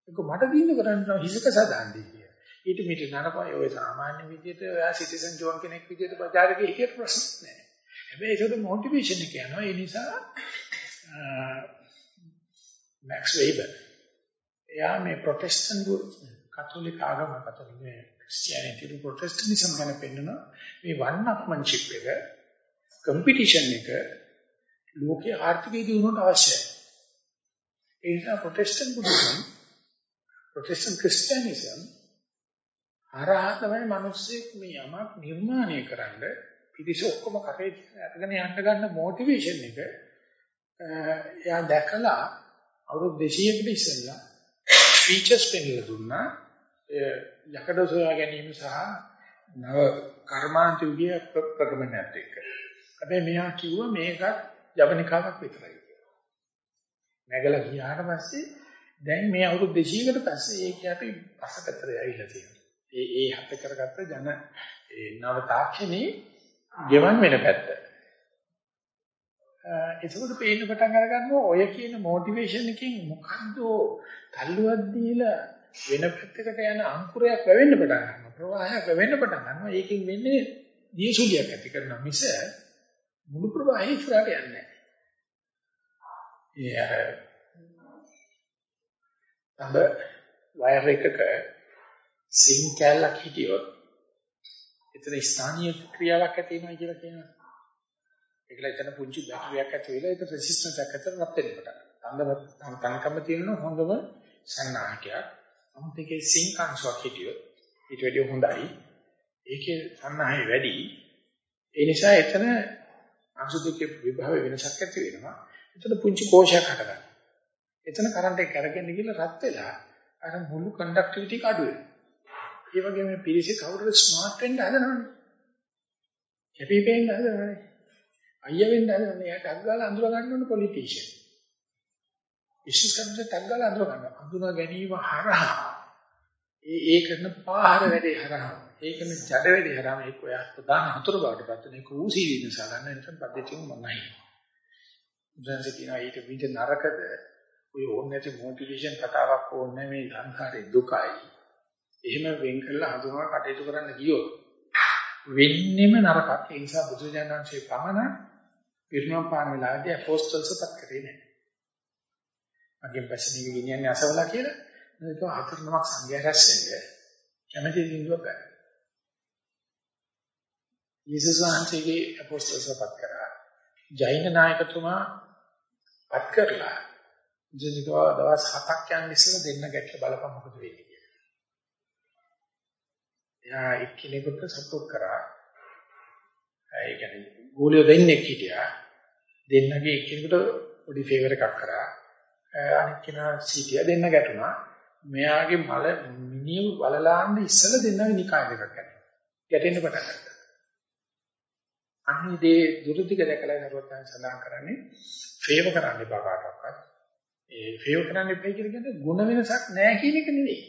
ඒක මට දින්න කරන්න හිසක සදාන්නේ කියලා. ඊට මිට නරපයි ඔය සාමාන්‍ය විදිහට ඔයා සිටිසන් ජෝන් කෙනෙක් විදිහට බજારකේ හිටියට ප්‍රශ්නයක් නැහැ. හැබැයි ඒකට මොටිවේෂන් එක යනවා. ඒ නිසා මැක්ස් වෙබර් එයා මේ ප්‍රොටෙස්ටන්ට් කතෝලික ආගම කතෝලික ක්‍රිස්තියානිටි ප්‍රොටෙස්ටන්ටිසම් ගැන පෙන්නන මේ වන්නක්මන්ෂිප් එක කම්පිටිෂන් එක ලෝකයේ ආර්ථික දියුණුවට අවශ්‍යයි. ඒ නිසා ප්‍රොටෙස්ටන්ට් බුදුසම් ප්‍රොටෙස්ටන්ට් ක්‍රිස්තියානිසම් හරහා තමයි මිනිස්සු මේ යමක් නිර්මාණය කරන්නේ පිටිස ඔක්කොම කරේ අරගෙන යන්න ගන්න මොටිවේෂන් එක එයා දැකලා අවුරුදු 200කට ඉස්සෙල්ලා ෆීචර්ස් පෙන්නලා දුන්නා යකඩ සොයා ගැනීම සහ නව කර්මාන්ත යුගයේ ප්‍රගමනයත් එක්ක. හැබැයි මෙයා කිව්වා මේකත් ජවනිකාවක් විතරයි කියලා. නැගලා ගියාට පස්සේ දැන් මේ අවුරුදු 200කට පස්සේ ඒක අපි පසකතරය ඇවිල්ලා තියෙනවා. ඒ ඒ හත කරගත්ත ජන ඒ නව තාක්ෂණේ ගෙවන් වෙන පැත්ත. එතකොට පේන්න පටන් අර ගන්නවා ඔය කියන මොටිවේෂන් එකකින් මොකද්ද තල්ලුවක් දීලා වෙන පැත්තකට යන අංකුරයක් වැවෙන්න පටන් ගන්නවා. ප්‍රවාහයක් වැවෙන්න පටන් ගන්නවා. ඒකෙන් වෙන්නේ දියසුලියක් ඇති කරනවා මිස මුළු ප්‍රවාහය ඉස්සරහට යන්නේ නැහැ. ඒ අර තඹ වයර් එකක සිං කැලක් හිටියොත් එතන ස්ථානීය ක්‍රියාවක් ඇති වෙනවා කියලා කියනවා. ඒකල එතන පුංචි බැටරියක් ඇති වෙලා ඒක රෙසිස්ටන්ස් එකක් ඇතර රත් වෙන්න පටන් ගන්නවා. තනකම තියෙන හොඳම සන්නාහකයක්. නමුත් ඒකේ සිං අංශයක් හිටියොත් ඊට වැඩිය හොඳයි. ඒකේ සන්නාහය වැඩි. ඒ නිසා එතන අංශ දෙකේ විභව වෙනසක් ඇති වෙනවා. එතන පුංචි කෝෂයක් හටගන්නවා. එතන කරන්ට් එක කරගෙන ගිහලා රත් වෙලා අර මුළු කන්ඩක්ටිවිටි එක අඩු වෙනවා. ඒ වගේම මේ පිරිසේ කවුරුද ස්මාර්ට් වෙන්න හදනවනේ. කැපිපෙන්න හදනවනේ. අයියා වෙන්න හදනවනේ. එයාට අග්ගාලා අඳුර ගන්න ඕන පොලිටිෂියන්. විශ්වාස කරන තංගල අඳුර ගන්න. අඳුනා ගැනීම හරහා ඒ ඒ කරන පාහර වැඩේ හරහා ඒ කරන ජඩ වැඩේ හරහා මේක ඔය ප්‍රධාන හතර බවට පත් වෙන එක ඌසී විදසා ගන්න එතන පද්ධතියම මමයි. උදාහරණ කියනවා ඊට විඳ නරකද ඔය ඕනේ නැති මොටිවේෂන් කතාවක් ඕනේ මේ සංඛාරේ දුකයි. එහෙම වෙන් කරලා හඳුනා කටයුතු කරන්න ගියොත් වෙන්නෙම නරකක්. ඒ නිසා බුදුජානන්සේ පමණ පිරිනොම් පාන වෙලාවේදී අපෝස්තල්ස්පත් කරේ නැහැ. මගෙන් පස්සේ නිවි ගෙනියන්නේ අසවලා කියලා. ඒක හතර නමක් සංඝයා රැස් වෙන්නේ. කැමැති දින්දුවක් ගන්න. යේසුස් වහන්සේගේ අපෝස්තල්ස්පත් කරා. ජෛන නායකතුමා පත් කරලා ජනිකව දවස් 7ක් යන ඉස්සෙල්ලා දෙන්න ගැටල බලපන් මොකද වෙන්නේ කියලා. එයා එක්කෙනෙකුට සපෝට් කරා. ඒ කියන්නේ ගෝලියෝ දෙන්නෙක් හිටියා. දෙන්නගේ එක්කෙනෙකුට පොඩි ෆේවර් එකක් කරා. අනිත් කෙනා සීටිය දෙන්න ගැටුණා. මෙයාගේ මල මිනිහ වලලාන්න ඉස්සෙල්ලා දෙන්නගේ නිකාය දෙකක් ගැටෙනවා. ගැටෙන්න පටන් ගත්තා. අනිදේ දුරුතික දැකලා නරුවත් සඳහන් කරන්නේ ෆේව කරන්න එපා කාටවත්. ඒ ෆේව කරන්න එපා කියන්නේ ಗುಣ වෙනසක් නැහැ කියන එක නෙවෙයි.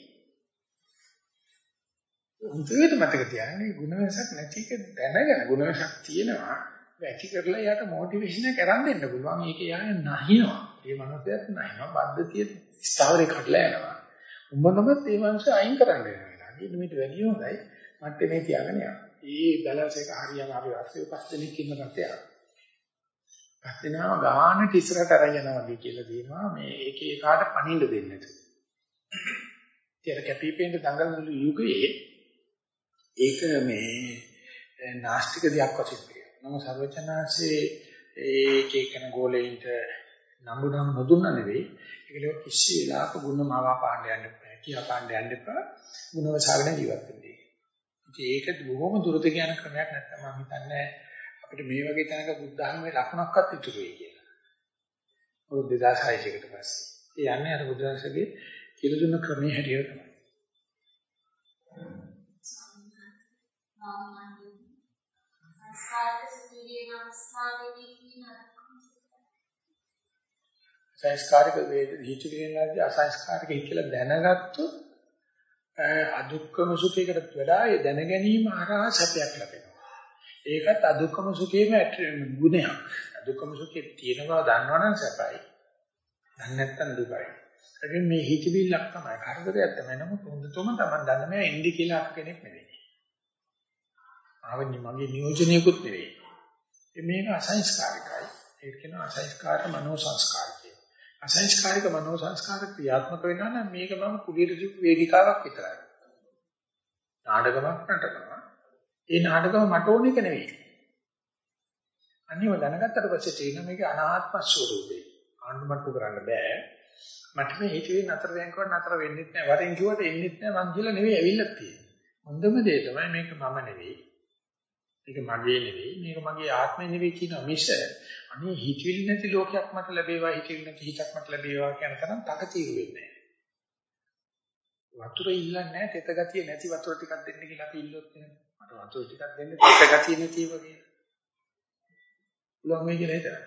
හොඳට මතක තියාගන්න ಗುಣ වෙනසක් නැති එක දැනගෙන ಗುಣ වෙනසක් තියෙනවා. ඇති කරලා එයාට මොටිවේෂන් එක කරන් දෙන්න පුළුවන්. ඒක යාය නැහිනවා. ඒ මනසට නැහිනවා. බද්ධතිය ස්ථාවරේ කඩලා යනවා. උඹනමත් ඒ මනස අයින් කරන්න වෙනවා. ඊට මෙට වැඩි හොඳයි. මට මේ තියාගෙන යන්න. ඒ බැලන්ස් එක හරියම අපි අස්සේ පස් දෙනෙක් ඉන්න කතයක්. පස් දෙනාම ගානට ඉස්සරහට අරන් යනවා වගේ කියලා දිනවා. මේ ඒක ඒකාට පණින්න දෙන්නට. ඉතින් කැපිපෙන්න දඟලන යුගයේ ඒක මේ නාස්තික දෙයක් වශයෙන් නමුත් සර්වචනාංශේ ඒක එකන ගෝලෙයින්ට නම්බු නම් නොදුන්න නෙවෙයි. ඒකල කිසි වෙලාවක ගුණ මාවා පාණ්ඩ යන්න බෑ කියා පාණ්ඩ යන්න එපා. ගුණව සාගන ජීවත් වෙන්නේ ඉතින් ඒක බොහොම දුරට යන ක්‍රමයක් නැත්නම් මම හිතන්නේ අපිට මේ වගේ තැනක බුද්ධ ධර්මයේ ලකුණක්වත් ඉතුරු වෙයි කියලා. මොකද 2600 කට පස්සේ. ඒ යන්නේ අර බුද්ධ ධර්මයේ කියලා දුන්න ක්‍රමයේ හැටියට තමයි. සංස්කාරක සිටින අවස්ථාවේදී කියන සංස්කාරික වේද හිචිලිනාදී අසංස්කාරික කියලා දැනගත්තොත් අදුක්කම සුඛයකට වඩා ඒ දැන ගැනීම හරහා සැපයක් ලැබෙනවා. ඒකත් අදුක්කම සුඛයේම ගුණයක්. අදුක්කම සුඛයේ තියෙන බව දන්නවනම් සැපයි. දන්නේ නැත්නම් දුකයි. ඒකෙන් මේ හිතවිල්ලක් තමයි කරදරයක් තමයි. නමුත් හොඳටම තමයි දන්න මේ ඉන්දි කියලා අප කෙනෙක් නෙවෙයි. ආවන්නේ මගේ නියෝජනයකුත් නෙවෙයි. මේක අසංස්කාරිකයි. ඒක කියන අසංස්කාර මනෝ සංස්කාරකය. අසංස්කාරික මනෝ සංස්කාර ක්‍රියාත්මක වෙනවා නම් මේක මම කුලියට වේදිකාවක් විතරයි. නාටකමක් නටනවා. ඒ නාටකම මට ඕන එක නෙවෙයි. අනිව දැනගත්තට පස්සේ තේරෙන මේක අනාත්ම ස්වરૂපේ. ආණ්ඩුමට්ටු කරන්න බෑ. මට මේ හිතුවේ නතර වෙනකොට නතර වෙන්නෙත් නෑ. වරෙන් කිව්වට එන්නෙත් නෑ මං කියලා නෙවෙයි ඇවිල්ලා තියෙන්නේ. හොඳම දේ තමයි මේක මම නෙවෙයි. මේක මගේ නෙවෙයි මේක මගේ ආත්මය නෙවෙයි කියන මිස අනේ හිතවිලි නැති ලෝකයක් මට ලැබේවා හිතවිලි නැති හිතක් මට ලැබේවා කියන තරම් තකතිරු වෙන්නේ නැහැ. වතුර ඉල්ලන්නේ නැහැ තෙත ගතිය නැති වතුර ටිකක් දෙන්න කියලා අපි ඉල්ලුවොත් එහෙම. මට වතුර ටිකක් දෙන්න තෙත ගතිය නැති වගේ. උලම් මේ කියලා හිතනවා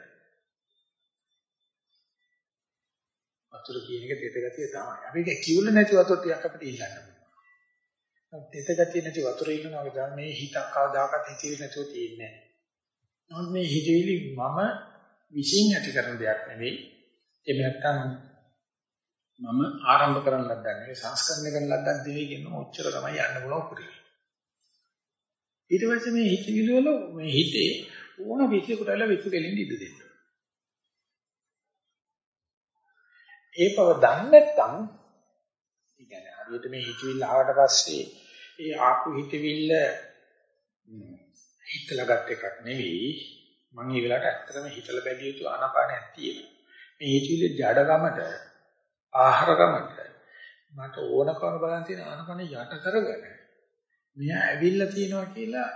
වතුර කියන එක තෙත ගතිය තමයි. අපි ඒක කිව්ල නැති වතුර ටිකක් අපිට ඉල්ලන්න තෙත ගතිය නැති වතුර ඉන්නවා වගේ මේ හිතක් කවදාකවත් හිතෙන්නේ නැතුව තියෙන්නේ නැහැ. නමුත් මේ හිතවිලි මම විශ්ින් ඇති කරන දෙයක් නෙවෙයි. එහෙම නැත්නම් මම ආරම්භ කරන ලද්දක් නෙවෙයි සංස්කරණය කරන ලද්දක් නෙවෙයි කියන ඔච්චර තමයි යන්න පුළුවන් පුරේ. ඊට පස්සේ මේ හිතවිලි වල මේ හිතේ ඕන විශ්ලේෂකට ඇවිල්ලා විශ්ු කෙලින් ඉඳ දෙන්න. ඒ බව දන්නේ නැත්නම් කියන්නේ හරියට මේ හිතවිල්ල ආවට පස්සේ ඒ ආපු හිතවිල්ල හිතලා ගත් එකක් නෙවෙයි මම ඒ වෙලාවට ඇත්තටම හිතලා බැලිය යුතු ආනාපානයක් තියෙනවා. මේ හිතවිල්ල ජඩගමට ආහාරගමට මට ඕන කරන බලන් තියෙන ආනාපාන යට කරගෙන මෙයා ඇවිල්ලා තියෙනවා කියලා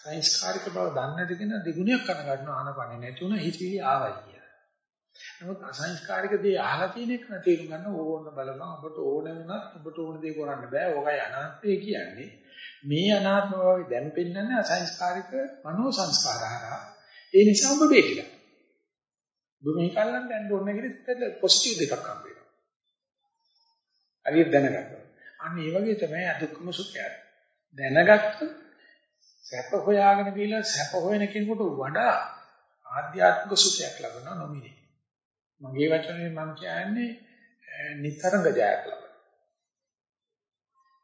සංස්කාරික බව දන්නේ නැතිගෙන දෙගුණයක් කන ගන්න ආනාපානේ නැති වුණා හිතවිලි ආවයි කියලා. නමුත් අසංස්කාරික දේ අහලා තියෙන එක තේරුම් ගන්න ඕන බලපන් ඔබට ඕන වුණත් ඔබට ඕන දේ කරන්න බෑ. ඕකයි අනාත්මය කියන්නේ. මේ අනාත්ම භාවය දැන් පෙන්වන්නේ අසංස්කාරික මනෝ සංස්කාරහරහා. ඒ නිසා ඔබ බේරිලා. ඔබ මේ කල්ලන් දැන් ඕන කියලා පොසිටිව් දෙකක් හම්බ වෙනවා. හරියට දැනගන්න. අන්න ඒ වගේ තමයි අදුක්කම සුඛය. දැනගත්ත සැප හොයාගෙන ගිහලා සැප හොයන කෙනෙකුට වඩා ආධ්‍යාත්මික සුඛයක් ලබනවා නොමිලේ. මගේ වචනේ මම කියන්නේ නිතරම ජයක් ලබන.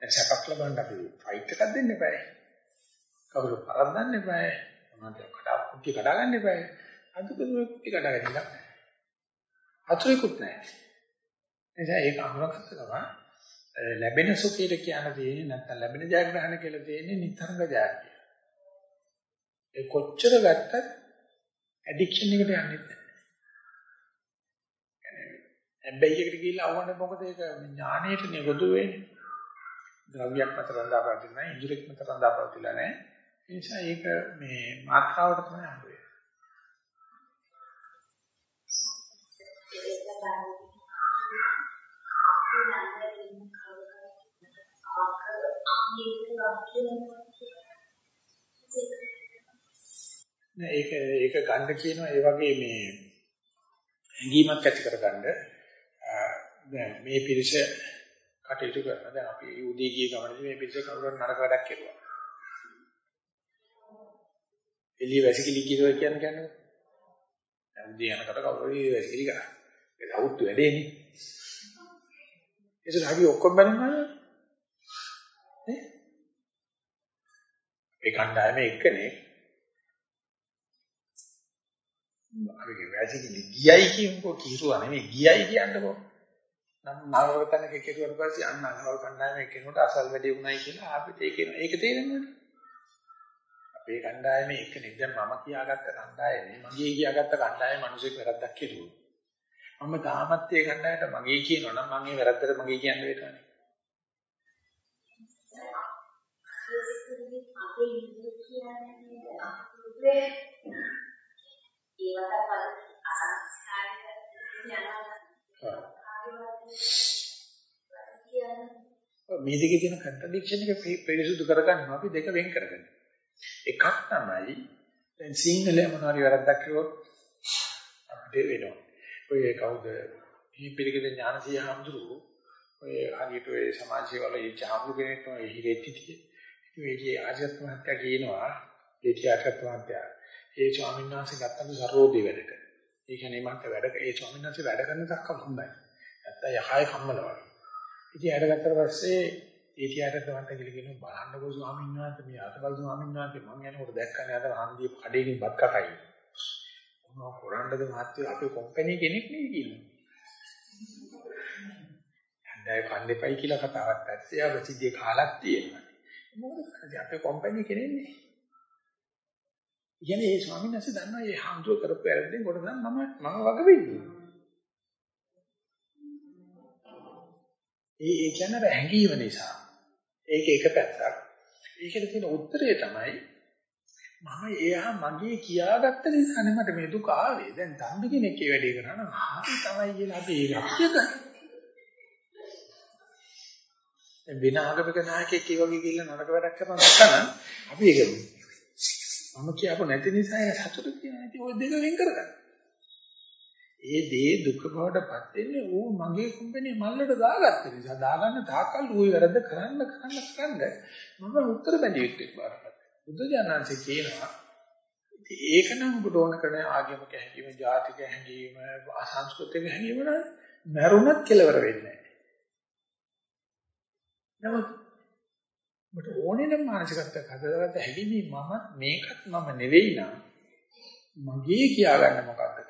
සැපක් ලබන්න අපි ෆයිට් එකක් දෙන්න එපායි. කවුරු පරද්දන්න එපායි. මොනවද කඩා කුටි කඩා ගන්න එපායි. අදුකේ කුටි කඩා ගන්න නැහැ. අතුරුකුත් නැහැ. එනිසා ඒක අනුරගත්ත ගමන් ලැබෙන සුඛයට කියන දේ නැත්නම් ලැබෙන ජයග්‍රහණ කියලා දෙන්නේ නිතරම ජයක්. ඒ කොච්චර ගත්තත් ඇඩික්ෂන් එකට යන්නේ නැහැ. හැබැයි එකට ගිහිල්ලා අවුන්නේ මොකද ඒක ඥාණයට නෙගොදු වෙන්නේ. ද්‍රව්‍යයක් මත රඳා පවතින නැහැ, ඉන්ද්‍රියක් මත රඳා පවතිලා නැහැ. ඒ නිසා ඒක මේ මාත්‍රාවට තමයි හම්බ වෙන්නේ. නෑ ඒක ඒක ගන්න කියනවා ඒ වගේ මේ හැඟීමක් ඇති කරගන්න දැන් මේ පිරිස කටයුතු කරන දැන් අපි උදේ ගිය ගමනදී මේ පිරිස කවුරුන් නරක වැඩක් කෙරුවා. එළිය වැසිකිලි කියලා කියන්නේ කියන්නේ. දැන් උදේ යනකොට කවුරු හරි වැසිකිලි කරා ඒක අවුත් වැඩේනේ. ඒක අපි ඔක්කොම බලනවා. නේ? ඒ කණ්ඩායමේ එක්කනේ. අපි වැසිකිලි ගියයි කියමුකෝ කිරුවා නෙමෙයි. ගියයි කියන්නකෝ. නම් නාවකතනක කෙරුවට පස්සේ අන්න අසවල් කණ්ඩායමේ කෙනෙකුට අසල් වැඩි වුණයි කියලා අපිට ඒක ඒක තේරෙන්නේ අපේ කණ්ඩායමේ එක්කනේ දැන් මම කියාගත්ත කණ්ඩායමේ මගේ කියාගත්ත කණ්ඩායමේ මිනිසෙක් වැරද්දක් කෙරුවා මම තාමත් ඒ කණ්ඩායමට මගේ කියනවා නම් මම ඒ වැරද්දට මගේ කියන්න වෙනවනේ. අපේ ඉන්නේ කියන්නේ අපේ ඒවට පද අසංස්කාරික යනවා. මේ දෙකේ තියෙන කන්ට්‍රඩික්ෂන් එක පිරිසුදු කරගන්න අපි දෙක වෙන් කරගන්න. එකක් තමයි දැන් සිංහලයේ මොනවාරි වැරද්දක් කරුවොත් අපිට වෙනවා. ඔය කවුද? මේ පිළිගද ඥානසී හඳුරු ඔය හරියට ඔය සමාජ සේවවල ඒ ජාමු කෙනෙක් තමයි හිරෙට්ටි. ඒකේ ආජත් මහත්තයා කියනවා ඒ ටිකකට මහත්තයා ඒ ස්වාමීන් වහන්සේ ගත්තම සරෝදේ වැඩක. ඒ කියන්නේ මන්ට වැඩ ඒ ස්වාමීන් වහන්සේ වැඩ කරන දක්කම හොඳයි. නැත්තම් යහය කම්මල වගේ. ඉතින් ඇඩ ගත්තට පස්සේ ඒ ටිකට තමන්ට ගිලගෙන බලන්නකෝ ස්වාමීන් වහන්සේ මේ අතබල් ස්වාමීන් වහන්සේ මම යනකොට දැක්කනේ අර හන්දිය කඩේකින් බත් කකයි. මොනවා කරන්නද මහත්තයෝ අපේ කම්පැනි කෙනෙක් නෙවෙයි කියනවා. හන්දේ කන්නේපයි කියලා කතාවක් ඇත්තේ ආ ප්‍රසිද්ධිය කාලක් තියෙනවා. මොකද අපේ කම්පැනි කෙනෙක් නෙවෙයි. කියන්නේ ඒ ස්වාමීන් වහන්සේ දන්නවා මේ හාමුදුරුවෝ කරපු වැරද්දෙන් කොට නම් මම මම වග වෙන්නේ. ඒ ඒ කියන්නේ හැංගීම නිසා. ඒක එක පැත්තක්. ඒකට තියෙන උත්තරය තමයි මම එයා මගේ කියාගත්ත නිසානේ මට මේ දුක ආවේ. දැන් තම්බි කෙනෙක් ඒ වැඩේ කරා නම් හරි තමයි කියලා අපි ඒක අපිට වෙන ආගමික නායකයෙක් ඒ වගේ ගිහිල්ලා නරක වැඩක් කරනවා නැත්නම් අපි ඒක මම කියපො නැති නිසා ඒක සතුට කියන ඉතින් ওই දෙක වෙන් කරගන්න. ඒ දේ දුක බවටපත් වෙන්නේ ඌ මගේ කම්පැනි මල්ලට දාගත්ත නිසා දාගන්න තාකල් ඌ වැරද්ද කරන්න කරන්න කරන්න මම උත්තර බැඳියෙක් බාරපත්. බුදු දඥාන්සේ කියනවා ඉතින් ඒක නම් ඔබට ඕන කරන ආගමික හැඟීම, ජාතික හැඟීම, සංස්කෘතික හැඟීම නම් මරුණත් කෙලවර වෙන්නේ නැහැ. නමුත් මට ඕනේ නම් මානසිකත්වයක් හදලා හැදෙමි මම මේකත් මම නෙවෙයි නම් මගේ කියාගන්න මොකක්ද කරන්න තියෙන්නේ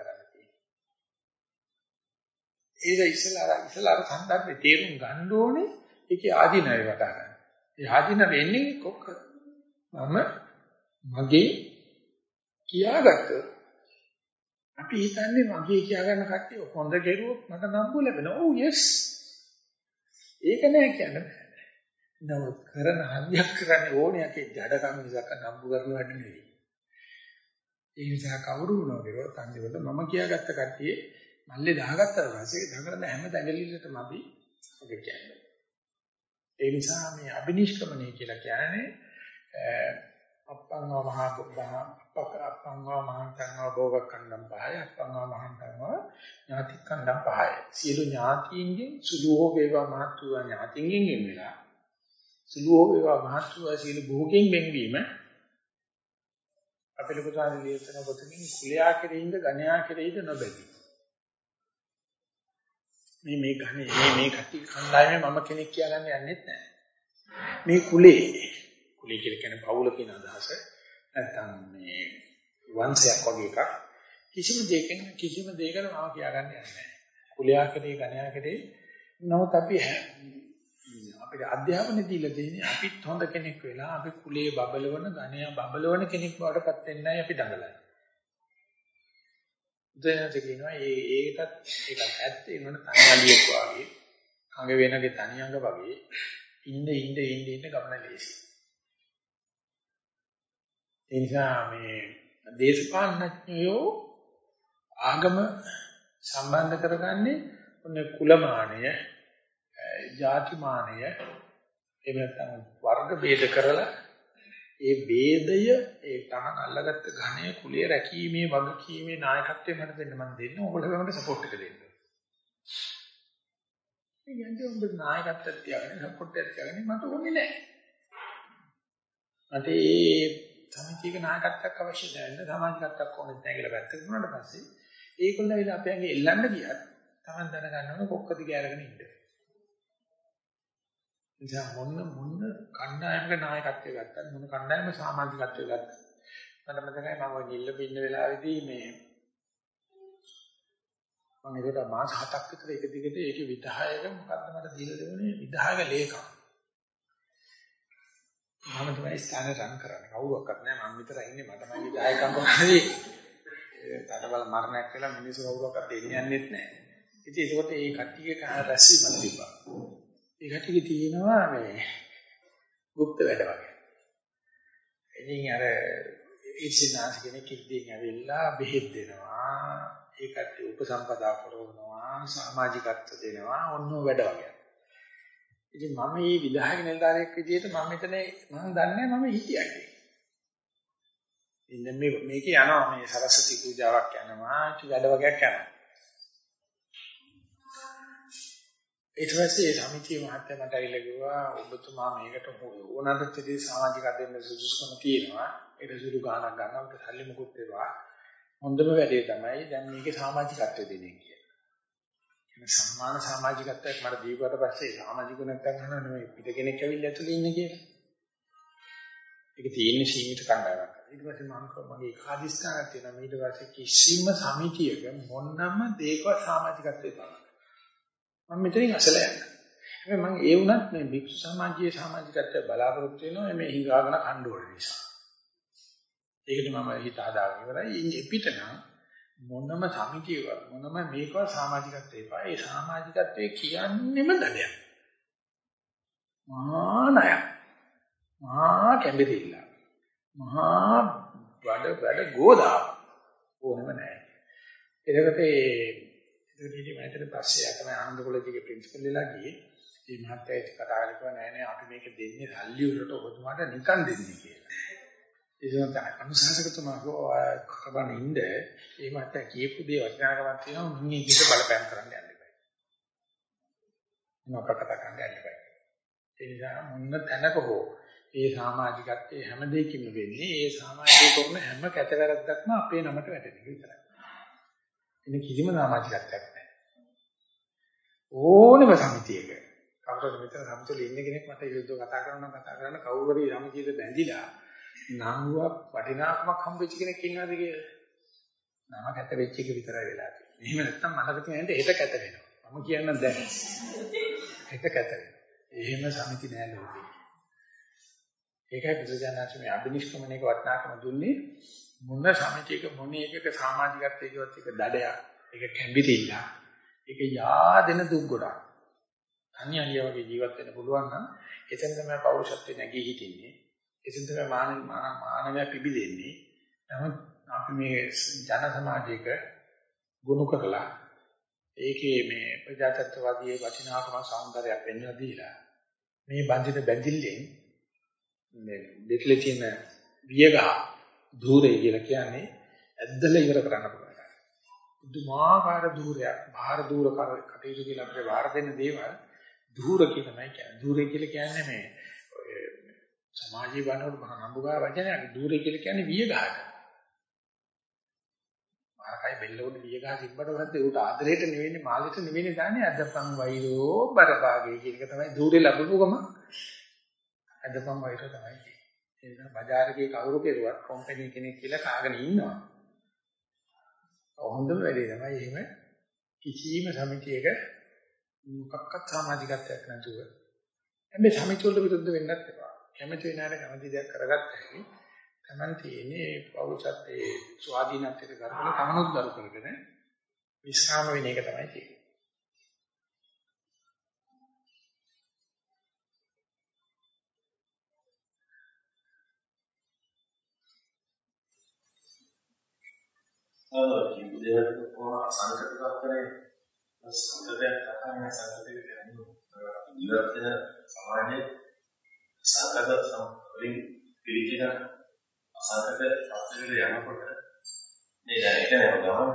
ඒක ඉස්සලා ඉස්සලා අර සම්දර්භේ තේරුම් ගන්න ඕනේ ඒකේ ආධිනවය වටා ගන්න. ඒ ආධිනව වෙන්නේ කොක්ක මම මගේ කියාගත්තොත් අපි හිතන්නේ මගේ කියා ගන්න කට්ටිය හොඳ කෙරුවොත් මට නම්බු ලැබෙනවා. ඔව් yes. ඒක නෑ කියන්න බෑ. නමුත් කරන හරියක් කරන්නේ ඕනේ යකේ ජඩකම් මිසක නම්බු කරන වැඩ නෙවෙයි. ඒ නිසා කවුරු වුණා කියලා තන්දිවල මම කියාගත්ත කට්ටිය මල්ලේ දාගත්තා පස්සේ දඟලන හැම දඟලිල්ලටම අපි ඔක කියන්නේ. ඒ නිසා මේ අබිනිෂ්ක්‍මණය කියලා කියන්නේ අප්පංගව මහා බුද්ධා අප්පක අප්පංගව මහන්තංගව භෝග කණ්ඩම් පහය අප්පංගව මහන්තංගව ඥාති කණ්ඩම් පහය. සියලු ඥාතීන්ගෙන් සුදු හෝ වේවා මහත්ව ඥාතීන්ගෙන් වෙලා සුදු හෝ වේවා මහත්ව සියලු භෝගයෙන් වෙන්වීම අපේ ලොකු සාධිලියතන පොතකින් කුලයා කෙරෙහිද ගණයා කෙරෙහිද නොබැදී. මේ මේ ගණේ මේ මේ කටි කණ්ඩායමේ මම කෙනෙක් කියලාන්නේ යන්නෙත් නැහැ. මේ කුලේ කුලේ කියලා කියන්නේ පවුල කියන අදහස නැත්නම් මේ වංශයක් වගේ එකක් කිසිම දෙයකින් කිසිම දෙයකට මම කියාගන්න යන්නේ නැහැ. කුලයා කෙරේ ගණයා කෙරේ නමුත් අපි අපිට අධ්‍යාපනය දීලා දෙන්නේ අපිත් හොඳ කෙනෙක් වෙලා අපි කුලේ බබලවන ගණයා බබලවන කෙනෙක් බවට පත් වෙන්නයි අපි දඟලන්නේ. උදේට කියනවා ඒ ඒකත් ඒකත් ඇත්ත වෙනවන තනියලියක් වගේ කඟ වෙනගේ තනියංග වගේ ඉන්න ඉන්න ඉන්න ඉන්න ගමන ලේසි. ඒ නිසා මේ දේශපාලනඥයෝ ආගම සම්බන්ධ කරගන්නේ ඔන්න කුලමානය, ජාතිමානය, එහෙම නැත්නම් වර්ග ભેද කරලා ඒ ભેදය ඒ තමන් අල්ලගත්ත ඝණය කුලිය රැකීමේ වගකීමේ නායකත්වය මට දෙන්න මම දෙන්න ඕගොල්ලෝ මට සපෝට් එක දෙන්න. මේ කියන්නේ උඹ නායකත්වයක් තියාගෙන සපෝට් එකක් තියාගෙන මට ඕනේ නැහැ. මට ඒ සමිතියක නායකත්වයක් අවශ්‍ය නැහැ සමාජිකත්වයක් ඕනේ නැහැ කියලා පැත්තකට වුණාට පස්සේ ඒගොල්ලෝ ඇවිල්ලා අපයන්ගේ එල්ලන්න ගියත් තමන් දැනගන්න ඕනේ කොක්ක දිග අරගෙන ඉන්න. නිසා මොන මොන කණ්ඩායමක නායකත්වය ගත්තත් මොන කණ්ඩායම සමාජිකත්වය ගත්තත්. මට මතකයි මම නිල්ල පින්න වෙලාවේදී මේ මම ඒකට මාස 7ක් විතර එක දිගට ඒකේ විධායක මොකද්ද මට දීලා දෙන්නේ විධායක ලේකම්. මම තමයි ස්ථාන රන් කරන්නේ. කවුරක්වත් නැහැ මම විතරයි ඉන්නේ. මටමයි විධායකම් කරන්නේ තඩබල මරණයක් වෙලා මිනිස්සු කවුරක්වත් දෙන්නේ යන්නේත් නැහැ ඉතින් ඒකට ඒ කට්ටියක රැස්වීමක් තිබ්බා. ඒ කට්ටිය තියෙනවා මේ গুপ্ত වැඩ වගේ. ඉතින් අර ඉස්සිනාස් කෙනෙක් ඉද්දීන් ඇවිල්ලා බෙහෙත් දෙනවා. ඒ කට්ටිය උපසම්පදා කරනවා, සමාජිකත්ව දෙනවා, ඔන්න වැඩ වගේ. ඉතින් මම මේ විධායක නිලධාරියෙක් විදිහට මම මෙතන මම දන්නේ මම හිටියා කියලා. ඉතින් මේ මේක යනවා මේ සරස්වති පූජාවක් යනවා, වැඩ වගේක් යනවා. ඊට පස්සේ ඒ සමිතිය මහත්තයා මට ඇවිල්ලා කිව්වා ඔබතුමා මේකට ඕනතරදී සමාජික අධ්‍යයන සුදුසුකම තියෙනවා ඒක සුළු ගාණක් ගන්නවා අපිට සල්ලි මුකුත් දෙනවා හොඳම වැඩේ තමයි දැන් මේකේ සමාජිකත්වය දෙන්නේ කියලා. එන සම්මාන සමාජිකත්වයක් මට දීපුවට පස්සේ සමාජික නැත්තම් අහනවා නෙමෙයි පිට කෙනෙක් ඇවිල්ලා ඇතුලේ ඉන්නේ කියලා. ඒක තියෙන්නේ සීමිත කණ්ඩායමක්. ඊට පස්සේ මම මගේ කාදිස්ථානක් තියෙනවා ඊට පස්සේ කිසිම සමිතියක මොනම දෙයක සමාජිකත්වය බලන්න. මම මෙතනින් අසල යනවා. හැබැයි මම ඒ වුණත් මේ භික්ෂු සමාජයේ සමාජිකත්වය බලාපොරොත්තු වෙනවා මේ හිඟාගෙන කණ්ඩෝල නිසා. ඒකට මම හිත හදාගෙන ඉවරයි. පිටනම් මොනම සමිතියවත් මොනම මේකවත් සමාජිකත්වය එපා. ඒ සමාජිකත්වයේ කියන්නේම දඩයක්. මහා ණය. මහා කැඹිරිල්ල. මහා වැඩ වැඩ ගෝදා ඕනෙම නැහැ. එතකොට ඒ ඒකෙදි මම හිතේ පස්සේ ආතම ආනන්ද කොලේජිගේ ප්‍රින්සිපල් වෙලා ගියේ. මේ මහත්තයා ඒක කතා කරලා නෑ නෑ අපි මේක දෙන්නේ සල්ලි වලට ඔබතුමාට නිකන් දෙන්නේ කියලා. ඒකත් අනුශාසකතුමා කරවන්න ඉන්න ඒ මහත්තයා කියපු දේ වචනාකමක් තියෙනවා මුන්නේ ඉදිට බලපෑම් කරන්න යන්න එපා. මොනක කතා කරන්න යන්න එපා. ඒ නිසා මොන තැනක හෝ ඒ සමාජිකත්වයේ හැම දෙයකින්ම වෙන්නේ ඒ සමාජයේ කරන හැම කැතවැරද්දක්ම අපේ නමට වැටෙන එක විතරයි. එන කිසිම සමාජිකත්වයක් නැහැ. ඕනෙම සමිතියක කවුරුද මෙතන සමිතියේ ඉන්න කෙනෙක් මට විරුද්ධව කතා කරනවා කතා කරන කවුරු හරි සමිතියද බැඳිලා නංගුවක් වටිනාකමක් හම්බෙච්ච කෙනෙක් ඉන්නවද කියලා. නම කැත වෙච්ච එක විතරයි වෙලා තියෙන්නේ. එහෙම නැත්නම් මලක තියෙන හෙට කැත වෙනවා. මම කියන්න දැන්. එක කැතරේ. එහෙම සමිති නෑ ලෝකේ. ඒකයි බුදුජානක මේ අභිනිෂ්ක්‍මණයක වටිනාකම දුන්නේ මොන සමිතියක මොන එකක සමාජිකත්වයකවත් එක දඩයක්. ඒක කැම්බිරිල්ල ඒක yaadෙන දුක් ගොඩක්. අන්‍යය වගේ ජීවත් වෙන්න පුළුවන් නම් එතන තමයි පෞරුෂත්වය නැගී හිටින්නේ. එතන තමයි මානව මානවය පිබිදෙන්නේ. නමුත් අපි මේ ජන සමාජයක ගොනු කරලා ඒකේ මේ ප්‍රජාතන්ත්‍රවාදී වටිනාකම සෞන්දර්යයක් පෙන්වලා දීලා මේ බන්ධිත බැඳිල්ලෙන් මේ දෙකලේ තියෙන වියගහ ධූරය කියලා කියන්නේ ඇද්දලා ඉවර කරන්න පුළුවන්. බුදුමාකාර ධූරයක්, බාහිර ධූර කටයුතු කියලා අපිට වාර දෙන්න දේවල් ධූර කියලාමයි කියන්නේ. ධූරය කියලා කියන්නේ මේ සමාජීය වනවල මහා නම්බුගා වචනයක්. ධූරය කියලා කියන්නේ වියගහට. මාකයි බෙල්ලෝනේ වියගහ තිබ්බට පස්සේ උට ආදරයට නෙවෙන්නේ මාළෙට නෙවෙන්නේ දාන්නේ අදපන් වෛරෝ බරපාගේ කියන එක තමයි ධූරේ ලැබුණුකම. අදපන් වෛරෝ තමයි. එන්න බજારකේ කවුරු කෙරුවත් කම්පැනි කෙනෙක් කියලා කාගෙන ඉන්නවා. හොඳම වැඩේ තමයි එහෙම කිසිම සමිතියක මොකක්වත් සමාජිකත්වයක් නැතුව හැබැයි සමිතිය වලට විරුද්ධ වෙන්නත් එපා. කැමති වෙනාට කැමති දෙයක් කරගත්ත හැකි. Taman තියෙන්නේ පෞරුෂත්වයේ ස්වාධීනත්වයට කරගෙන තමනුත් දරු කරගෙන විශ්‍රාම වෙන එක තමයි තියෙන්නේ. ඔව් කියපු දේවල් කොහොම සංකල්ප කරන්නේ සංකල්පයක් තමයි සංකල්පයක් කියන්නේ ඉවත් වෙන සමාජයේ සංකල්ප සම්පූර්ණ පිළිචින අසංකත පස්සේ යනකොට මේ දැන් එක නේද ගමන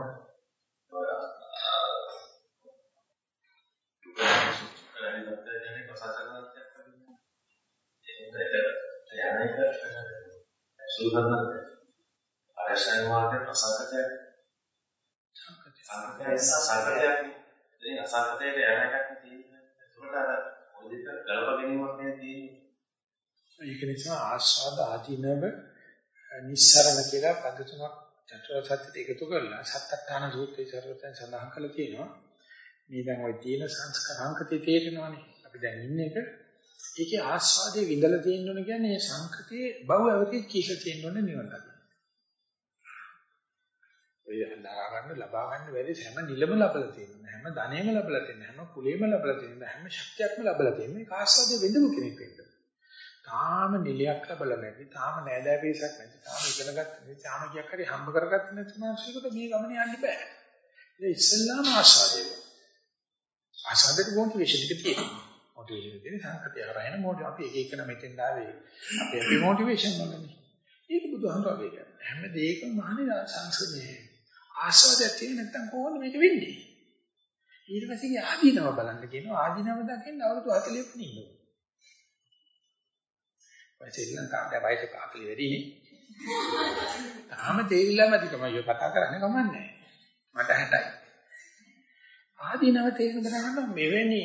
සුහදන අරසයන් වාගේ ප්‍රසංකතයක් සංකතය සංකතයක් ඉතින් අසංකතයට යන එකක් තියෙන්නේ. ඒකට අර මොදිට ගලප ගැනීමක් නේ තියෙන්නේ. ඒක නිසා ආස්වාද ආදීනව නිස්සරණ කියලා පද තුනක් චතුරාර්ය සත්‍යයට එකතු කරලා සත්‍යත්තාන සූත්‍රයේ සර්වතෙන් සඳහන් කරලා තියෙනවා. මේ දැන් ওই තියෙන සංස්කාරාංකතේ තේරෙනවානේ. අපි දැන් ඉන්නේ එක ඒකේ ආස්වාදයේ විඳලා තියෙන්න ඕන කියන්නේ මේ සංකතේ බව අවදී කීෂ තියෙන්න ඕනේ නිවන දකින්න. ඔය දරා ගන්න ලබා ගන්න වැඩි හැම නිලම ලබලා තියෙනවා. හැම ධනෙම ලබලා තියෙනවා. හැම කුලෙම ලබලා තියෙනවා. හැම ශක්තියක්ම ලබලා තියෙනවා. ඒක ආස්වාදයේ වෙඳපු කෙනෙක් වෙන්න. තාම නිලයක් ලබලා නැති, තාම නෑදෑ පිරිසක් නැති, තාම ඉගෙන ගන්න නැති, තාම කියක් හරි හම්බ කරගත්තේ නැති මානසිකට මේ ගමනේ යන්න බෑ. ඒ ඉස්සෙල්ලාම ආස්වාදයේ. ආස්වාදයට මොටිවේෂන් එක තියෙනවා. මොටිවේෂන් එක තියෙන සංකතිය හරහාන මොටි අපි එක එක මෙතෙන් ආවේ. අපි අපි මොටිවේෂන් වලනේ. ඒක බුදුහාමුදුරුවෝ කියන්නේ. හැම දෙයකම මහනේ සංසදේ. ආස්වාදයක් තියෙන නැත්නම් කොහොමද මේක වෙන්නේ? ඊට පස්සේ ආදීනව බලන්න කියනවා ආදීනව දකින්න අවුරුදු 40 ක් ඉන්නවා. වයස ශ්‍රී ලංකාවේ වයස 40 වැඩිනේ. තාම තේරිලාම අධිකම අයියෝ කතා කරන්නේ කමන්නේ. මට 60යි. ආදීනව තේරුම් ගන්න මෙවැනි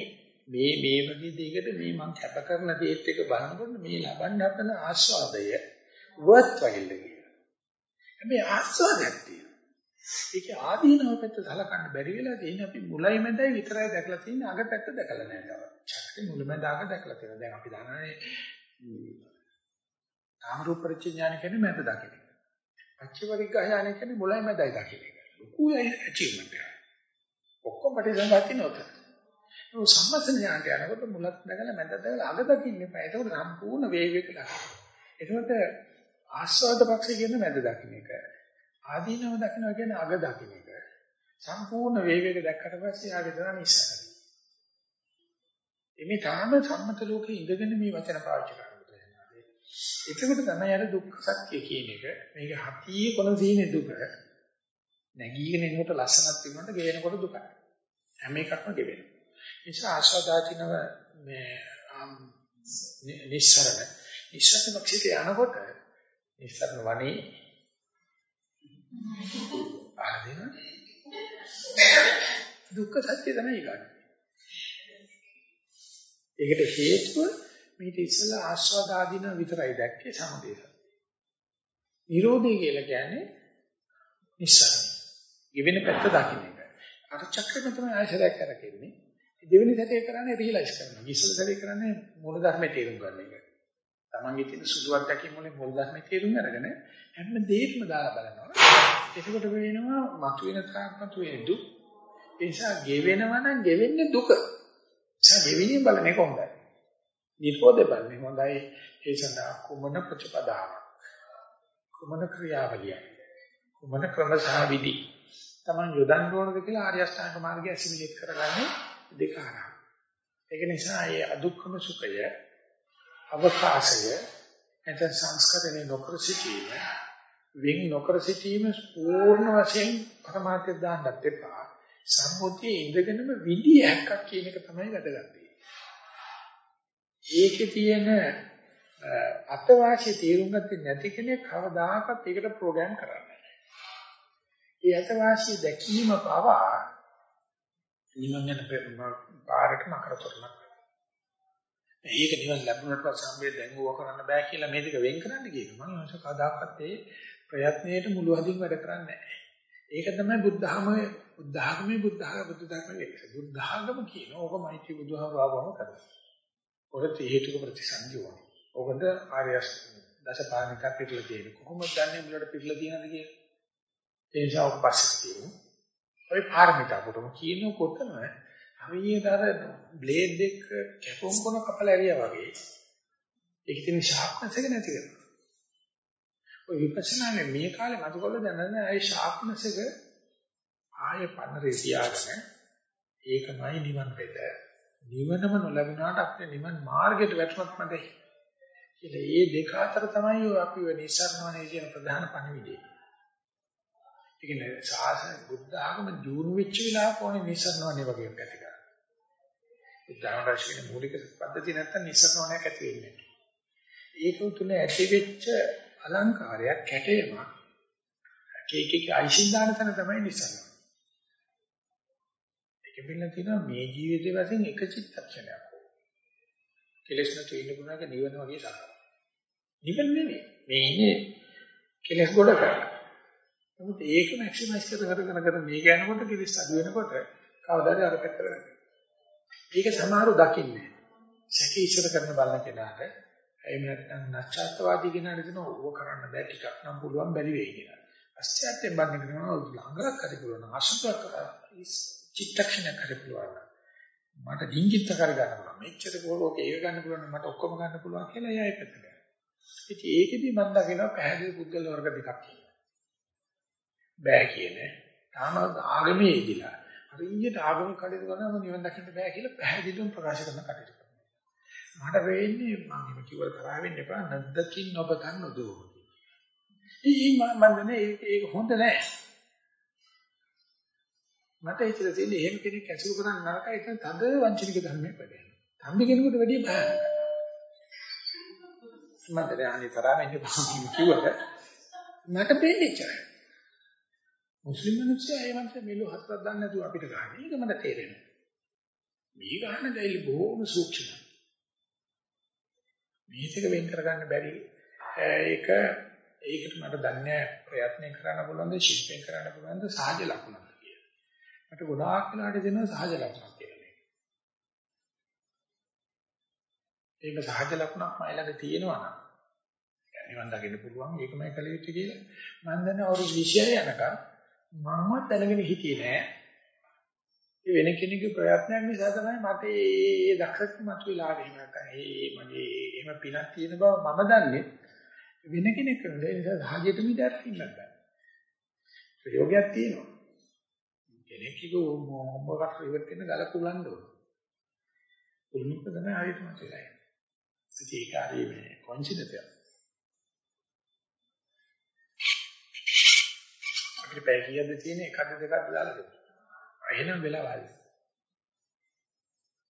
මේ මේ වගේ දෙයකට මේ මං කැප කරන දේත් එක බලනකොට මේ ලබන්න හදන ආස්වාදය worth while කියලා. හැබැයි ආස්වාදයක් තියෙනවා. ඒක ආදීනව පැත්ත සලකන්න බැරි වෙලා තියෙන අපි මුලයි මැදයි විතරයි දැකලා තියෙන්නේ අග පැත්ත දැකලා නැහැ තව. චක්‍රේ මුල මැද අග දැකලා තියෙනවා. දැන් අපි දන්නනේ නාම රූප පරිච්ඡේඥාන කියන්නේ මැද දකින්න. පච්චවරිග්ගහයන කියන්නේ මුලයි මැදයි දකින්න. ලොකු ඇචීව්මන්ට් එකක්. ඔක්කොම ප්‍රතිසංගාති නොත. ඒ සම්මතන ඥානට යනකොට මුලත් දැකලා මැද දැකලා අග දකින්න එපා. ඒක සම්පූර්ණ වේගයක ලක්ෂණ. ඒකට ආස්වාද පක්ෂය කියන්නේ මැද දකින්න එක. ආදීනව දකින්න කියන්නේ අග දකින්න එක. සම්පූර්ණ වේගයක දැක්කට පස්සේ ආගේ දරන ඉස්සරහ. එමේ තාම සම්මත ලෝකේ ඉඳගෙන මේ වචන පාවිච්චි කරනවා. එතකොට තමයි අර දුක්ඛ සත්‍ය කියන එක මේක හතියේ කොන සීනේ දුක නැගීගෙන එනකොට ලස්සනක් තිබුණාට ගේනකොට දුකයි. හැම එකක්ම ගෙවෙනවා. ඒ නිසා ආස්වාදාචිනව මේ නිස්සරණ නිස්සරණ පක්ෂිත යනකොට නිස්සරණ වනේ ආදින දුක්ඛ සත්‍ය තමයි ගන්න. ඒකට හේතුව මේක ඉස්සලා ආස්වාද ආදීන විතරයි දැක්කේ සමුදේශ. නිරෝධය කියලා කියන්නේ නිස්සාරණ. ගෙවෙන පැත්ත දකින්න එක. අර චක්‍රෙම තමයි ආයශරයක් කරකෙන්නේ. දෙවෙනි සැරේ කරන්නේ රියලයිස් කරනවා. ඉස්සෙල් සැරේ කරන්නේ මූල ධර්මයේ තේරුම් ගන්න එක. තමන්ගේ තියෙන සුදු අත්දැකීම් වලින් මූල ධර්මයේ තේරුම් අරගෙන හැම දෙයක්ම දාලා බලනවා. එතකොට වෙනවා මතුවෙන තාක් මතුවෙන දුක්. ඒ නිසා ගෙවෙනවා නම් ගෙවෙන්නේ දුක. ඒ ගෙවෙනින් බලන එක හොඳයි. නිරෝධය බලන්නේ හොඳයි. ඒ සඳහා කුමන ප්‍රතිපදාවක් කුමන ක්‍රියාවලියක් කුමන ක්‍රමසහ විදි තමන් යොදන්න ඕනද කියලා ආර්ය අෂ්ටාංග මාර්ගය ඇසිමිලේට් කරගන්නේ දෙක හරහා. ඒක නිසා මේ අදුක්කම සුඛය අවකාශය එතන සංස්කරණය නොකර සිටීම වෙන් නොකර සිටීම පූර්ණ වශයෙන් පරමාර්ථය දාන්නත් එපා. සම්මුතියේ ඉඳගෙනම විදි හැක්කක් කියන එක තමයි වැදගත්. ඒකේ තියෙන අතවාසිය තේරුම් ගත්තේ නැති කෙනෙක් කවදාකවත් ඒකට ප්‍රෝග්‍රෑම් කරන්නේ නැහැ. ඒ අතවාසිය දැකීම පවා නිවන් යන පාරට නකරතරණක්. ඒක නිවන් ලැබුණට පස්සේ සම්බේ දැන් ඕක කරන්න බෑ කියලා මේ දෙක වෙන් කරන්න කියනවා. මම හිත කවදාකවත් ඒ ප්‍රයත්නයේට මුළු හදින් වැඩ කරන්නේ නැහැ. ඒක තමයි බුද්ධහම බුද්ධ학මේ බුද්ධහම බුද්ධ ධර්ම වෙන්නේ. බුද්ධ학ම කියන ඕක මෛත්‍රී බුදුහාමවම කරනවා. ඔකට හේතුක ප්‍රතිසන්දි ඕනේ. ඔකට ආර්යස් දසපාරමිතා පිළිලා තියෙන. කොහොමද දන්නේ මුලට පිළිලා තියෙනවද කියලා? ඒ නිසා ඔක පස්සේ තියෙනවා. ඔය පාරමිතා කොටම කියනකොටම හරියට අර බ්ලේඩ් එක කැපුම් කොන කපලා ඇරියා වගේ. ඒක තියෙන ෂාප්නස් එක නැති කරනවා. ඔය විපස්සනානේ මේ කාලේ මතකවල දැනන අය ෂාප්නස් එක ආයේ පන්නරේ තියාගෙන ඒකමයි නිවන් පෙත. නිවනම නොලැබුණාට අපේ නිවන් මාර්ගයට වැටුණත් මතයි. කියලා මේ දෙක අතර තමයි අපි ඔය නිසරණවනේ කියන ප්‍රධාන පණිවිඩය. ඒ කියන්නේ සාසන බුද්ධ ආගම ජීුණු වෙච්ච වෙලාවක ඕනේ නිසරණවනේ වගේ එකක් ඇති කරගන්න. බුද්ධ ආගම රැකගෙන මූලික පද්ධතිය නැත්තම් නිසරණවනයක් ඇති වෙන්නේ නැහැ. ඒක තුල ඇති වෙච්ච අලංකාරයක් කැටේමක් කේකේ අයිසින් දාන තැන තමයි නිසරණ. ඒක පිළිබඳ තියෙනවා මේ ජීවිතේ වශයෙන් එක චිත්තක්ෂණයක්. කෙලෙස් නැතු ඉන්න ගුණක නිවන වගේ සාකච්ඡා. නිවන නෙමෙයි. මේ ඉන්නේ කෙලස් ගොඩ කරලා. නමුත් ඒක මැක්සිමයිස් කර කර කර කර මේ ගන්නකොට කෙලස් අඩු වෙනකොට කවදාද අර පැත්තට වෙන්නේ. ඒක සමහරව දකින්නේ. සැකී ඉස්සර කරන බලන කෙනාට එහෙම නැත්නම් නැච්ඡාත්වාදී කෙනාට දෙන ඕව කරන්න බෑ ටිකක් නම් පුළුවන් බැරි වෙයි කියලා. අස්ත්‍යයෙන් බන්නේ කරනවා ළඟක් හරි පුළුවන් අසුතක් චිත්තක්ෂණයක් හරි පුළුවන්. මට ඩිංගිත්ත කර ගන්න පුළුවන්. මෙච්චර පොළොක ඒක ගන්න පුළුවන් මට ඔක්කොම ගන්න පුළුවන් කියලා එයා ඒක පැත්තට. ඉතින් ඒකෙදි මම දකිනවා පැහැදිලි පුද්ගල වර්ග දෙකක් කියලා. බෑ කියන්නේ. තාම ආගමේ ඉදිලා. අර ඊට ආගම කටයුතු කරනම නිවන් දකින්න බෑ කියලා පැහැදිලිවම ප්‍රකාශ කරන කටයුතු කරනවා. මට වෙන්නේ මම එහෙම කිව්ව තරහ වෙන්න එපා නැද්දකින් ඔබ ගන්න දෝ. ඊ මම මන්නේ ඒක හොඳ නෑ. මට හිතලා තියෙන්නේ එහෙම කෙනෙක් ඇසුරු කරන්න නරකයි ඒක තද වංචනික ධර්මයක් වැඩේ. තම්බි කෙනෙකුට වැඩිය භයානකයි. මට දැනන්නේ තරහ වෙන්නේ බාහිර කිව්වට මට දෙන්නේ ඉච්චරයි. මුස්ලිම් මිනිස්සු ඒ වන්ට මෙලෝ හතරක් දාන්න නැතුව අපිට ගහන්නේ. ඒක මට තේරෙනවා. මේ ගහන දෙයිලි බොහොම සූක්ෂමයි. මේක වෙන් කරගන්න බැරි. ඒක ඒකට මට දන්නේ ප්‍රයත්න කරන්න පුළුවන්ද ශිල්පයෙන් කරන්න පුළුවන්ද සාජ ලකුණක් කියලා. මට ගොඩාක් වෙලාට දෙනවා සාජ ලකුණක් කියලා. ඒක සාජ ලකුණක් මයි ළඟ තියෙනවා නම්. නිවන් දකින්න පුළුවන් ඒකමයි කළ යුත්තේ කියලා. මම දන්නේ අවුරුදු 26 යනකම් මමවත් දැනගෙන හිටියේ නෑ. ඒ වෙන කෙනෙකුගේ ප්‍රයත්නයක් නිසා තමයි මට මේ දක්ෂකම මතුවලා ආවේ. නැත්නම් ඒ මගේ එහෙම පිනක් තියෙන බව මම දන්නේ වෙන කෙනෙක් කරන ඒ නිසා සාහජයට මිදක් ඉන්නත් බෑ. ප්‍රයෝගයක් තියෙනවා. කෙනෙක් කිව්ව මොඹකට ඉවත් වෙන ගල කුලන්න ඕන. උල්මික තමයි ආයෙත් මතුවලා ඉන්නේ. ඒක හරි මේ කොන්සිඩර් අපිට පැය කීයක්ද තියෙන්නේ? එකද දෙකක්ද දාලා දෙන්න. එහෙනම් වෙලා වාඩි.